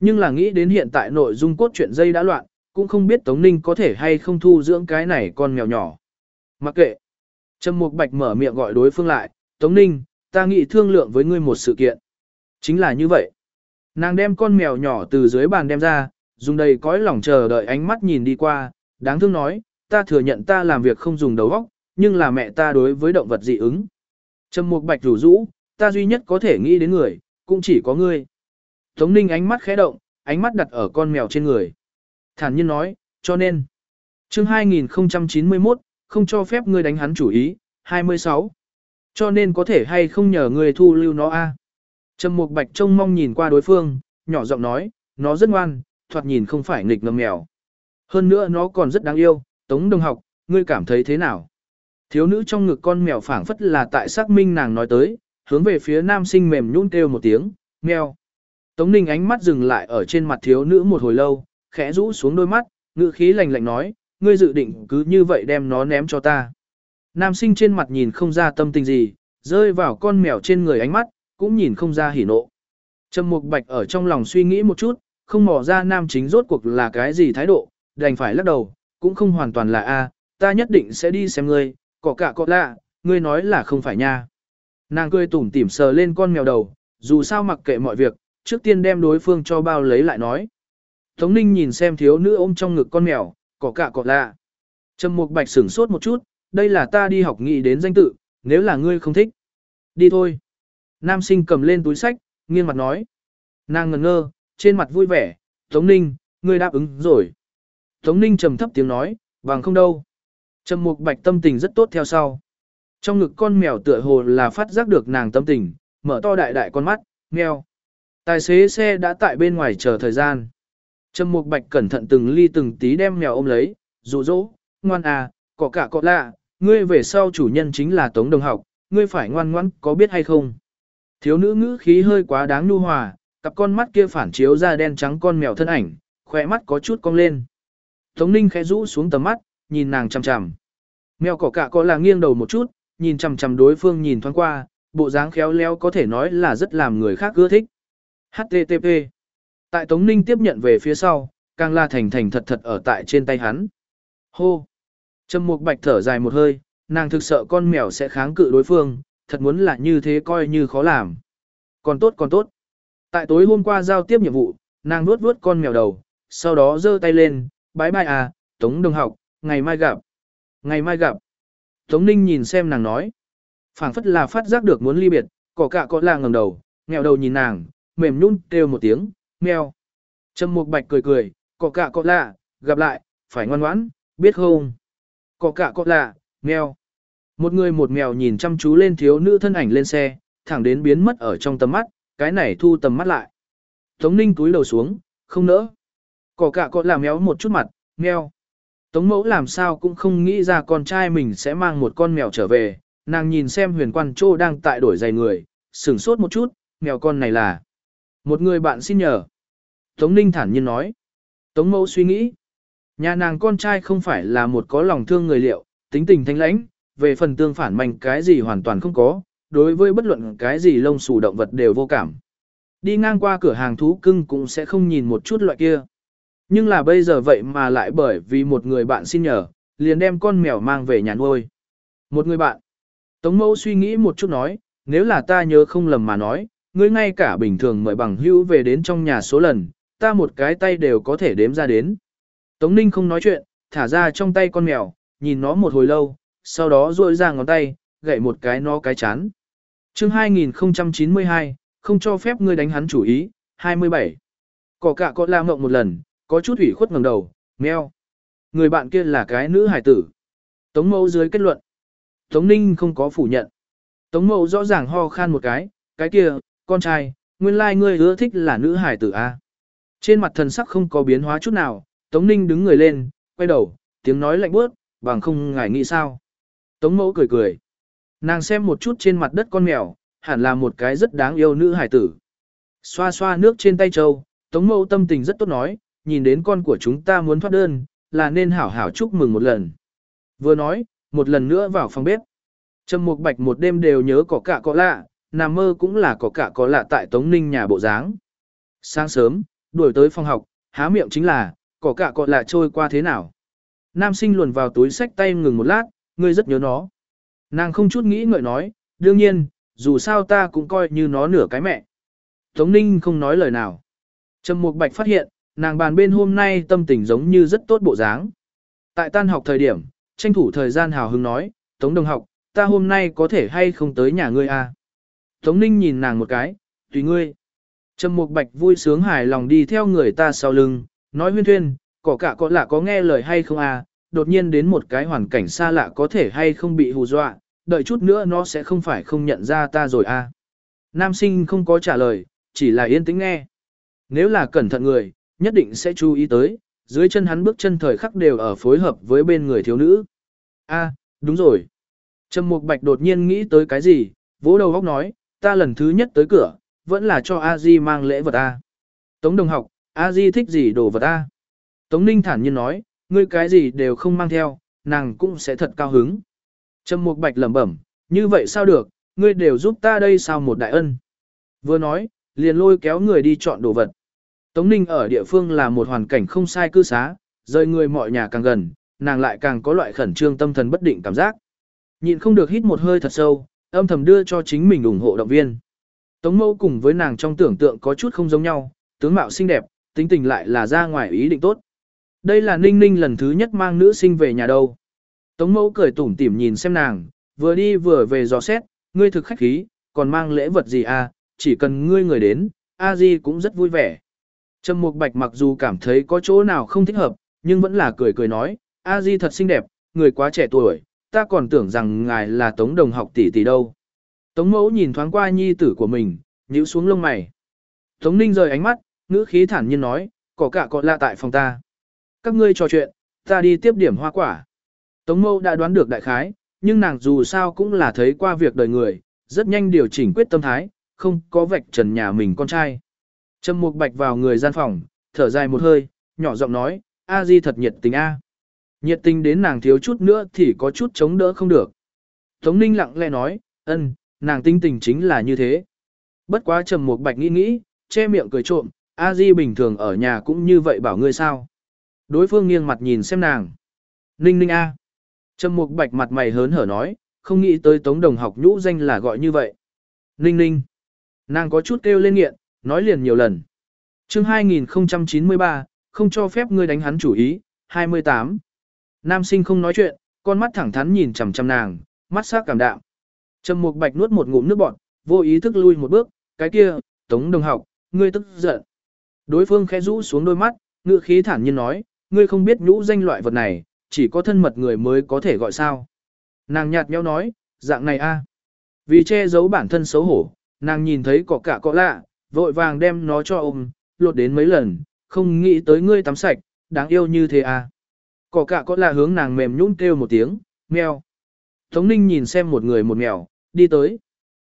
Nhưng là nghĩ đến hiện tại nội dung cốt truyện dây đã loạn, cũng không biết Tống Ninh có thể hay không thu dưỡng cái này con mèo nhỏ. Mặc kệ. Trầm Mục Bạch mở miệng gọi đối phương lại, Tống Ninh, ta nghĩ thương lượng với ngươi một sự kiện. Chính là như vậy. Nàng đem con mèo nhỏ từ dưới bàn đem ra, dùng đầy cõi lòng chờ đợi ánh mắt nhìn đi qua, đáng thương nói, ta thừa nhận ta làm việc không dùng đầu óc, nhưng là mẹ ta đối với động vật dị ứng. Trầm Mục Bạch rủ rũ, ta duy nhất có thể nghĩ đến người, cũng chỉ có ngươi. Tống Ninh ánh mắt khẽ động, ánh mắt đặt ở con mèo trên người. Thản nhiên nói, cho nên. chương 2091, không cho phép ngươi đánh hắn chủ ý, 26. Cho nên có thể hay không nhờ ngươi thu lưu nó a Trầm Mục Bạch trông mong nhìn qua đối phương, nhỏ giọng nói, nó rất ngoan, thoạt nhìn không phải nghịch ngầm mèo. Hơn nữa nó còn rất đáng yêu, Tống Đồng học, ngươi cảm thấy thế nào? Thiếu nữ trong ngực con mèo phảng phất là tại xác minh nàng nói tới, hướng về phía nam sinh mềm nhún kêu một tiếng, mèo. Tống Ninh ánh mắt dừng lại ở trên mặt thiếu nữ một hồi lâu, khẽ rũ xuống đôi mắt, ngữ khí lạnh lạnh nói, ngươi dự định cứ như vậy đem nó ném cho ta. Nam sinh trên mặt nhìn không ra tâm tình gì, rơi vào con mèo trên người ánh mắt, cũng nhìn không ra hỉ nộ. Trầm Mục Bạch ở trong lòng suy nghĩ một chút, không mò ra nam chính rốt cuộc là cái gì thái độ, đành phải lắc đầu, cũng không hoàn toàn là A, à, ta nhất định sẽ đi xem ngươi, có cả cọ lạ, ngươi nói là không phải nha. Nàng cười tủm tỉm sờ lên con mèo đầu, dù sao mặc kệ mọi việc, trước tiên đem đối phương cho bao lấy lại nói. Tống Ninh nhìn xem thiếu nữ ôm trong ngực con mèo, có cả cọ lạ. Trầm Mục Bạch sửng sốt một chút, đây là ta đi học nghị đến danh tự, nếu là ngươi không thích. Đi thôi. Nam sinh cầm lên túi sách, nghiêng mặt nói. Nàng ngần ngơ, trên mặt vui vẻ, Tống Ninh, ngươi đáp ứng rồi. Tống Ninh trầm thấp tiếng nói, bằng không đâu. Trầm Mục Bạch tâm tình rất tốt theo sau. Trong ngực con mèo tựa hồ là phát giác được nàng tâm tình, mở to đại đại con mắt, mèo. Tài xế xe đã tại bên ngoài chờ thời gian. Trầm Mục Bạch cẩn thận từng ly từng tí đem mèo ôm lấy, dụ dỗ, ngoan à, có cả cọ lạ, ngươi về sau chủ nhân chính là Tống Đồng học, ngươi phải ngoan ngoãn, có biết hay không? Thiếu nữ ngữ khí hơi quá đáng nhu hòa, cặp con mắt kia phản chiếu ra đen trắng con mèo thân ảnh, khỏe mắt có chút cong lên. Tống Ninh khẽ rũ xuống tầm mắt, nhìn nàng chằm chằm. Mèo cỏ cạ có là nghiêng đầu một chút, nhìn chằm chằm đối phương nhìn thoáng qua, bộ dáng khéo léo có thể nói là rất làm người khác ưa thích. HTTP. Tại Tống Ninh tiếp nhận về phía sau, càng la thành thành thật thật ở tại trên tay hắn. Hô. Trầm Mục Bạch thở dài một hơi, nàng thực sợ con mèo sẽ kháng cự đối phương, thật muốn là như thế coi như khó làm. Còn tốt còn tốt. Tại tối hôm qua giao tiếp nhiệm vụ, nàng nuốt vuốt con mèo đầu, sau đó giơ tay lên, bái bai à, Tống đồng học, ngày mai gặp. Ngày mai gặp. Tống Ninh nhìn xem nàng nói. phảng phất là phát giác được muốn ly biệt, cỏ cạ có là ngầm đầu, nghèo đầu nhìn nàng, mềm nhún kêu một tiếng, mèo. Trầm Mục Bạch cười cười, cỏ cạ có lạ, gặp lại, phải ngoan ngoãn, biết không? Cỏ cạ có lạ, mèo. Một người một mèo nhìn chăm chú lên thiếu nữ thân ảnh lên xe, thẳng đến biến mất ở trong tầm mắt, cái này thu tầm mắt lại. Tống Ninh túi đầu xuống, không nỡ. Cỏ cạ có làm méo một chút mặt, mèo. Tống mẫu làm sao cũng không nghĩ ra con trai mình sẽ mang một con mèo trở về, nàng nhìn xem huyền quan trô đang tại đổi giày người, sửng sốt một chút, mèo con này là. Một người bạn xin nhờ. Tống Ninh thản nhiên nói. Tống mẫu suy nghĩ. Nhà nàng con trai không phải là một có lòng thương người liệu, tính tình thanh lãnh, về phần tương phản manh cái gì hoàn toàn không có, đối với bất luận cái gì lông xù động vật đều vô cảm. Đi ngang qua cửa hàng thú cưng cũng sẽ không nhìn một chút loại kia. Nhưng là bây giờ vậy mà lại bởi vì một người bạn xin nhờ, liền đem con mèo mang về nhà nuôi. Một người bạn. Tống mẫu suy nghĩ một chút nói, nếu là ta nhớ không lầm mà nói, ngươi ngay cả bình thường mời bằng hữu về đến trong nhà số lần, ta một cái tay đều có thể đếm ra đến. Tống Ninh không nói chuyện, thả ra trong tay con mèo, nhìn nó một hồi lâu, sau đó duỗi ra ngón tay, gậy một cái nó cái chán. chương 2092, không cho phép ngươi đánh hắn chủ ý, 27. Cỏ cạ có la mộng một lần, có chút ủy khuất ngẩng đầu, meo. Người bạn kia là cái nữ hải tử. Tống mẫu dưới kết luận. Tống ninh không có phủ nhận. Tống mẫu rõ ràng ho khan một cái, cái kia, con trai, nguyên lai like ngươi ưa thích là nữ hải tử A. Trên mặt thần sắc không có biến hóa chút nào, Tống ninh đứng người lên, quay đầu, tiếng nói lạnh bớt, bằng không ngại nghĩ sao. Tống mẫu cười cười. Nàng xem một chút trên mặt đất con mèo, hẳn là một cái rất đáng yêu nữ hải tử. Xoa xoa nước trên tay châu, Tống mẫu tâm tình rất tốt nói, nhìn đến con của chúng ta muốn thoát đơn, là nên hảo hảo chúc mừng một lần. Vừa nói, một lần nữa vào phòng bếp. Trầm Mục Bạch một đêm đều nhớ có cả có lạ, nằm mơ cũng là có cả có lạ tại Tống Ninh nhà bộ dáng. Sáng sớm, đuổi tới phòng học, há miệng chính là, có cả có lạ trôi qua thế nào. Nam sinh luồn vào túi sách tay ngừng một lát, ngươi rất nhớ nó. Nàng không chút nghĩ ngợi nói, đương nhiên, dù sao ta cũng coi như nó nửa cái mẹ. Tống Ninh không nói lời nào. Trầm Mục Bạch phát hiện, nàng bàn bên hôm nay tâm tình giống như rất tốt bộ dáng. Tại tan học thời điểm, tranh thủ thời gian hào hứng nói, Tống đồng học, ta hôm nay có thể hay không tới nhà ngươi à? Tống Ninh nhìn nàng một cái, tùy ngươi. Trầm Mục Bạch vui sướng hài lòng đi theo người ta sau lưng, nói huyên thuyên, có cả có lạ có nghe lời hay không à, đột nhiên đến một cái hoàn cảnh xa lạ có thể hay không bị hù dọa, đợi chút nữa nó sẽ không phải không nhận ra ta rồi à. Nam sinh không có trả lời, chỉ là yên tĩnh nghe. Nếu là cẩn thận người, nhất định sẽ chú ý tới, dưới chân hắn bước chân thời khắc đều ở phối hợp với bên người thiếu nữ. A, đúng rồi. Trầm Mục Bạch đột nhiên nghĩ tới cái gì, vỗ đầu góc nói, ta lần thứ nhất tới cửa, vẫn là cho A Di mang lễ vật A. Tống đồng học, A Di thích gì đồ vật A. Tống Ninh thản nhiên nói, ngươi cái gì đều không mang theo, nàng cũng sẽ thật cao hứng. Trầm Mục Bạch lẩm bẩm, như vậy sao được, ngươi đều giúp ta đây sao một đại ân. Vừa nói, liền lôi kéo người đi chọn đồ vật. Tống Ninh ở địa phương là một hoàn cảnh không sai cư xá, rời người mọi nhà càng gần, nàng lại càng có loại khẩn trương tâm thần bất định cảm giác. Nhịn không được hít một hơi thật sâu, âm thầm đưa cho chính mình ủng hộ động viên. Tống mẫu cùng với nàng trong tưởng tượng có chút không giống nhau, tướng mạo xinh đẹp, tính tình lại là ra ngoài ý định tốt. Đây là Ninh Ninh lần thứ nhất mang nữ sinh về nhà đâu. Tống mẫu cười tủm tỉm nhìn xem nàng, vừa đi vừa về dò xét, ngươi thực khách khí, còn mang lễ vật gì à, chỉ cần ngươi người đến, a di cũng rất vui vẻ. Trầm Mục Bạch mặc dù cảm thấy có chỗ nào không thích hợp, nhưng vẫn là cười cười nói, a di thật xinh đẹp, người quá trẻ tuổi, ta còn tưởng rằng ngài là Tống đồng học tỷ tỷ đâu. Tống mẫu nhìn thoáng qua nhi tử của mình, nhíu xuống lông mày. Tống ninh rời ánh mắt, ngữ khí thản nhiên nói, có cả còn lạ tại phòng ta. Các ngươi trò chuyện, ta đi tiếp điểm hoa quả. Tống mẫu đã đoán được đại khái, nhưng nàng dù sao cũng là thấy qua việc đời người, rất nhanh điều chỉnh quyết tâm thái, không có vạch trần nhà mình con trai. Trầm Mục Bạch vào người gian phòng, thở dài một hơi, nhỏ giọng nói, A Di thật nhiệt tình a. Nhiệt tình đến nàng thiếu chút nữa thì có chút chống đỡ không được. Tống Ninh lặng lẽ nói, ân, nàng tinh tình chính là như thế. Bất quá Trầm Mục Bạch nghĩ nghĩ, che miệng cười trộm, A Di bình thường ở nhà cũng như vậy bảo ngươi sao. Đối phương nghiêng mặt nhìn xem nàng. Ninh ninh A. Trầm Mục Bạch mặt mày hớn hở nói, không nghĩ tới Tống Đồng học nhũ danh là gọi như vậy. Ninh ninh. Nàng có chút kêu lên nghiện, nói liền nhiều lần. chương 2093, không cho phép ngươi đánh hắn chủ ý, 28. Nam sinh không nói chuyện, con mắt thẳng thắn nhìn chằm chằm nàng, mắt sắc cảm đạm. Trầm Mục Bạch nuốt một ngụm nước bọt, vô ý thức lui một bước, cái kia, Tống Đồng học, ngươi tức giận. Đối phương khẽ rũ xuống đôi mắt, ngựa khí thản nhiên nói, ngươi không biết nhũ danh loại vật này, chỉ có thân mật người mới có thể gọi sao. Nàng nhạt nhẽo nói, dạng này a. Vì che giấu bản thân xấu hổ, nàng nhìn thấy cỏ cả cọ lạ, vội vàng đem nó cho ôm, lột đến mấy lần, không nghĩ tới ngươi tắm sạch, đáng yêu như thế à. Cỏ cả có lạ hướng nàng mềm nhũn kêu một tiếng, mèo. Tống ninh nhìn xem một người một mèo, đi tới.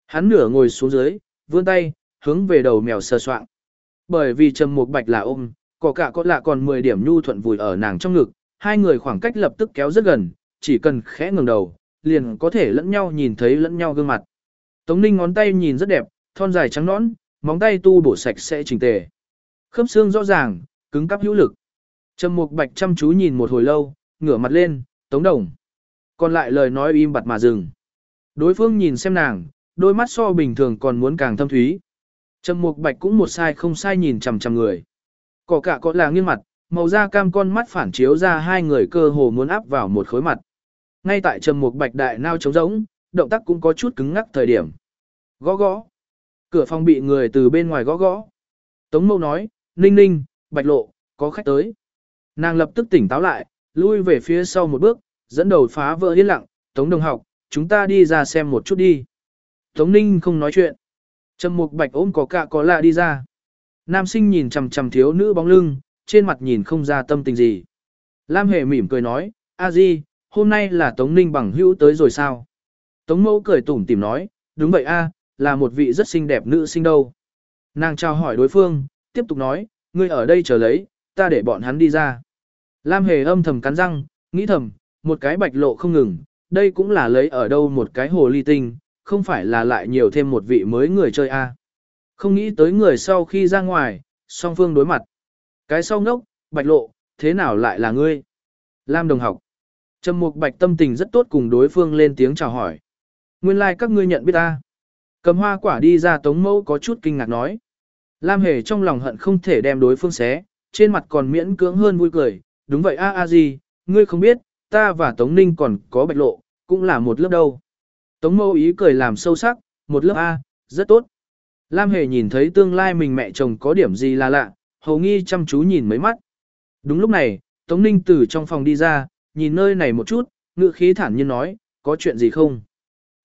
Hắn nửa ngồi xuống dưới, vươn tay, hướng về đầu mèo sờ soạng. Bởi vì trầm một bạch là ôm, cỏ cả có lạ còn 10 điểm nhu thuận vùi ở nàng trong ngực, hai người khoảng cách lập tức kéo rất gần, chỉ cần khẽ ngừng đầu, liền có thể lẫn nhau nhìn thấy lẫn nhau gương mặt. Tống Ninh ngón tay nhìn rất đẹp, thon dài trắng nõn, móng tay tu bổ sạch sẽ chỉnh tề. Khớp xương rõ ràng, cứng cáp hữu lực. Trầm Mục Bạch chăm chú nhìn một hồi lâu, ngửa mặt lên, Tống Đồng. Còn lại lời nói im bặt mà dừng. Đối phương nhìn xem nàng, đôi mắt so bình thường còn muốn càng thâm thúy. Trầm Mục Bạch cũng một sai không sai nhìn chằm chằm người. Cỏ cả có là nghiêng mặt, màu da cam con mắt phản chiếu ra hai người cơ hồ muốn áp vào một khối mặt. Ngay tại Trầm một Bạch đại nao trống rỗng, động tác cũng có chút cứng ngắc thời điểm. Gõ gõ. Cửa phòng bị người từ bên ngoài gõ gõ. Tống mâu nói, ninh ninh, bạch lộ, có khách tới. Nàng lập tức tỉnh táo lại, lui về phía sau một bước, dẫn đầu phá vỡ yên lặng, Tống đồng học, chúng ta đi ra xem một chút đi. Tống ninh không nói chuyện. Trầm mục bạch ôm có cạ có lạ đi ra. Nam sinh nhìn chằm chằm thiếu nữ bóng lưng, trên mặt nhìn không ra tâm tình gì. Lam hề mỉm cười nói, a di, hôm nay là Tống ninh bằng hữu tới rồi sao? Tống mẫu cười tủm tỉm nói, đúng vậy a, là một vị rất xinh đẹp nữ sinh đâu. Nàng chào hỏi đối phương, tiếp tục nói, ngươi ở đây chờ lấy, ta để bọn hắn đi ra. Lam hề âm thầm cắn răng, nghĩ thầm, một cái bạch lộ không ngừng, đây cũng là lấy ở đâu một cái hồ ly tinh, không phải là lại nhiều thêm một vị mới người chơi a. Không nghĩ tới người sau khi ra ngoài, song phương đối mặt. Cái sau ngốc, bạch lộ, thế nào lại là ngươi? Lam đồng học. Trầm mục bạch tâm tình rất tốt cùng đối phương lên tiếng chào hỏi. Nguyên lai like các ngươi nhận biết ta. Cầm hoa quả đi ra tống mẫu có chút kinh ngạc nói. Lam hề trong lòng hận không thể đem đối phương xé, trên mặt còn miễn cưỡng hơn vui cười. Đúng vậy a a gì, ngươi không biết, ta và Tống Ninh còn có bạch lộ, cũng là một lớp đâu. Tống mẫu ý cười làm sâu sắc, một lớp A, rất tốt. Lam hề nhìn thấy tương lai mình mẹ chồng có điểm gì là lạ, hầu nghi chăm chú nhìn mấy mắt. Đúng lúc này, Tống Ninh từ trong phòng đi ra, nhìn nơi này một chút, ngự khí thản nhiên nói, có chuyện gì không?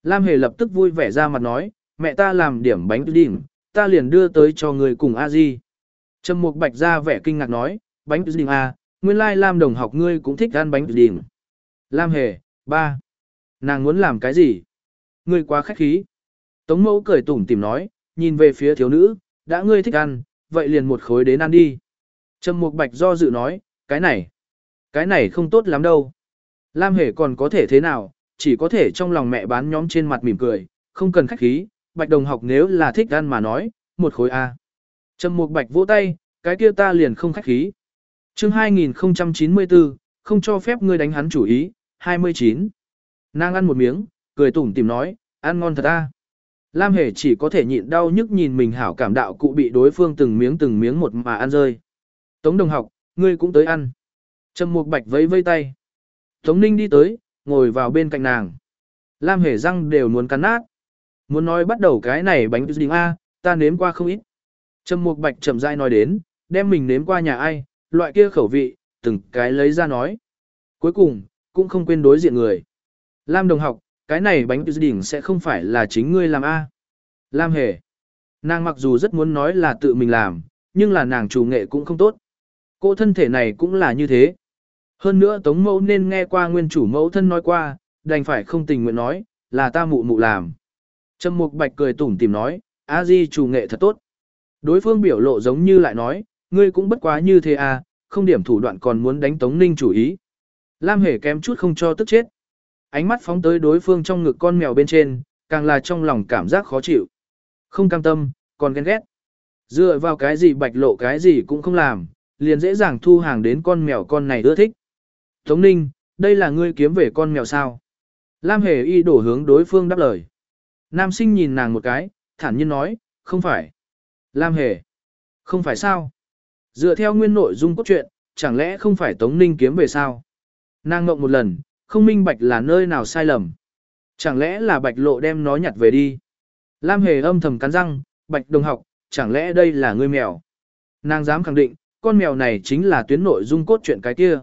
Lam Hề lập tức vui vẻ ra mặt nói, mẹ ta làm điểm bánh đỉnh, ta liền đưa tới cho người cùng a di. Trầm Mục Bạch ra vẻ kinh ngạc nói, bánh đỉnh à, nguyên lai Lam đồng học ngươi cũng thích ăn bánh đỉnh. Lam Hề, ba, nàng muốn làm cái gì? Ngươi quá khách khí. Tống Mẫu cười tủm tỉm nói, nhìn về phía thiếu nữ, đã ngươi thích ăn, vậy liền một khối đến ăn đi. Trầm Mục Bạch do dự nói, cái này, Cái này không tốt lắm đâu. Lam Hề còn có thể thế nào, chỉ có thể trong lòng mẹ bán nhóm trên mặt mỉm cười, không cần khách khí, bạch đồng học nếu là thích ăn mà nói, một khối A. Trầm mục bạch vỗ tay, cái kia ta liền không khách khí. chương 2094, không cho phép ngươi đánh hắn chủ ý, 29. Nàng ăn một miếng, cười tủm tìm nói, ăn ngon thật a. Lam Hề chỉ có thể nhịn đau nhức nhìn mình hảo cảm đạo cụ bị đối phương từng miếng từng miếng một mà ăn rơi. Tống đồng học, ngươi cũng tới ăn. Trầm Mục Bạch vẫy vây tay. Tống Ninh đi tới, ngồi vào bên cạnh nàng. Lam Hề răng đều muốn cắn nát. Muốn nói bắt đầu cái này bánh đình A, à, ta nếm qua không ít. Trầm Mục Bạch chậm rãi nói đến, đem mình nếm qua nhà ai, loại kia khẩu vị, từng cái lấy ra nói. Cuối cùng, cũng không quên đối diện người. Lam đồng học, cái này bánh đỉnh sẽ không phải là chính ngươi làm A. Lam hề. Nàng mặc dù rất muốn nói là tự mình làm, nhưng là nàng chủ nghệ cũng không tốt. Cô thân thể này cũng là như thế. Hơn nữa Tống Mẫu nên nghe qua nguyên chủ mẫu thân nói qua, đành phải không tình nguyện nói, là ta mụ mụ làm. Trầm Mục Bạch cười tủm tìm nói, a di chủ nghệ thật tốt. Đối phương biểu lộ giống như lại nói, ngươi cũng bất quá như thế à, không điểm thủ đoạn còn muốn đánh Tống Ninh chủ ý. Lam Hề kém chút không cho tức chết. Ánh mắt phóng tới đối phương trong ngực con mèo bên trên, càng là trong lòng cảm giác khó chịu. Không cam tâm, còn ghen ghét. Dựa vào cái gì bạch lộ cái gì cũng không làm, liền dễ dàng thu hàng đến con mèo con này ưa thích. Tống Ninh, đây là ngươi kiếm về con mèo sao? Lam Hề y đổ hướng đối phương đáp lời. Nam sinh nhìn nàng một cái, thản nhiên nói, không phải. Lam Hề, không phải sao? Dựa theo nguyên nội dung cốt truyện, chẳng lẽ không phải Tống Ninh kiếm về sao? Nàng ngộng một lần, không minh bạch là nơi nào sai lầm. Chẳng lẽ là bạch lộ đem nó nhặt về đi? Lam hề âm thầm cắn răng, bạch đồng học, chẳng lẽ đây là ngươi mèo? Nàng dám khẳng định, con mèo này chính là tuyến nội dung cốt truyện cái kia.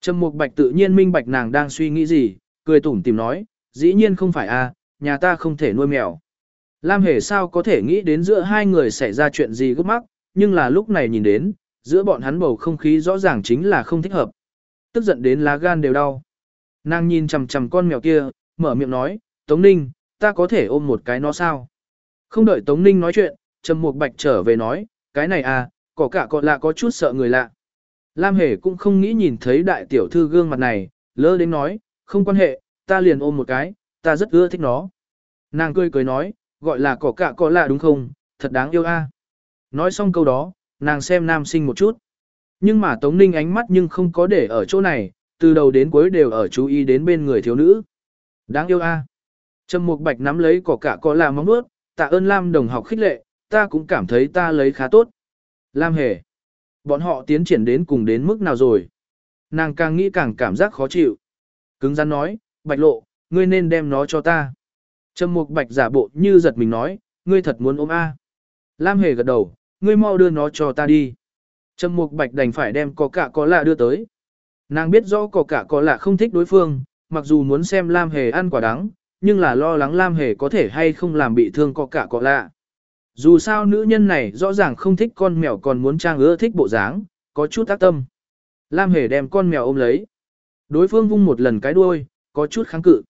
Trầm mục bạch tự nhiên minh bạch nàng đang suy nghĩ gì, cười tủm tìm nói, dĩ nhiên không phải a, nhà ta không thể nuôi mèo. Lam hề sao có thể nghĩ đến giữa hai người xảy ra chuyện gì gấp mắc, nhưng là lúc này nhìn đến, giữa bọn hắn bầu không khí rõ ràng chính là không thích hợp. Tức giận đến lá gan đều đau. Nàng nhìn chằm chằm con mèo kia, mở miệng nói, Tống Ninh, ta có thể ôm một cái nó sao? Không đợi Tống Ninh nói chuyện, Trầm Mục Bạch trở về nói, cái này à, có cả còn lạ có chút sợ người lạ. Lam Hề cũng không nghĩ nhìn thấy đại tiểu thư gương mặt này, lơ đến nói, không quan hệ, ta liền ôm một cái, ta rất ưa thích nó. Nàng cười cười nói, gọi là cỏ cả có lạ đúng không, thật đáng yêu a. Nói xong câu đó, nàng xem nam sinh một chút. Nhưng mà Tống Ninh ánh mắt nhưng không có để ở chỗ này, từ đầu đến cuối đều ở chú ý đến bên người thiếu nữ. Đáng yêu a. À. Trầm Mục Bạch nắm lấy cỏ cả có là móng nuốt, tạ ơn Lam đồng học khích lệ, ta cũng cảm thấy ta lấy khá tốt. Lam hề. Bọn họ tiến triển đến cùng đến mức nào rồi? Nàng càng nghĩ càng cảm giác khó chịu. Cứng rắn nói, Bạch lộ, ngươi nên đem nó cho ta. Trầm Mục Bạch giả bộ như giật mình nói, ngươi thật muốn ôm a. Lam hề gật đầu, ngươi mau đưa nó cho ta đi. Trầm Mục Bạch đành phải đem có cả có lạ đưa tới. Nàng biết rõ có cả có lạ không thích đối phương, mặc dù muốn xem Lam Hề ăn quả đắng, nhưng là lo lắng Lam Hề có thể hay không làm bị thương có cả có lạ. Dù sao nữ nhân này rõ ràng không thích con mèo còn muốn trang ưa thích bộ dáng, có chút tác tâm. Lam Hề đem con mèo ôm lấy. Đối phương vung một lần cái đuôi, có chút kháng cự.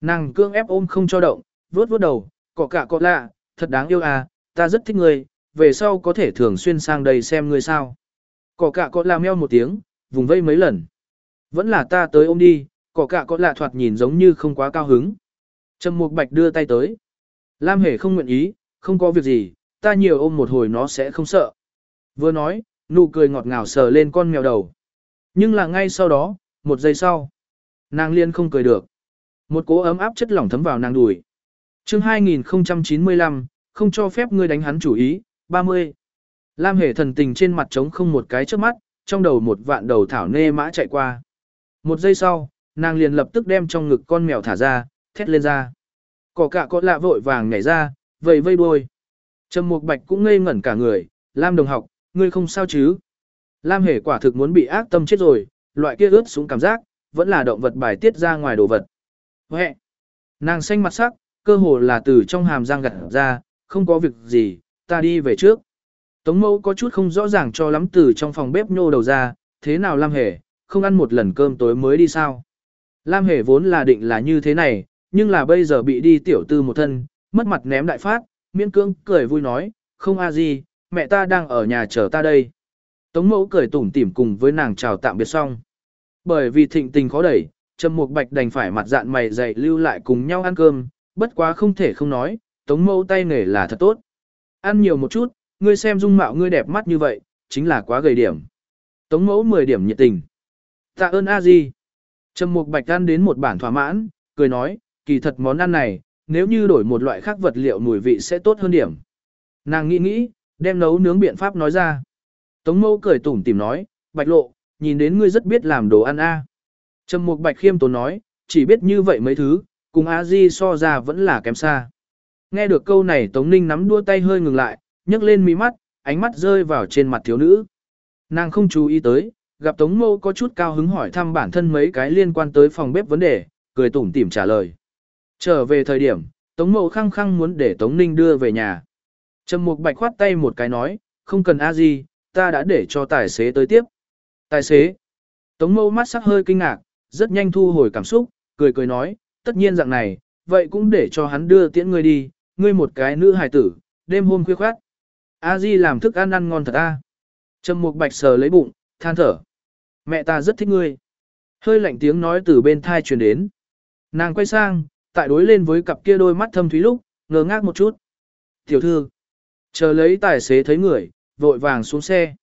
Nàng cương ép ôm không cho động, vuốt vuốt đầu, có cả có lạ, thật đáng yêu à, ta rất thích người, về sau có thể thường xuyên sang đây xem người sao. Cọ cả có lạ meo một tiếng, vùng vây mấy lần. Vẫn là ta tới ôm đi, cỏ cạ có lạ thoạt nhìn giống như không quá cao hứng. Trầm Mục Bạch đưa tay tới. Lam Hề không nguyện ý, không có việc gì, ta nhiều ôm một hồi nó sẽ không sợ. Vừa nói, nụ cười ngọt ngào sờ lên con mèo đầu. Nhưng là ngay sau đó, một giây sau, nàng liên không cười được. Một cỗ ấm áp chất lỏng thấm vào nàng đùi. chương 2095, không cho phép ngươi đánh hắn chủ ý, 30. Lam Hề thần tình trên mặt trống không một cái trước mắt, trong đầu một vạn đầu thảo nê mã chạy qua. Một giây sau, nàng liền lập tức đem trong ngực con mèo thả ra, thét lên ra. Cỏ cạ có lạ vội vàng nhảy ra, vầy vây đuôi. Trầm Mục Bạch cũng ngây ngẩn cả người, Lam đồng học, ngươi không sao chứ? Lam hề quả thực muốn bị ác tâm chết rồi, loại kia ướt xuống cảm giác, vẫn là động vật bài tiết ra ngoài đồ vật. Huệ! Nàng xanh mặt sắc, cơ hồ là từ trong hàm răng gặt ra, không có việc gì, ta đi về trước. Tống mẫu có chút không rõ ràng cho lắm từ trong phòng bếp nhô đầu ra, thế nào Lam hề, không ăn một lần cơm tối mới đi sao. Lam Hề vốn là định là như thế này, nhưng là bây giờ bị đi tiểu tư một thân, mất mặt ném đại phát, miễn cưỡng cười vui nói, không a gì, mẹ ta đang ở nhà chờ ta đây. Tống mẫu cười tủm tỉm cùng với nàng chào tạm biệt xong. Bởi vì thịnh tình khó đẩy, Trầm Mục Bạch đành phải mặt dạn mày dày lưu lại cùng nhau ăn cơm, bất quá không thể không nói, Tống Mẫu tay nghề là thật tốt. Ăn nhiều một chút, ngươi xem dung mạo ngươi đẹp mắt như vậy, chính là quá gầy điểm. Tống Mẫu 10 điểm nhiệt tình. Tạ ơn a di. Trầm Mục Bạch ăn đến một bản thỏa mãn, cười nói, kỳ thật món ăn này, nếu như đổi một loại khác vật liệu mùi vị sẽ tốt hơn điểm. Nàng nghĩ nghĩ, đem nấu nướng biện pháp nói ra. Tống Mẫu cười tủm tỉm nói, Bạch Lộ, nhìn đến ngươi rất biết làm đồ ăn a. Trầm Mục Bạch khiêm tốn nói, chỉ biết như vậy mấy thứ, cùng a di so ra vẫn là kém xa. Nghe được câu này Tống Ninh nắm đua tay hơi ngừng lại, nhấc lên mí mắt, ánh mắt rơi vào trên mặt thiếu nữ. Nàng không chú ý tới, gặp Tống Mâu có chút cao hứng hỏi thăm bản thân mấy cái liên quan tới phòng bếp vấn đề, cười tủm tỉm trả lời. Trở về thời điểm, Tống Mâu khăng khăng muốn để Tống Ninh đưa về nhà. Trầm Mục Bạch khoát tay một cái nói, không cần a gì, ta đã để cho tài xế tới tiếp. Tài xế. Tống Mâu mắt sắc hơi kinh ngạc, rất nhanh thu hồi cảm xúc, cười cười nói, tất nhiên dạng này, vậy cũng để cho hắn đưa tiễn ngươi đi, ngươi một cái nữ hài tử, đêm hôm khuya khoát. A Di làm thức ăn ăn ngon thật a. Trầm Mục Bạch sờ lấy bụng, than thở. Mẹ ta rất thích ngươi. Hơi lạnh tiếng nói từ bên thai truyền đến. Nàng quay sang, tại đối lên với cặp kia đôi mắt thâm thúy lúc, ngơ ngác một chút. Tiểu thư, chờ lấy tài xế thấy người, vội vàng xuống xe.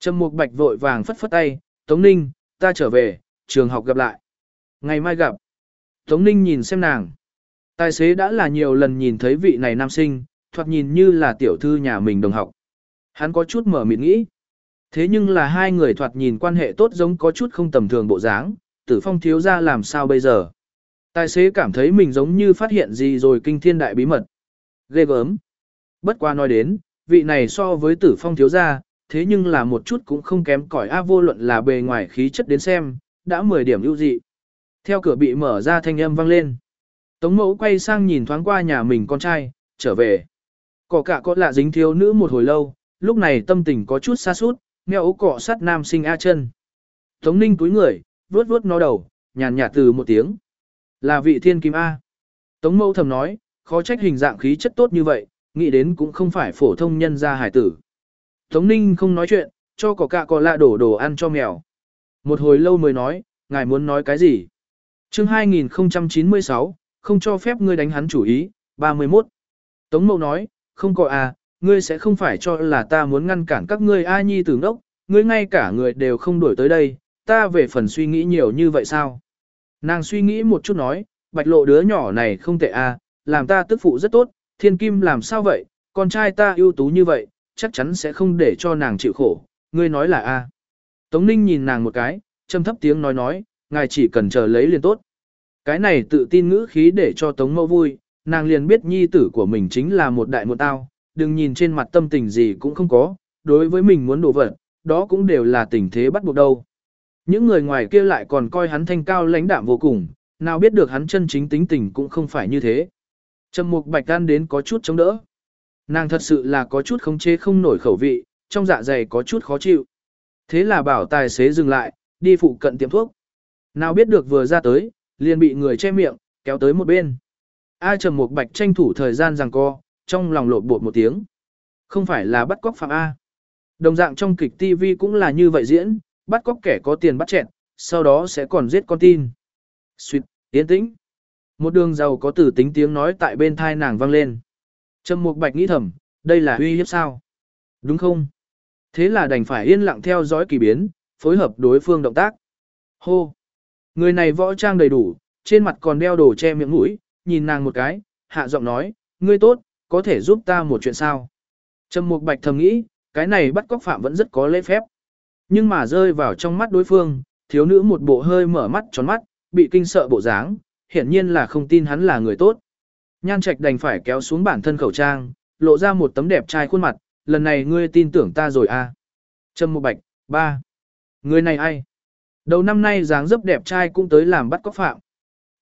Trầm Mục Bạch vội vàng phất phất tay, Tống Ninh, ta trở về, trường học gặp lại. Ngày mai gặp. Tống Ninh nhìn xem nàng. Tài xế đã là nhiều lần nhìn thấy vị này nam sinh, thoạt nhìn như là tiểu thư nhà mình đồng học. Hắn có chút mở miệng nghĩ. Thế nhưng là hai người thoạt nhìn quan hệ tốt giống có chút không tầm thường bộ dáng, tử phong thiếu ra làm sao bây giờ. Tài xế cảm thấy mình giống như phát hiện gì rồi kinh thiên đại bí mật. Ghê gớm. Bất qua nói đến, vị này so với tử phong thiếu ra, thế nhưng là một chút cũng không kém cỏi A vô luận là bề ngoài khí chất đến xem, đã 10 điểm ưu dị. Theo cửa bị mở ra thanh âm vang lên. Tống mẫu quay sang nhìn thoáng qua nhà mình con trai, trở về. Cỏ cả có lạ dính thiếu nữ một hồi lâu, lúc này tâm tình có chút xa sút mèo cọ sát nam sinh A chân. Tống ninh túi người, vuốt vuốt nó đầu, nhàn nhạt từ một tiếng. Là vị thiên kim A. Tống mâu thầm nói, khó trách hình dạng khí chất tốt như vậy, nghĩ đến cũng không phải phổ thông nhân gia hải tử. Tống ninh không nói chuyện, cho cỏ cạ cỏ lạ đổ đồ ăn cho mèo. Một hồi lâu mới nói, ngài muốn nói cái gì? chương 2096, không cho phép ngươi đánh hắn chủ ý, 31. Tống mâu nói, không có à, ngươi sẽ không phải cho là ta muốn ngăn cản các ngươi ai nhi tử ngốc, ngươi ngay cả người đều không đuổi tới đây, ta về phần suy nghĩ nhiều như vậy sao? Nàng suy nghĩ một chút nói, bạch lộ đứa nhỏ này không tệ à, làm ta tức phụ rất tốt, thiên kim làm sao vậy, con trai ta ưu tú như vậy, chắc chắn sẽ không để cho nàng chịu khổ, ngươi nói là a Tống ninh nhìn nàng một cái, châm thấp tiếng nói nói, ngài chỉ cần chờ lấy liền tốt. Cái này tự tin ngữ khí để cho Tống Mẫu vui, nàng liền biết nhi tử của mình chính là một đại một tao, đừng nhìn trên mặt tâm tình gì cũng không có, đối với mình muốn đổ vật, đó cũng đều là tình thế bắt buộc đâu. Những người ngoài kia lại còn coi hắn thanh cao lãnh đạm vô cùng, nào biết được hắn chân chính tính tình cũng không phải như thế. Trầm Mục Bạch Đan đến có chút chống đỡ. Nàng thật sự là có chút không chế không nổi khẩu vị, trong dạ dày có chút khó chịu. Thế là bảo tài xế dừng lại, đi phụ cận tiệm thuốc. Nào biết được vừa ra tới, liền bị người che miệng, kéo tới một bên. A Trầm Mục Bạch tranh thủ thời gian giằng co, trong lòng lộn bột một tiếng. Không phải là bắt cóc phạm A. Đồng dạng trong kịch TV cũng là như vậy diễn, bắt cóc kẻ có tiền bắt chẹn, sau đó sẽ còn giết con tin. Xuyệt, tiến tĩnh. Một đường giàu có tử tính tiếng nói tại bên thai nàng vang lên. Trầm Mục Bạch nghĩ thầm, đây là uy hiếp sao? Đúng không? Thế là đành phải yên lặng theo dõi kỳ biến, phối hợp đối phương động tác. Hô! Người này võ trang đầy đủ, trên mặt còn đeo đồ che miệng mũi, nhìn nàng một cái, hạ giọng nói, ngươi tốt, có thể giúp ta một chuyện sao? Trầm Mục Bạch thầm nghĩ, cái này bắt cóc phạm vẫn rất có lễ phép. Nhưng mà rơi vào trong mắt đối phương, thiếu nữ một bộ hơi mở mắt tròn mắt, bị kinh sợ bộ dáng, hiển nhiên là không tin hắn là người tốt. Nhan Trạch đành phải kéo xuống bản thân khẩu trang, lộ ra một tấm đẹp trai khuôn mặt, lần này ngươi tin tưởng ta rồi à? Trầm Mục Bạch, ba. Người này ai? Đầu năm nay dáng dấp đẹp trai cũng tới làm bắt cóc phạm.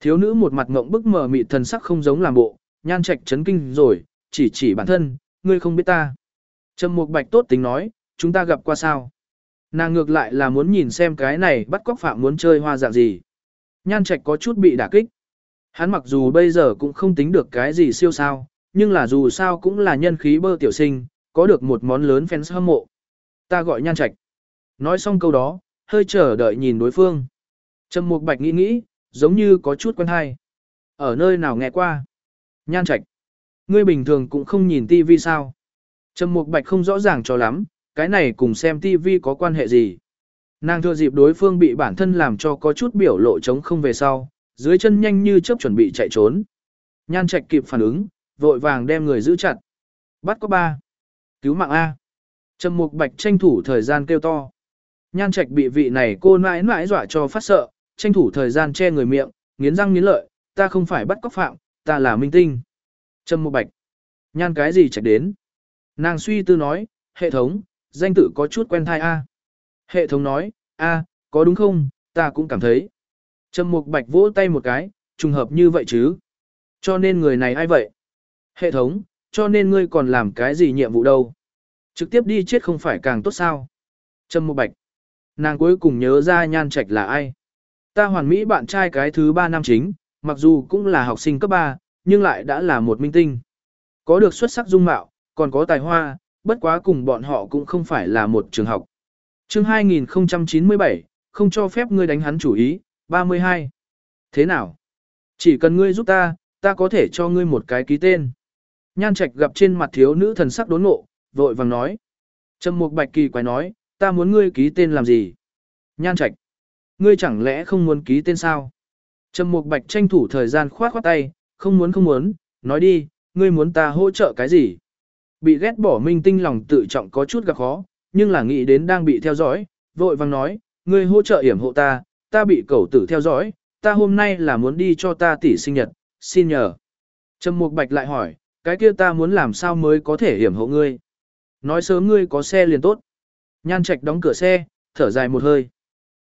Thiếu nữ một mặt ngộng bức mở mịt thần sắc không giống làm bộ, nhan trạch chấn kinh rồi, chỉ chỉ bản thân, ngươi không biết ta. Trầm Mục Bạch tốt tính nói, chúng ta gặp qua sao? Nàng ngược lại là muốn nhìn xem cái này bắt cóc phạm muốn chơi hoa dạng gì. Nhan trạch có chút bị đả kích. Hắn mặc dù bây giờ cũng không tính được cái gì siêu sao, nhưng là dù sao cũng là nhân khí bơ tiểu sinh, có được một món lớn fans hâm mộ. Ta gọi nhan trạch. Nói xong câu đó, hơi chờ đợi nhìn đối phương. Trầm Mục Bạch nghĩ nghĩ, giống như có chút quen hay. Ở nơi nào nghe qua? Nhan Trạch. Ngươi bình thường cũng không nhìn tivi sao? Trầm Mục Bạch không rõ ràng cho lắm, cái này cùng xem tivi có quan hệ gì? Nàng thừa dịp đối phương bị bản thân làm cho có chút biểu lộ chống không về sau, dưới chân nhanh như chớp chuẩn bị chạy trốn. Nhan Trạch kịp phản ứng, vội vàng đem người giữ chặt. Bắt có ba. Cứu mạng A. Trầm Mục Bạch tranh thủ thời gian kêu to. Nhan Trạch bị vị này cô nãi nãi dọa cho phát sợ, tranh thủ thời gian che người miệng, nghiến răng nghiến lợi, ta không phải bắt cóc phạm, ta là minh tinh. Trâm Mục Bạch. Nhan cái gì chạy đến? Nàng suy tư nói, hệ thống, danh tự có chút quen thai A. Hệ thống nói, a, có đúng không, ta cũng cảm thấy. Trâm Mục Bạch vỗ tay một cái, trùng hợp như vậy chứ. Cho nên người này ai vậy? Hệ thống, cho nên ngươi còn làm cái gì nhiệm vụ đâu? Trực tiếp đi chết không phải càng tốt sao? Trâm Mục Bạch. Nàng cuối cùng nhớ ra nhan trạch là ai? Ta hoàn mỹ bạn trai cái thứ ba nam chính, mặc dù cũng là học sinh cấp 3, nhưng lại đã là một minh tinh. Có được xuất sắc dung mạo, còn có tài hoa, bất quá cùng bọn họ cũng không phải là một trường học. chương 2097, không cho phép ngươi đánh hắn chủ ý, 32. Thế nào? Chỉ cần ngươi giúp ta, ta có thể cho ngươi một cái ký tên. Nhan Trạch gặp trên mặt thiếu nữ thần sắc đốn ngộ, vội vàng nói. Trầm Mục Bạch kỳ quái nói, ta muốn ngươi ký tên làm gì? Nhan Trạch, ngươi chẳng lẽ không muốn ký tên sao? Trầm Mục Bạch tranh thủ thời gian khoát khoát tay, không muốn không muốn, nói đi, ngươi muốn ta hỗ trợ cái gì? Bị ghét bỏ minh tinh lòng tự trọng có chút gặp khó, nhưng là nghĩ đến đang bị theo dõi, vội vàng nói, ngươi hỗ trợ hiểm hộ ta, ta bị cẩu tử theo dõi, ta hôm nay là muốn đi cho ta tỷ sinh nhật, xin nhờ. Trầm Mục Bạch lại hỏi, cái kia ta muốn làm sao mới có thể hiểm hộ ngươi? Nói sớm ngươi có xe liền tốt. Nhan Trạch đóng cửa xe, thở dài một hơi.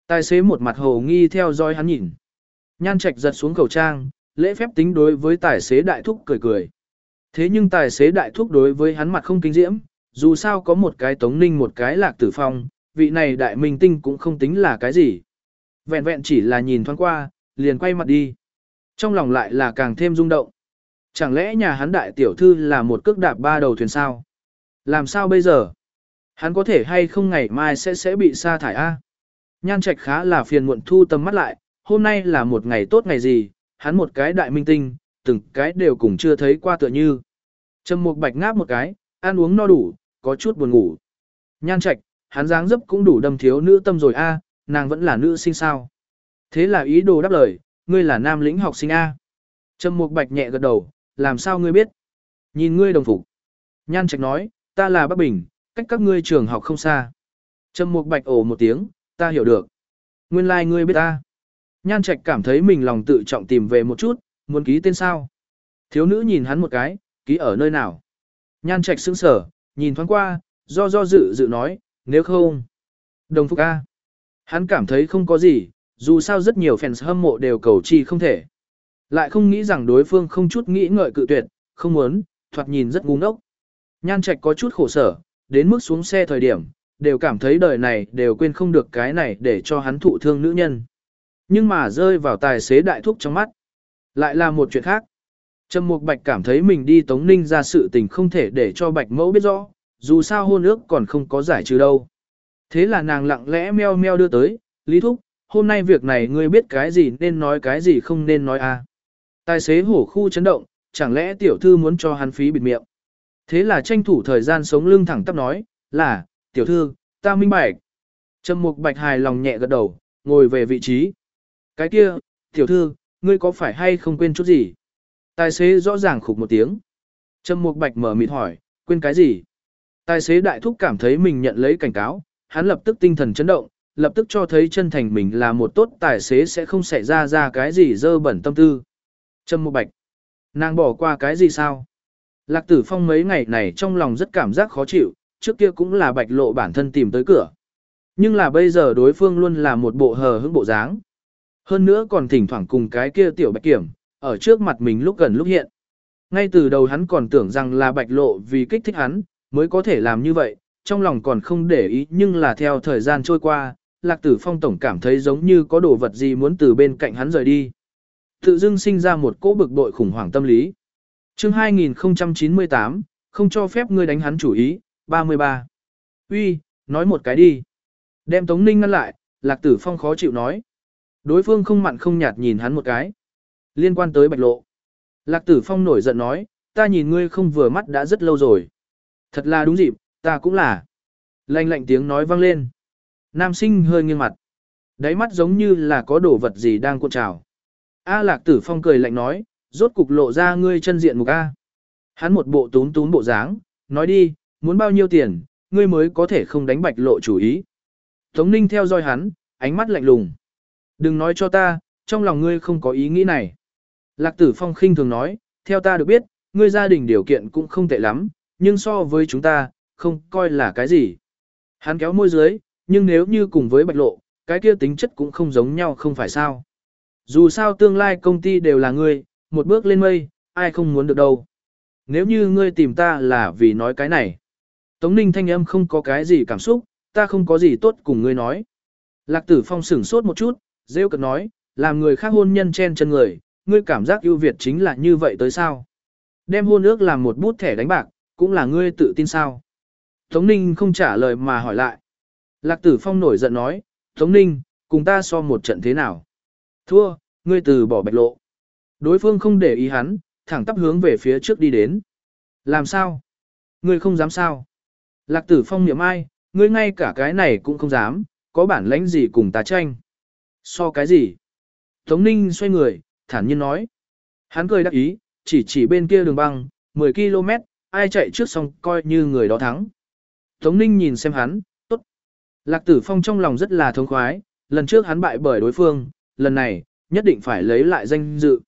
Tài xế một mặt hồ nghi theo dõi hắn nhìn. Nhan Trạch giật xuống khẩu trang, lễ phép tính đối với tài xế đại thúc cười cười. Thế nhưng tài xế đại thúc đối với hắn mặt không kinh diễm, dù sao có một cái tống ninh một cái lạc tử phong, vị này đại minh tinh cũng không tính là cái gì. Vẹn vẹn chỉ là nhìn thoáng qua, liền quay mặt đi. Trong lòng lại là càng thêm rung động. Chẳng lẽ nhà hắn đại tiểu thư là một cước đạp ba đầu thuyền sao? Làm sao bây giờ? Hắn có thể hay không ngày mai sẽ sẽ bị sa thải A? Nhan trạch khá là phiền muộn thu tầm mắt lại, hôm nay là một ngày tốt ngày gì, hắn một cái đại minh tinh, từng cái đều cùng chưa thấy qua tựa như. Trầm Mục Bạch ngáp một cái, ăn uống no đủ, có chút buồn ngủ. Nhan Trạch, hắn dáng dấp cũng đủ đâm thiếu nữ tâm rồi a, nàng vẫn là nữ sinh sao? Thế là ý đồ đáp lời, ngươi là nam lĩnh học sinh a. Trầm Mục Bạch nhẹ gật đầu, làm sao ngươi biết? Nhìn ngươi đồng phục. Nhan Trạch nói, ta là Bắc Bình, cách các ngươi trường học không xa. Trầm Mục Bạch ồ một tiếng, ta hiểu được. Nguyên lai like ngươi biết ta. Nhan Trạch cảm thấy mình lòng tự trọng tìm về một chút, Muốn ký tên sao? Thiếu nữ nhìn hắn một cái, ký ở nơi nào? Nhan trạch sững sở, nhìn thoáng qua, do do dự dự nói, nếu không. Đồng Phúc A. Hắn cảm thấy không có gì, dù sao rất nhiều fans hâm mộ đều cầu chi không thể. Lại không nghĩ rằng đối phương không chút nghĩ ngợi cự tuyệt, không muốn, thoạt nhìn rất ngu ngốc. Nhan trạch có chút khổ sở, đến mức xuống xe thời điểm, đều cảm thấy đời này đều quên không được cái này để cho hắn thụ thương nữ nhân. Nhưng mà rơi vào tài xế đại thúc trong mắt. Lại là một chuyện khác. Trầm Mục Bạch cảm thấy mình đi Tống Ninh ra sự tình không thể để cho Bạch Mẫu biết rõ, dù sao hôn ước còn không có giải trừ đâu. Thế là nàng lặng lẽ meo meo đưa tới, Lý Thúc, hôm nay việc này ngươi biết cái gì nên nói cái gì không nên nói à. Tài xế hổ khu chấn động, chẳng lẽ tiểu thư muốn cho hắn phí bịt miệng. Thế là tranh thủ thời gian sống lưng thẳng tắp nói, là, tiểu thư, ta minh bạch. Trầm Mục Bạch hài lòng nhẹ gật đầu, ngồi về vị trí. Cái kia, tiểu thư, ngươi có phải hay không quên chút gì? Tài xế rõ ràng khục một tiếng. Trầm Mục Bạch mở mịt hỏi, quên cái gì? Tài xế đại thúc cảm thấy mình nhận lấy cảnh cáo, hắn lập tức tinh thần chấn động, lập tức cho thấy chân thành mình là một tốt tài xế sẽ không xảy ra ra cái gì dơ bẩn tâm tư. Trầm Mục Bạch, nàng bỏ qua cái gì sao? Lạc Tử Phong mấy ngày này trong lòng rất cảm giác khó chịu, trước kia cũng là Bạch Lộ bản thân tìm tới cửa. Nhưng là bây giờ đối phương luôn là một bộ hờ hững bộ dáng. Hơn nữa còn thỉnh thoảng cùng cái kia tiểu bạch kiểm, ở trước mặt mình lúc gần lúc hiện. Ngay từ đầu hắn còn tưởng rằng là bạch lộ vì kích thích hắn, mới có thể làm như vậy, trong lòng còn không để ý nhưng là theo thời gian trôi qua, lạc tử phong tổng cảm thấy giống như có đồ vật gì muốn từ bên cạnh hắn rời đi. Tự dưng sinh ra một cỗ bực bội khủng hoảng tâm lý. chương 2098, không cho phép ngươi đánh hắn chủ ý, 33. Uy, nói một cái đi. Đem Tống Ninh ngăn lại, lạc tử phong khó chịu nói. Đối phương không mặn không nhạt nhìn hắn một cái. Liên quan tới bạch lộ. Lạc tử phong nổi giận nói, ta nhìn ngươi không vừa mắt đã rất lâu rồi. Thật là đúng dịp, ta cũng là. Lạnh lạnh tiếng nói vang lên. Nam sinh hơi nghiêng mặt. Đáy mắt giống như là có đồ vật gì đang cuộn trào. A lạc tử phong cười lạnh nói, rốt cục lộ ra ngươi chân diện mục A. Hắn một bộ tún tún bộ dáng, nói đi, muốn bao nhiêu tiền, ngươi mới có thể không đánh bạch lộ chủ ý. Tống ninh theo dõi hắn, ánh mắt lạnh lùng. Đừng nói cho ta, trong lòng ngươi không có ý nghĩ này. Lạc tử phong khinh thường nói, theo ta được biết, ngươi gia đình điều kiện cũng không tệ lắm, nhưng so với chúng ta, không coi là cái gì. Hắn kéo môi dưới, nhưng nếu như cùng với bạch lộ, cái kia tính chất cũng không giống nhau không phải sao. Dù sao tương lai công ty đều là ngươi, một bước lên mây, ai không muốn được đâu. Nếu như ngươi tìm ta là vì nói cái này. Tống ninh thanh âm không có cái gì cảm xúc, ta không có gì tốt cùng ngươi nói. Lạc tử phong sửng sốt một chút, rêu cực nói, làm người khác hôn nhân chen chân người, ngươi cảm giác ưu việt chính là như vậy tới sao. Đem hôn ước làm một bút thẻ đánh bạc, cũng là ngươi tự tin sao. Tống ninh không trả lời mà hỏi lại. Lạc tử phong nổi giận nói, Tống ninh, cùng ta so một trận thế nào. Thua, ngươi từ bỏ bạch lộ. Đối phương không để ý hắn, thẳng tắp hướng về phía trước đi đến. Làm sao? Ngươi không dám sao? Lạc tử phong niệm ai, ngươi ngay cả cái này cũng không dám, có bản lãnh gì cùng ta tranh. So cái gì? Tống ninh xoay người, thản nhiên nói. Hắn cười đắc ý, chỉ chỉ bên kia đường băng, 10 km, ai chạy trước xong coi như người đó thắng. Tống ninh nhìn xem hắn, tốt. Lạc tử phong trong lòng rất là thống khoái, lần trước hắn bại bởi đối phương, lần này, nhất định phải lấy lại danh dự.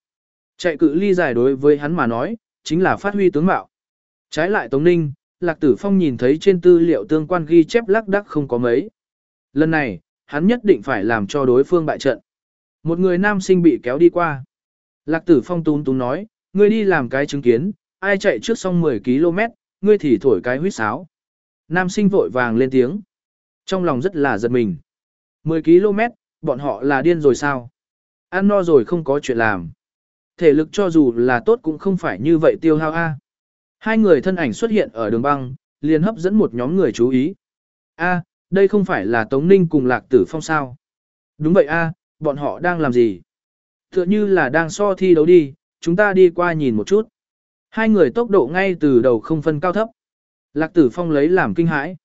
Chạy cự ly dài đối với hắn mà nói, chính là phát huy tướng mạo. Trái lại Tống Ninh, Lạc Tử Phong nhìn thấy trên tư liệu tương quan ghi chép lắc đắc không có mấy. Lần này, hắn nhất định phải làm cho đối phương bại trận. Một người nam sinh bị kéo đi qua. Lạc Tử Phong tún tún nói, ngươi đi làm cái chứng kiến, ai chạy trước xong 10 km, ngươi thì thổi cái huýt sáo. Nam sinh vội vàng lên tiếng. Trong lòng rất là giật mình. 10 km, bọn họ là điên rồi sao? Ăn no rồi không có chuyện làm. Thể lực cho dù là tốt cũng không phải như vậy tiêu hao a. Hai người thân ảnh xuất hiện ở đường băng, liền hấp dẫn một nhóm người chú ý. A, đây không phải là Tống Ninh cùng Lạc Tử Phong sao? Đúng vậy a, bọn họ đang làm gì? Tựa như là đang so thi đấu đi, chúng ta đi qua nhìn một chút. Hai người tốc độ ngay từ đầu không phân cao thấp. Lạc Tử Phong lấy làm kinh hãi.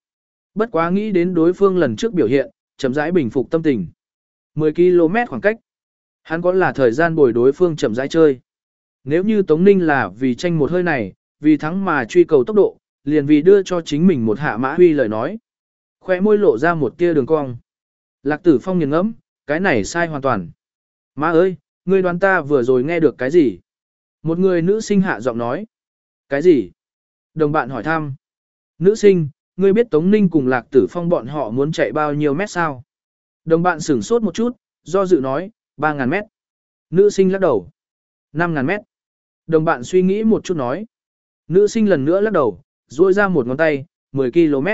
Bất quá nghĩ đến đối phương lần trước biểu hiện, chậm rãi bình phục tâm tình. 10 km khoảng cách. Hắn có là thời gian bồi đối phương chậm rãi chơi. Nếu như Tống Ninh là vì tranh một hơi này, vì thắng mà truy cầu tốc độ, liền vì đưa cho chính mình một hạ mã huy lời nói. Khoe môi lộ ra một tia đường cong. Lạc tử phong nghiền ngẫm, cái này sai hoàn toàn. Má ơi, ngươi đoán ta vừa rồi nghe được cái gì? Một người nữ sinh hạ giọng nói. Cái gì? Đồng bạn hỏi thăm. Nữ sinh, ngươi biết Tống Ninh cùng Lạc Tử Phong bọn họ muốn chạy bao nhiêu mét sao? Đồng bạn sửng sốt một chút, do dự nói, 3.000 mét. Nữ sinh lắc đầu. 5.000 mét. Đồng bạn suy nghĩ một chút nói. Nữ sinh lần nữa lắc đầu, duỗi ra một ngón tay, 10 km.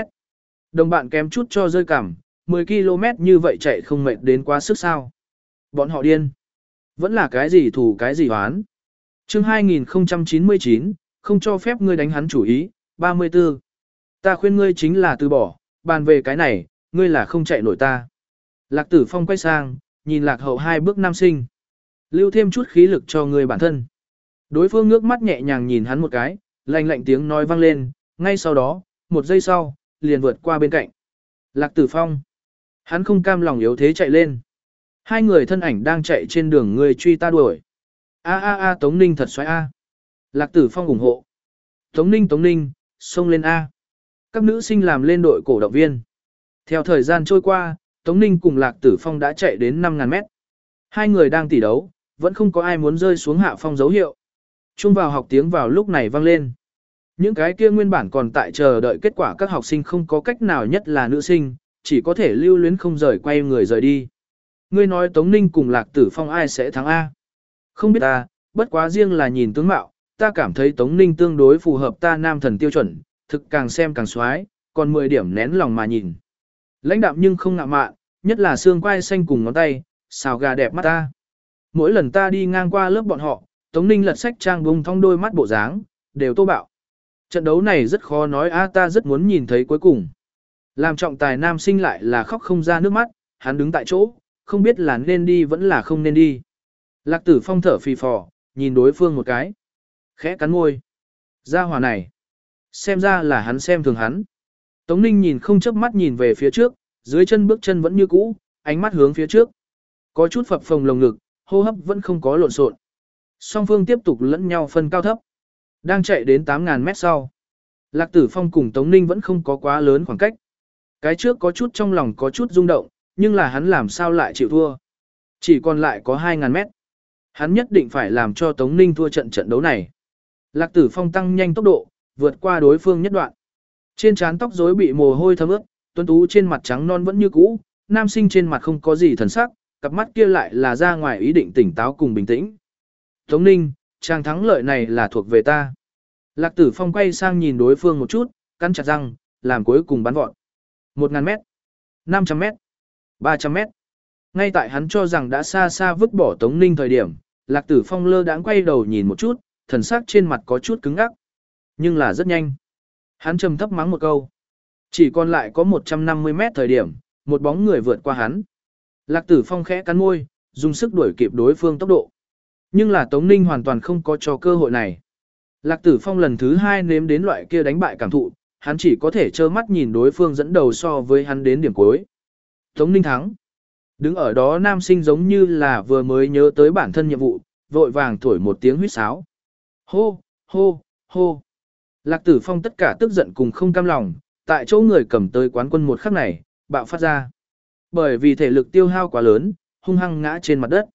Đồng bạn kém chút cho rơi cảm, 10 km như vậy chạy không mệt đến quá sức sao. Bọn họ điên. Vẫn là cái gì thủ cái gì hoán. chương 2099, không cho phép ngươi đánh hắn chủ ý, 34. Ta khuyên ngươi chính là từ bỏ, bàn về cái này, ngươi là không chạy nổi ta. Lạc tử phong quay sang, nhìn lạc hậu hai bước nam sinh. Lưu thêm chút khí lực cho ngươi bản thân. Đối phương ngước mắt nhẹ nhàng nhìn hắn một cái, lạnh lạnh tiếng nói vang lên, ngay sau đó, một giây sau, liền vượt qua bên cạnh. Lạc tử phong. Hắn không cam lòng yếu thế chạy lên. Hai người thân ảnh đang chạy trên đường người truy ta đuổi. A a a Tống Ninh thật xoáy a. Lạc tử phong ủng hộ. Tống Ninh Tống Ninh, xông lên A. Các nữ sinh làm lên đội cổ động viên. Theo thời gian trôi qua, Tống Ninh cùng Lạc Tử Phong đã chạy đến 5000 mét. Hai người đang tỉ đấu, vẫn không có ai muốn rơi xuống hạ phong dấu hiệu. Trung vào học tiếng vào lúc này vang lên. Những cái kia nguyên bản còn tại chờ đợi kết quả các học sinh không có cách nào nhất là nữ sinh, chỉ có thể lưu luyến không rời quay người rời đi. Ngươi nói Tống Ninh cùng Lạc Tử Phong ai sẽ thắng A? Không biết ta, bất quá riêng là nhìn tướng mạo, ta cảm thấy Tống Ninh tương đối phù hợp ta nam thần tiêu chuẩn, thực càng xem càng xoái, còn 10 điểm nén lòng mà nhìn. Lãnh đạm nhưng không ngạ mạn, nhất là xương quai xanh cùng ngón tay, xào gà đẹp mắt ta. Mỗi lần ta đi ngang qua lớp bọn họ, Tống Ninh lật sách trang bung thong đôi mắt bộ dáng, đều tô bạo. Trận đấu này rất khó nói a ta rất muốn nhìn thấy cuối cùng. Làm trọng tài nam sinh lại là khóc không ra nước mắt, hắn đứng tại chỗ, không biết là nên đi vẫn là không nên đi. Lạc tử phong thở phì phò, nhìn đối phương một cái. Khẽ cắn môi. Ra hòa này. Xem ra là hắn xem thường hắn. Tống ninh nhìn không chớp mắt nhìn về phía trước, dưới chân bước chân vẫn như cũ, ánh mắt hướng phía trước. Có chút phập phồng lồng ngực, hô hấp vẫn không có lộn xộn. Song phương tiếp tục lẫn nhau phân cao thấp. Đang chạy đến 8.000 mét sau. Lạc tử phong cùng Tống Ninh vẫn không có quá lớn khoảng cách. Cái trước có chút trong lòng có chút rung động, nhưng là hắn làm sao lại chịu thua. Chỉ còn lại có 2.000 mét. Hắn nhất định phải làm cho Tống Ninh thua trận trận đấu này. Lạc tử phong tăng nhanh tốc độ, vượt qua đối phương nhất đoạn. Trên trán tóc rối bị mồ hôi thấm ướt, tuấn tú trên mặt trắng non vẫn như cũ, nam sinh trên mặt không có gì thần sắc, cặp mắt kia lại là ra ngoài ý định tỉnh táo cùng bình tĩnh. Tống Ninh, trang thắng lợi này là thuộc về ta. Lạc tử phong quay sang nhìn đối phương một chút, cắn chặt răng, làm cuối cùng bắn vọt. 1.000 mét, 500 mét, 300 mét. Ngay tại hắn cho rằng đã xa xa vứt bỏ Tống Ninh thời điểm, Lạc Tử Phong lơ đãng quay đầu nhìn một chút, thần sắc trên mặt có chút cứng ngắc. Nhưng là rất nhanh. Hắn trầm thấp mắng một câu. Chỉ còn lại có 150 mét thời điểm, một bóng người vượt qua hắn. Lạc Tử Phong khẽ cắn môi, dùng sức đuổi kịp đối phương tốc độ. Nhưng là Tống Ninh hoàn toàn không có cho cơ hội này. Lạc Tử Phong lần thứ hai nếm đến loại kia đánh bại cảm thụ, hắn chỉ có thể trơ mắt nhìn đối phương dẫn đầu so với hắn đến điểm cuối. Tống Ninh thắng. Đứng ở đó nam sinh giống như là vừa mới nhớ tới bản thân nhiệm vụ, vội vàng thổi một tiếng huýt sáo. Hô, hô, hô. Lạc Tử Phong tất cả tức giận cùng không cam lòng, tại chỗ người cầm tới quán quân một khắc này, bạo phát ra. Bởi vì thể lực tiêu hao quá lớn, hung hăng ngã trên mặt đất.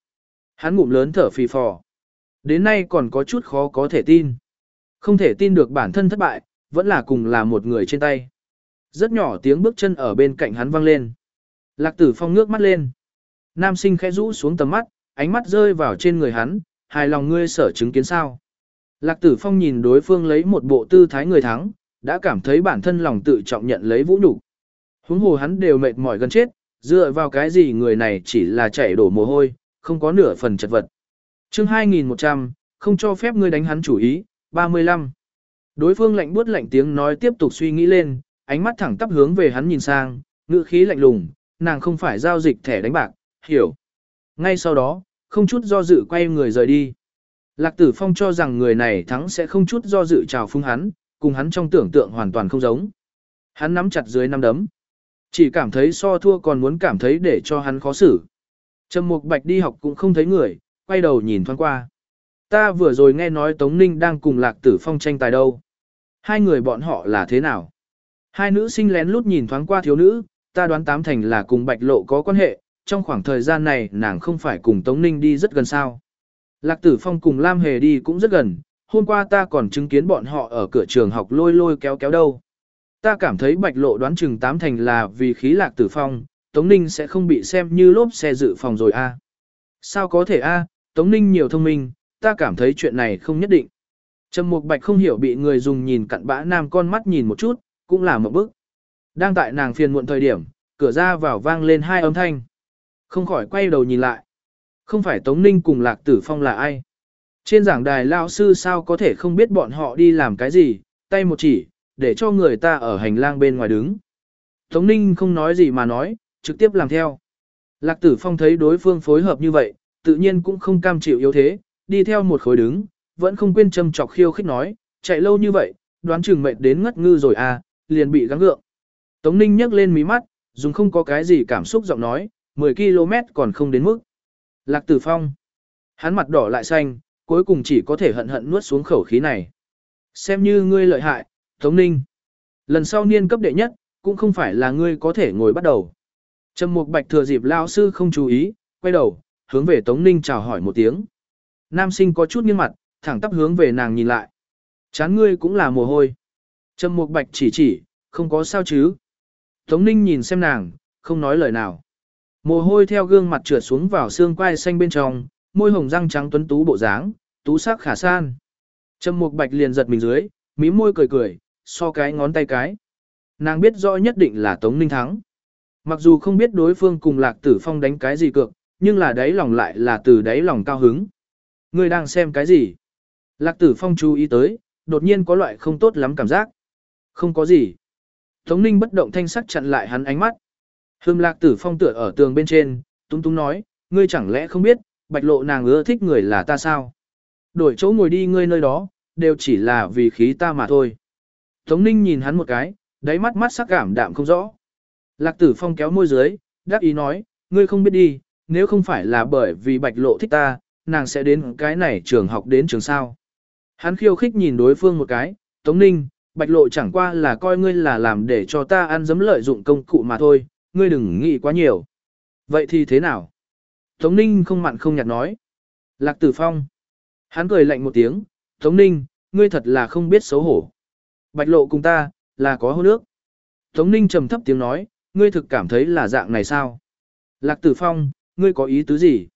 Hắn ngụm lớn thở phì phò. Đến nay còn có chút khó có thể tin. Không thể tin được bản thân thất bại, vẫn là cùng là một người trên tay. Rất nhỏ tiếng bước chân ở bên cạnh hắn vang lên. Lạc tử phong ngước mắt lên. Nam sinh khẽ rũ xuống tầm mắt, ánh mắt rơi vào trên người hắn, hài lòng ngươi sở chứng kiến sao. Lạc tử phong nhìn đối phương lấy một bộ tư thái người thắng, đã cảm thấy bản thân lòng tự trọng nhận lấy vũ nhục Huống hồ hắn đều mệt mỏi gần chết, dựa vào cái gì người này chỉ là chảy đổ mồ hôi, không có nửa phần chật vật. chương 2100, không cho phép ngươi đánh hắn chủ ý, 35. Đối phương lạnh buốt lạnh tiếng nói tiếp tục suy nghĩ lên, ánh mắt thẳng tắp hướng về hắn nhìn sang, ngữ khí lạnh lùng, nàng không phải giao dịch thẻ đánh bạc, hiểu. Ngay sau đó, không chút do dự quay người rời đi. Lạc tử phong cho rằng người này thắng sẽ không chút do dự chào phung hắn, cùng hắn trong tưởng tượng hoàn toàn không giống. Hắn nắm chặt dưới năm đấm. Chỉ cảm thấy so thua còn muốn cảm thấy để cho hắn khó xử. Trầm Mục Bạch đi học cũng không thấy người, quay đầu nhìn thoáng qua. Ta vừa rồi nghe nói Tống Ninh đang cùng Lạc Tử Phong tranh tài đâu. Hai người bọn họ là thế nào? Hai nữ sinh lén lút nhìn thoáng qua thiếu nữ, ta đoán tám thành là cùng Bạch Lộ có quan hệ, trong khoảng thời gian này nàng không phải cùng Tống Ninh đi rất gần sao. Lạc Tử Phong cùng Lam Hề đi cũng rất gần, hôm qua ta còn chứng kiến bọn họ ở cửa trường học lôi lôi kéo kéo đâu. Ta cảm thấy Bạch Lộ đoán chừng tám thành là vì khí Lạc Tử Phong, Tống Ninh sẽ không bị xem như lốp xe dự phòng rồi a. Sao có thể a? Tống Ninh nhiều thông minh, ta cảm thấy chuyện này không nhất định. Trầm Mục Bạch không hiểu bị người dùng nhìn cặn bã nam con mắt nhìn một chút, cũng là một bức. Đang tại nàng phiền muộn thời điểm, cửa ra vào vang lên hai âm thanh. Không khỏi quay đầu nhìn lại. Không phải Tống Ninh cùng Lạc Tử Phong là ai. Trên giảng đài lao sư sao có thể không biết bọn họ đi làm cái gì, tay một chỉ, để cho người ta ở hành lang bên ngoài đứng. Tống Ninh không nói gì mà nói, trực tiếp làm theo. Lạc Tử Phong thấy đối phương phối hợp như vậy, tự nhiên cũng không cam chịu yếu thế, đi theo một khối đứng, vẫn không quên châm chọc khiêu khích nói, chạy lâu như vậy, đoán chừng mệt đến ngất ngư rồi à, liền bị gắng gượng. Tống Ninh nhấc lên mí mắt, dùng không có cái gì cảm xúc giọng nói, 10 km còn không đến mức. Lạc Tử Phong. Hắn mặt đỏ lại xanh, cuối cùng chỉ có thể hận hận nuốt xuống khẩu khí này. Xem như ngươi lợi hại, Tống Ninh. Lần sau niên cấp đệ nhất, cũng không phải là ngươi có thể ngồi bắt đầu. Trầm Mục Bạch thừa dịp lao sư không chú ý, quay đầu, hướng về Tống Ninh chào hỏi một tiếng. Nam sinh có chút nghiêng mặt, thẳng tắp hướng về nàng nhìn lại. Chán ngươi cũng là mồ hôi. Trầm Mục Bạch chỉ chỉ, không có sao chứ. Tống Ninh nhìn xem nàng, không nói lời nào. Mồ hôi theo gương mặt trượt xuống vào xương quai xanh bên trong, môi hồng răng trắng tuấn tú bộ dáng, tú sắc khả san. Trầm Mục Bạch liền giật mình dưới, mí môi cười cười, so cái ngón tay cái. Nàng biết rõ nhất định là Tống Ninh thắng. Mặc dù không biết đối phương cùng Lạc Tử Phong đánh cái gì cược, nhưng là đáy lòng lại là từ đáy lòng cao hứng. Ngươi đang xem cái gì? Lạc Tử Phong chú ý tới, đột nhiên có loại không tốt lắm cảm giác. Không có gì. Tống Ninh bất động thanh sắc chặn lại hắn ánh mắt. Hương Lạc Tử Phong tựa ở tường bên trên, túng túng nói, ngươi chẳng lẽ không biết, bạch lộ nàng ưa thích người là ta sao? Đổi chỗ ngồi đi ngươi nơi đó, đều chỉ là vì khí ta mà thôi. Tống ninh nhìn hắn một cái, đáy mắt mắt sắc cảm đạm không rõ. Lạc tử phong kéo môi dưới, đáp ý nói, ngươi không biết đi, nếu không phải là bởi vì bạch lộ thích ta, nàng sẽ đến cái này trường học đến trường sao. Hắn khiêu khích nhìn đối phương một cái, Tống Ninh, bạch lộ chẳng qua là coi ngươi là làm để cho ta ăn dấm lợi dụng công cụ mà thôi, ngươi đừng nghĩ quá nhiều. Vậy thì thế nào? Tống Ninh không mặn không nhạt nói. Lạc tử phong. Hắn cười lạnh một tiếng, Tống Ninh, ngươi thật là không biết xấu hổ. Bạch lộ cùng ta, là có hôn nước. Tống Ninh trầm thấp tiếng nói, ngươi thực cảm thấy là dạng này sao? Lạc tử phong, ngươi có ý tứ gì?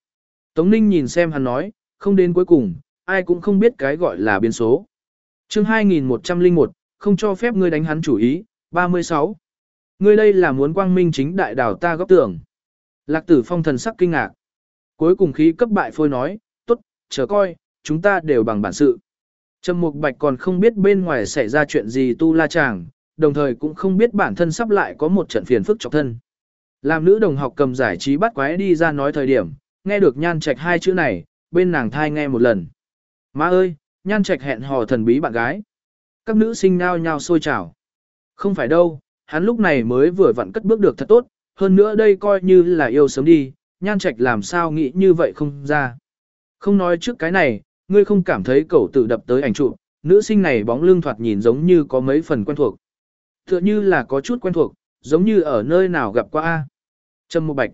Tống Ninh nhìn xem hắn nói, không đến cuối cùng, ai cũng không biết cái gọi là biến số. chương 2101, không cho phép ngươi đánh hắn chủ ý, 36. Ngươi đây là muốn quang minh chính đại đảo ta góp tưởng. Lạc tử phong thần sắc kinh ngạc. Cuối cùng khí cấp bại phôi nói, tốt, chờ coi, chúng ta đều bằng bản sự. Trầm Mục Bạch còn không biết bên ngoài xảy ra chuyện gì tu la chàng, đồng thời cũng không biết bản thân sắp lại có một trận phiền phức chọc thân. Làm nữ đồng học cầm giải trí bắt quái đi ra nói thời điểm, nghe được nhan trạch hai chữ này, bên nàng thai nghe một lần. Má ơi, nhan trạch hẹn hò thần bí bạn gái. Các nữ sinh nao nhao sôi trào. Không phải đâu, hắn lúc này mới vừa vặn cất bước được thật tốt, hơn nữa đây coi như là yêu sớm đi, nhan trạch làm sao nghĩ như vậy không ra. Không nói trước cái này, ngươi không cảm thấy cậu tự đập tới ảnh trụ? nữ sinh này bóng lưng thoạt nhìn giống như có mấy phần quen thuộc. Tựa như là có chút quen thuộc, giống như ở nơi nào gặp qua a. Trâm Mộ Bạch.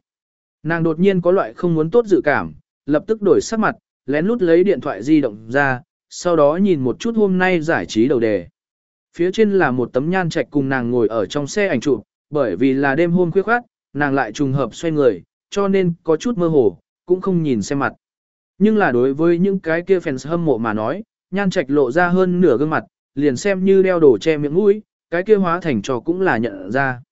Nàng đột nhiên có loại không muốn tốt dự cảm, lập tức đổi sắc mặt, lén lút lấy điện thoại di động ra, sau đó nhìn một chút hôm nay giải trí đầu đề. Phía trên là một tấm nhan trạch cùng nàng ngồi ở trong xe ảnh chụp, bởi vì là đêm hôm khuya khoát, nàng lại trùng hợp xoay người, cho nên có chút mơ hồ, cũng không nhìn xem mặt. Nhưng là đối với những cái kia fans hâm mộ mà nói, nhan trạch lộ ra hơn nửa gương mặt, liền xem như đeo đồ che miệng mũi, cái kia hóa thành trò cũng là nhận ra.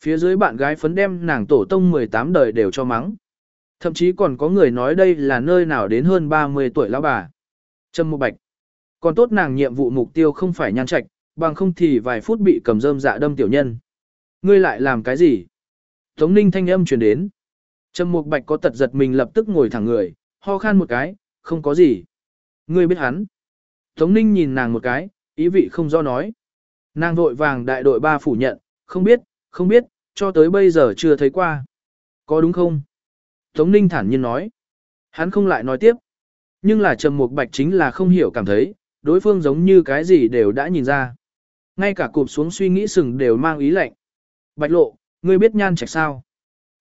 Phía dưới bạn gái phấn đem nàng tổ tông 18 đời đều cho mắng. Thậm chí còn có người nói đây là nơi nào đến hơn 30 tuổi lão bà. Trâm Mộ Bạch. Còn tốt nàng nhiệm vụ mục tiêu không phải nhan trạch, bằng không thì vài phút bị cầm rơm dạ đâm tiểu nhân. Ngươi lại làm cái gì? Tống ninh thanh âm truyền đến. Trâm Mục Bạch có tật giật mình lập tức ngồi thẳng người, ho khan một cái, không có gì. Ngươi biết hắn. Tống ninh nhìn nàng một cái, ý vị không do nói. Nàng vội vàng đại đội ba phủ nhận, không biết, không biết, cho tới bây giờ chưa thấy qua. Có đúng không? Tống ninh thản nhiên nói. Hắn không lại nói tiếp. Nhưng là Trầm Mục Bạch chính là không hiểu cảm thấy, đối phương giống như cái gì đều đã nhìn ra. Ngay cả cụp xuống suy nghĩ sừng đều mang ý lạnh. Bạch lộ, ngươi biết nhan trạch sao?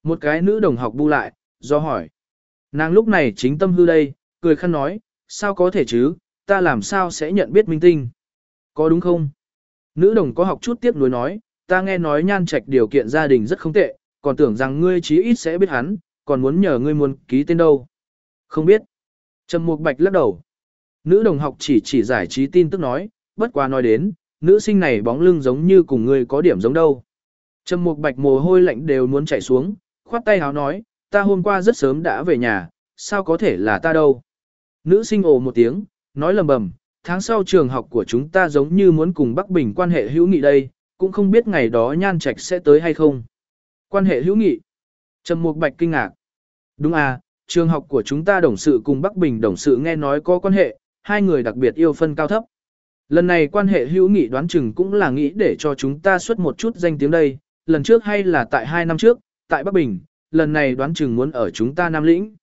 Một cái nữ đồng học bu lại, do hỏi. Nàng lúc này chính tâm hư đây, cười khăn nói, sao có thể chứ, ta làm sao sẽ nhận biết minh tinh? Có đúng không? Nữ đồng có học chút tiếp nối nói, ta nghe nói nhan trạch điều kiện gia đình rất không tệ, còn tưởng rằng ngươi chí ít sẽ biết hắn, còn muốn nhờ ngươi muốn ký tên đâu. Không biết. Trầm Mục Bạch lắc đầu. Nữ đồng học chỉ chỉ giải trí tin tức nói, bất quá nói đến, nữ sinh này bóng lưng giống như cùng ngươi có điểm giống đâu. Trầm Mục Bạch mồ hôi lạnh đều muốn chảy xuống, khoát tay háo nói, ta hôm qua rất sớm đã về nhà, sao có thể là ta đâu. Nữ sinh ồ một tiếng, nói lầm bầm, tháng sau trường học của chúng ta giống như muốn cùng Bắc Bình quan hệ hữu nghị đây, cũng không biết ngày đó nhan trạch sẽ tới hay không. Quan hệ hữu nghị. Trầm Mục Bạch kinh ngạc. Đúng à, trường học của chúng ta đồng sự cùng Bắc Bình đồng sự nghe nói có quan hệ, hai người đặc biệt yêu phân cao thấp. Lần này quan hệ hữu nghị đoán chừng cũng là nghĩ để cho chúng ta xuất một chút danh tiếng đây, lần trước hay là tại hai năm trước, tại Bắc Bình, lần này đoán chừng muốn ở chúng ta Nam Lĩnh.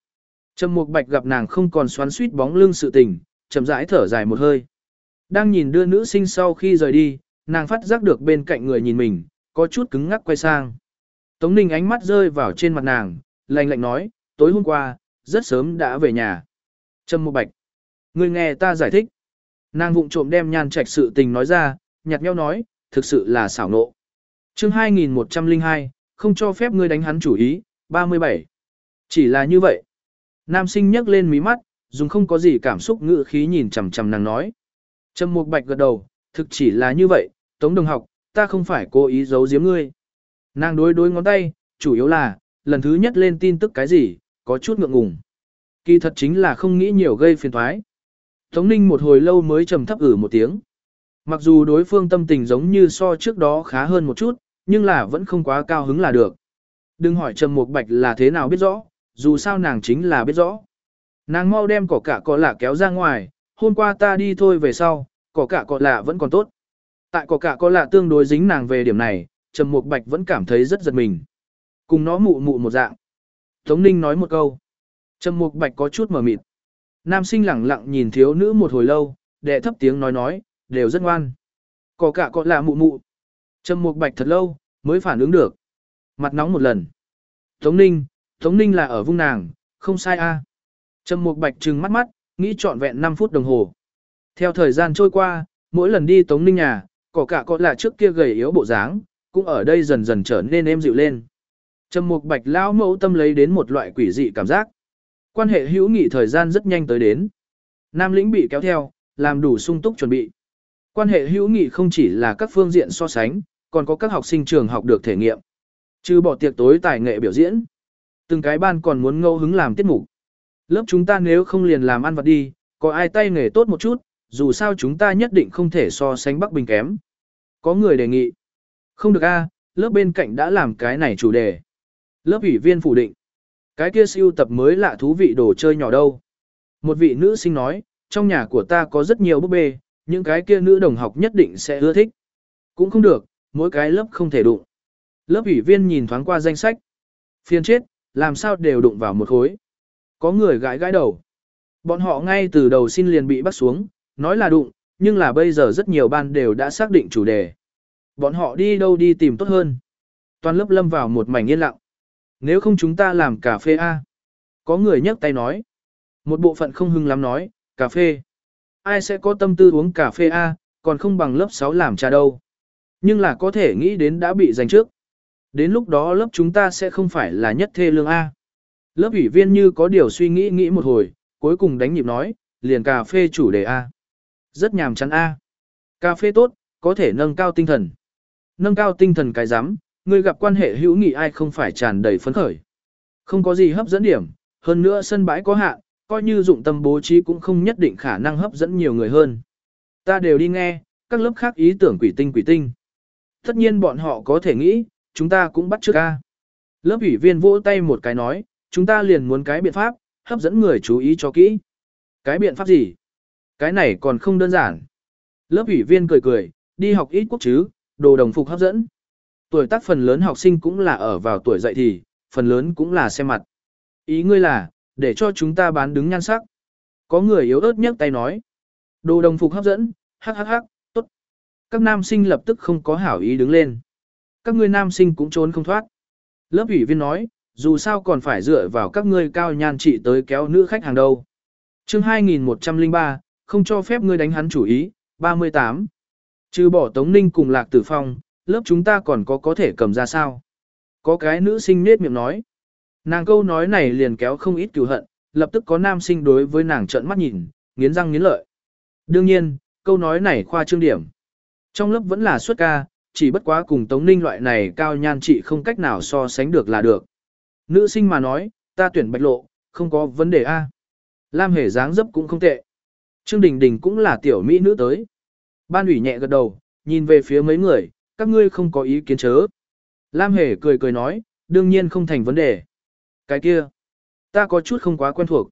Trầm Mục Bạch gặp nàng không còn xoắn suýt bóng lưng sự tình, chậm rãi thở dài một hơi. Đang nhìn đưa nữ sinh sau khi rời đi, nàng phát giác được bên cạnh người nhìn mình, có chút cứng ngắc quay sang. Tống Ninh ánh mắt rơi vào trên mặt nàng, lạnh lạnh nói, tối hôm qua, rất sớm đã về nhà. Trâm Mộ Bạch, người nghe ta giải thích. Nàng vụng trộm đem nhan trạch sự tình nói ra, nhạt nhau nói, thực sự là xảo nộ. chương 2102, không cho phép ngươi đánh hắn chủ ý, 37. Chỉ là như vậy. Nam sinh nhấc lên mí mắt, dùng không có gì cảm xúc ngữ khí nhìn chằm chằm nàng nói. Trầm Mục Bạch gật đầu, thực chỉ là như vậy, Tống Đồng học, ta không phải cố ý giấu giếm ngươi. Nàng đối đối ngón tay, chủ yếu là, lần thứ nhất lên tin tức cái gì, có chút ngượng ngùng. Kỳ thật chính là không nghĩ nhiều gây phiền thoái. Tống Ninh một hồi lâu mới trầm thấp ử một tiếng. Mặc dù đối phương tâm tình giống như so trước đó khá hơn một chút, nhưng là vẫn không quá cao hứng là được. Đừng hỏi Trầm Mục Bạch là thế nào biết rõ, dù sao nàng chính là biết rõ. Nàng mau đem cỏ cả cỏ lạ kéo ra ngoài, hôm qua ta đi thôi về sau, cỏ cả cỏ lạ vẫn còn tốt. Tại cỏ cả cỏ lạ tương đối dính nàng về điểm này, Trầm Mục Bạch vẫn cảm thấy rất giật mình. Cùng nó mụ mụ một dạng. Tống Ninh nói một câu. Trầm Mục Bạch có chút mở mịt. Nam sinh lẳng lặng nhìn thiếu nữ một hồi lâu, đệ thấp tiếng nói nói, đều rất ngoan. Cỏ cả cỏ lạ mụ mụ. Trầm Mục Bạch thật lâu, mới phản ứng được. Mặt nóng một lần. Tống Ninh, Tống Ninh là ở vung nàng, không sai a. Trầm Mục Bạch trừng mắt mắt, nghĩ trọn vẹn 5 phút đồng hồ. Theo thời gian trôi qua, mỗi lần đi Tống Ninh nhà, cỏ cả có lạ trước kia gầy yếu bộ dáng, cũng ở đây dần dần trở nên êm dịu lên. Trầm Mục Bạch lão mẫu tâm lấy đến một loại quỷ dị cảm giác. Quan hệ hữu nghị thời gian rất nhanh tới đến. Nam lĩnh bị kéo theo, làm đủ sung túc chuẩn bị. Quan hệ hữu nghị không chỉ là các phương diện so sánh, còn có các học sinh trường học được thể nghiệm. Trừ bỏ tiệc tối tài nghệ biểu diễn, từng cái ban còn muốn ngẫu hứng làm tiết mục. Lớp chúng ta nếu không liền làm ăn vặt đi, có ai tay nghề tốt một chút, dù sao chúng ta nhất định không thể so sánh Bắc Bình kém. Có người đề nghị. Không được a, lớp bên cạnh đã làm cái này chủ đề. Lớp ủy viên phủ định. Cái kia siêu tập mới lạ thú vị đồ chơi nhỏ đâu. Một vị nữ sinh nói, trong nhà của ta có rất nhiều búp bê, những cái kia nữ đồng học nhất định sẽ ưa thích. Cũng không được, mỗi cái lớp không thể đụng. Lớp ủy viên nhìn thoáng qua danh sách. Phiên chết, làm sao đều đụng vào một khối. Có người gãi gãi đầu. Bọn họ ngay từ đầu xin liền bị bắt xuống, nói là đụng, nhưng là bây giờ rất nhiều ban đều đã xác định chủ đề. Bọn họ đi đâu đi tìm tốt hơn. Toàn lớp lâm vào một mảnh yên lặng. Nếu không chúng ta làm cà phê A. Có người nhấc tay nói. Một bộ phận không hưng lắm nói, cà phê. Ai sẽ có tâm tư uống cà phê A, còn không bằng lớp 6 làm trà đâu. Nhưng là có thể nghĩ đến đã bị giành trước. Đến lúc đó lớp chúng ta sẽ không phải là nhất thê lương A. Lớp ủy viên như có điều suy nghĩ nghĩ một hồi, cuối cùng đánh nhịp nói, liền cà phê chủ đề A. Rất nhàm chán A. Cà phê tốt, có thể nâng cao tinh thần. Nâng cao tinh thần cái rắm người gặp quan hệ hữu nghị ai không phải tràn đầy phấn khởi. Không có gì hấp dẫn điểm, hơn nữa sân bãi có hạn, coi như dụng tâm bố trí cũng không nhất định khả năng hấp dẫn nhiều người hơn. Ta đều đi nghe, các lớp khác ý tưởng quỷ tinh quỷ tinh. Tất nhiên bọn họ có thể nghĩ, chúng ta cũng bắt trước ca. Lớp ủy viên vỗ tay một cái nói, chúng ta liền muốn cái biện pháp, hấp dẫn người chú ý cho kỹ. Cái biện pháp gì? Cái này còn không đơn giản. Lớp ủy viên cười cười, đi học ít quốc chứ, đồ đồng phục hấp dẫn. Tuổi tác phần lớn học sinh cũng là ở vào tuổi dậy thì, phần lớn cũng là xem mặt. Ý ngươi là, để cho chúng ta bán đứng nhan sắc. Có người yếu ớt nhấc tay nói. Đồ đồng phục hấp dẫn, hắc hắc hắc, tốt. Các nam sinh lập tức không có hảo ý đứng lên. Các ngươi nam sinh cũng trốn không thoát. Lớp ủy viên nói, dù sao còn phải dựa vào các ngươi cao nhan trị tới kéo nữ khách hàng đâu. chương 2103, không cho phép ngươi đánh hắn chủ ý, 38. Trừ bỏ Tống Ninh cùng Lạc Tử Phong, lớp chúng ta còn có có thể cầm ra sao? Có cái nữ sinh nết miệng nói. Nàng câu nói này liền kéo không ít cửu hận, lập tức có nam sinh đối với nàng trợn mắt nhìn, nghiến răng nghiến lợi. Đương nhiên, câu nói này khoa trương điểm. Trong lớp vẫn là xuất ca, chỉ bất quá cùng Tống Ninh loại này cao nhan trị không cách nào so sánh được là được. Nữ sinh mà nói, ta tuyển bạch lộ, không có vấn đề A. Lam hề dáng dấp cũng không tệ. Trương Đình Đình cũng là tiểu mỹ nữ tới. Ban ủy nhẹ gật đầu, nhìn về phía mấy người, các ngươi không có ý kiến chớ. Lam hề cười cười nói, đương nhiên không thành vấn đề. Cái kia, ta có chút không quá quen thuộc.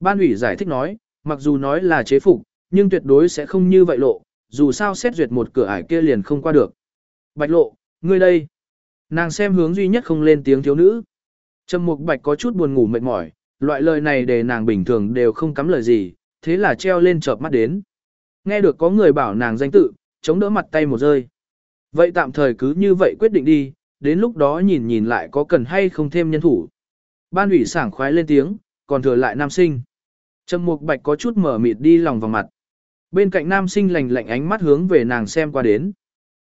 Ban ủy giải thích nói, mặc dù nói là chế phục, nhưng tuyệt đối sẽ không như vậy lộ, dù sao xét duyệt một cửa ải kia liền không qua được. Bạch lộ, ngươi đây. Nàng xem hướng duy nhất không lên tiếng thiếu nữ. Trầm Mục Bạch có chút buồn ngủ mệt mỏi, loại lời này để nàng bình thường đều không cắm lời gì, thế là treo lên chợp mắt đến. Nghe được có người bảo nàng danh tự, chống đỡ mặt tay một rơi. Vậy tạm thời cứ như vậy quyết định đi, đến lúc đó nhìn nhìn lại có cần hay không thêm nhân thủ. Ban ủy sảng khoái lên tiếng, còn thừa lại nam sinh. Trầm Mục Bạch có chút mở mịt đi lòng vào mặt. Bên cạnh nam sinh lạnh lạnh ánh mắt hướng về nàng xem qua đến.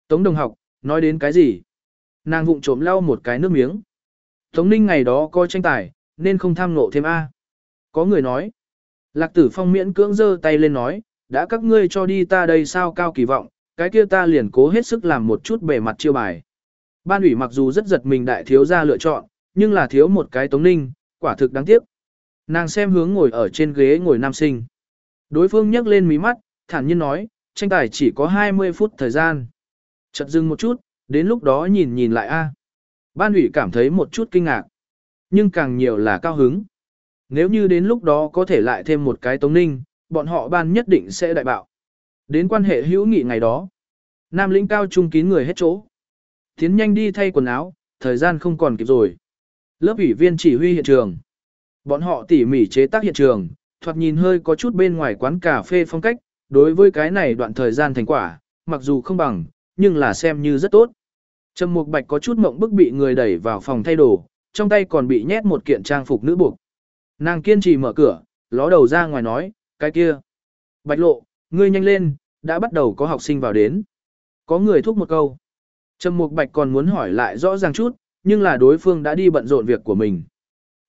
Tống đồng học, nói đến cái gì? Nàng vụng trộm lau một cái nước miếng. Tống ninh ngày đó coi tranh tài, nên không tham nộ thêm A. Có người nói. Lạc tử phong miễn cưỡng giơ tay lên nói, đã các ngươi cho đi ta đây sao cao kỳ vọng, cái kia ta liền cố hết sức làm một chút bề mặt chiêu bài. Ban ủy mặc dù rất giật mình đại thiếu ra lựa chọn, nhưng là thiếu một cái tống ninh, quả thực đáng tiếc. Nàng xem hướng ngồi ở trên ghế ngồi nam sinh. Đối phương nhấc lên mí mắt, thản nhiên nói, tranh tài chỉ có 20 phút thời gian. Chật dừng một chút, đến lúc đó nhìn nhìn lại a. Ban ủy cảm thấy một chút kinh ngạc. Nhưng càng nhiều là cao hứng. Nếu như đến lúc đó có thể lại thêm một cái tống ninh, bọn họ ban nhất định sẽ đại bạo. Đến quan hệ hữu nghị ngày đó, Nam lĩnh cao trung kín người hết chỗ. Tiến nhanh đi thay quần áo, thời gian không còn kịp rồi. Lớp ủy viên chỉ huy hiện trường. Bọn họ tỉ mỉ chế tác hiện trường, thoạt nhìn hơi có chút bên ngoài quán cà phê phong cách, đối với cái này đoạn thời gian thành quả, mặc dù không bằng, nhưng là xem như rất tốt. Trầm Mục Bạch có chút mộng bức bị người đẩy vào phòng thay đồ, trong tay còn bị nhét một kiện trang phục nữ buộc. Nàng kiên trì mở cửa, ló đầu ra ngoài nói, cái kia. Bạch lộ, ngươi nhanh lên, đã bắt đầu có học sinh vào đến. Có người thúc một câu. Trầm Mục Bạch còn muốn hỏi lại rõ ràng chút, nhưng là đối phương đã đi bận rộn việc của mình.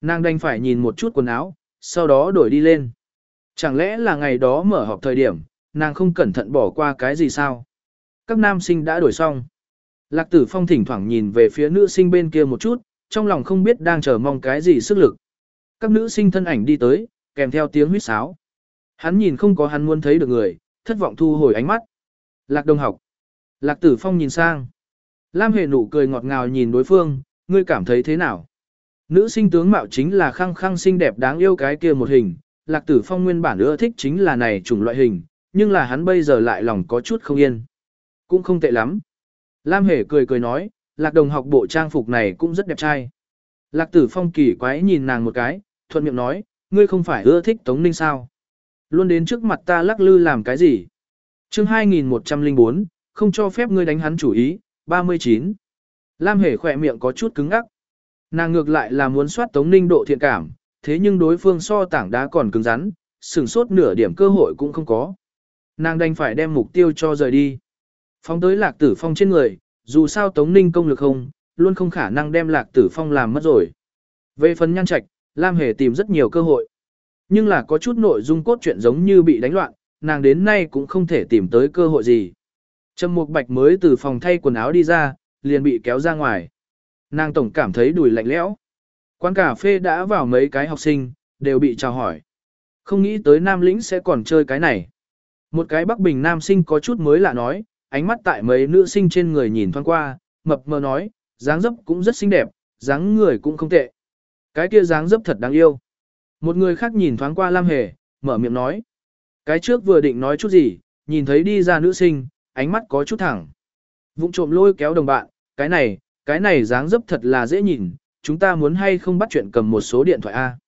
Nàng đành phải nhìn một chút quần áo, sau đó đổi đi lên. Chẳng lẽ là ngày đó mở họp thời điểm, nàng không cẩn thận bỏ qua cái gì sao? Các nam sinh đã đổi xong. Lạc tử phong thỉnh thoảng nhìn về phía nữ sinh bên kia một chút, trong lòng không biết đang chờ mong cái gì sức lực. Các nữ sinh thân ảnh đi tới, kèm theo tiếng huýt sáo. Hắn nhìn không có hắn muốn thấy được người, thất vọng thu hồi ánh mắt. Lạc đồng học. Lạc tử phong nhìn sang. Lam hề nụ cười ngọt ngào nhìn đối phương, ngươi cảm thấy thế nào? Nữ sinh tướng mạo chính là khăng khăng xinh đẹp đáng yêu cái kia một hình, lạc tử phong nguyên bản ưa thích chính là này chủng loại hình, nhưng là hắn bây giờ lại lòng có chút không yên. Cũng không tệ lắm. Lam hề cười cười nói, lạc đồng học bộ trang phục này cũng rất đẹp trai. Lạc tử phong kỳ quái nhìn nàng một cái, thuận miệng nói, ngươi không phải ưa thích Tống Ninh sao? Luôn đến trước mặt ta lắc lư làm cái gì? chương 2104, không cho phép ngươi đánh hắn chủ ý, 39. Lam hề khỏe miệng có chút cứng ngắc. Nàng ngược lại là muốn soát Tống Ninh độ thiện cảm, thế nhưng đối phương so tảng đá còn cứng rắn, sừng sốt nửa điểm cơ hội cũng không có. Nàng đành phải đem mục tiêu cho rời đi. Phóng tới lạc tử phong trên người, dù sao Tống Ninh công lực không, luôn không khả năng đem lạc tử phong làm mất rồi. Về phần nhan trạch, Lam Hề tìm rất nhiều cơ hội. Nhưng là có chút nội dung cốt truyện giống như bị đánh loạn, nàng đến nay cũng không thể tìm tới cơ hội gì. Trầm Mục Bạch mới từ phòng thay quần áo đi ra, liền bị kéo ra ngoài. Nàng tổng cảm thấy đùi lạnh lẽo. Quán cà phê đã vào mấy cái học sinh, đều bị chào hỏi. Không nghĩ tới Nam Lĩnh sẽ còn chơi cái này. Một cái Bắc Bình nam sinh có chút mới lạ nói, ánh mắt tại mấy nữ sinh trên người nhìn thoáng qua, mập mờ nói, dáng dấp cũng rất xinh đẹp, dáng người cũng không tệ. Cái kia dáng dấp thật đáng yêu. Một người khác nhìn thoáng qua Lam Hề, mở miệng nói. Cái trước vừa định nói chút gì, nhìn thấy đi ra nữ sinh, ánh mắt có chút thẳng. Vụng trộm lôi kéo đồng bạn, cái này, cái này dáng dấp thật là dễ nhìn, chúng ta muốn hay không bắt chuyện cầm một số điện thoại A.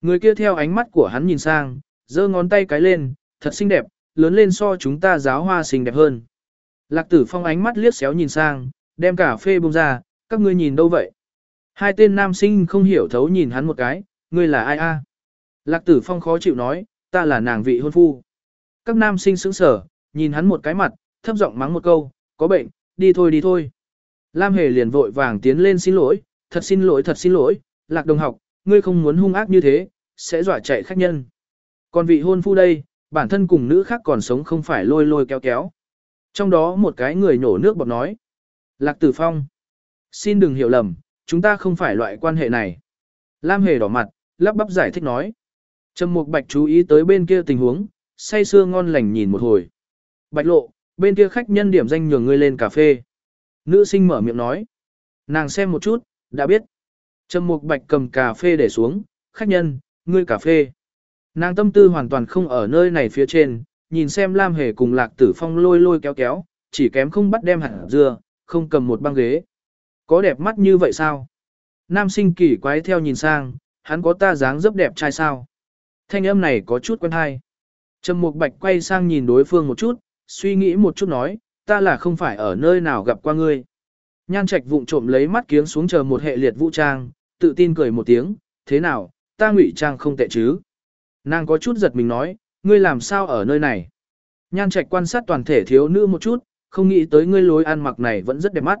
Người kia theo ánh mắt của hắn nhìn sang, giơ ngón tay cái lên, thật xinh đẹp, lớn lên so chúng ta giáo hoa xinh đẹp hơn. Lạc tử phong ánh mắt liếc xéo nhìn sang, đem cà phê bông ra, các ngươi nhìn đâu vậy? Hai tên nam sinh không hiểu thấu nhìn hắn một cái, ngươi là ai a? Lạc tử phong khó chịu nói, ta là nàng vị hôn phu. Các nam sinh sững sở, nhìn hắn một cái mặt, thấp giọng mắng một câu, có bệnh, đi thôi đi thôi. Lam Hề liền vội vàng tiến lên xin lỗi, thật xin lỗi thật xin lỗi, lạc đồng học, ngươi không muốn hung ác như thế, sẽ dọa chạy khách nhân. Còn vị hôn phu đây, bản thân cùng nữ khác còn sống không phải lôi lôi kéo kéo. Trong đó một cái người nổ nước bọt nói. Lạc Tử Phong. Xin đừng hiểu lầm, chúng ta không phải loại quan hệ này. Lam Hề đỏ mặt, lắp bắp giải thích nói. Trầm Mục Bạch chú ý tới bên kia tình huống, say sưa ngon lành nhìn một hồi. Bạch lộ, bên kia khách nhân điểm danh nhường ngươi lên cà phê. Nữ sinh mở miệng nói. Nàng xem một chút, đã biết. Trầm Mục Bạch cầm cà phê để xuống, khách nhân, ngươi cà phê. Nàng tâm tư hoàn toàn không ở nơi này phía trên, nhìn xem Lam Hề cùng Lạc Tử Phong lôi lôi kéo kéo, chỉ kém không bắt đem hẳn dưa, không cầm một băng ghế. Có đẹp mắt như vậy sao? Nam sinh kỳ quái theo nhìn sang, hắn có ta dáng dấp đẹp trai sao? Thanh âm này có chút quen hay. Trầm Mục Bạch quay sang nhìn đối phương một chút, suy nghĩ một chút nói, ta là không phải ở nơi nào gặp qua ngươi. Nhan Trạch vụng trộm lấy mắt kiếng xuống chờ một hệ liệt vũ trang, tự tin cười một tiếng, thế nào, ta ngụy trang không tệ chứ? Nàng có chút giật mình nói, ngươi làm sao ở nơi này? Nhan Trạch quan sát toàn thể thiếu nữ một chút, không nghĩ tới ngươi lối ăn mặc này vẫn rất đẹp mắt.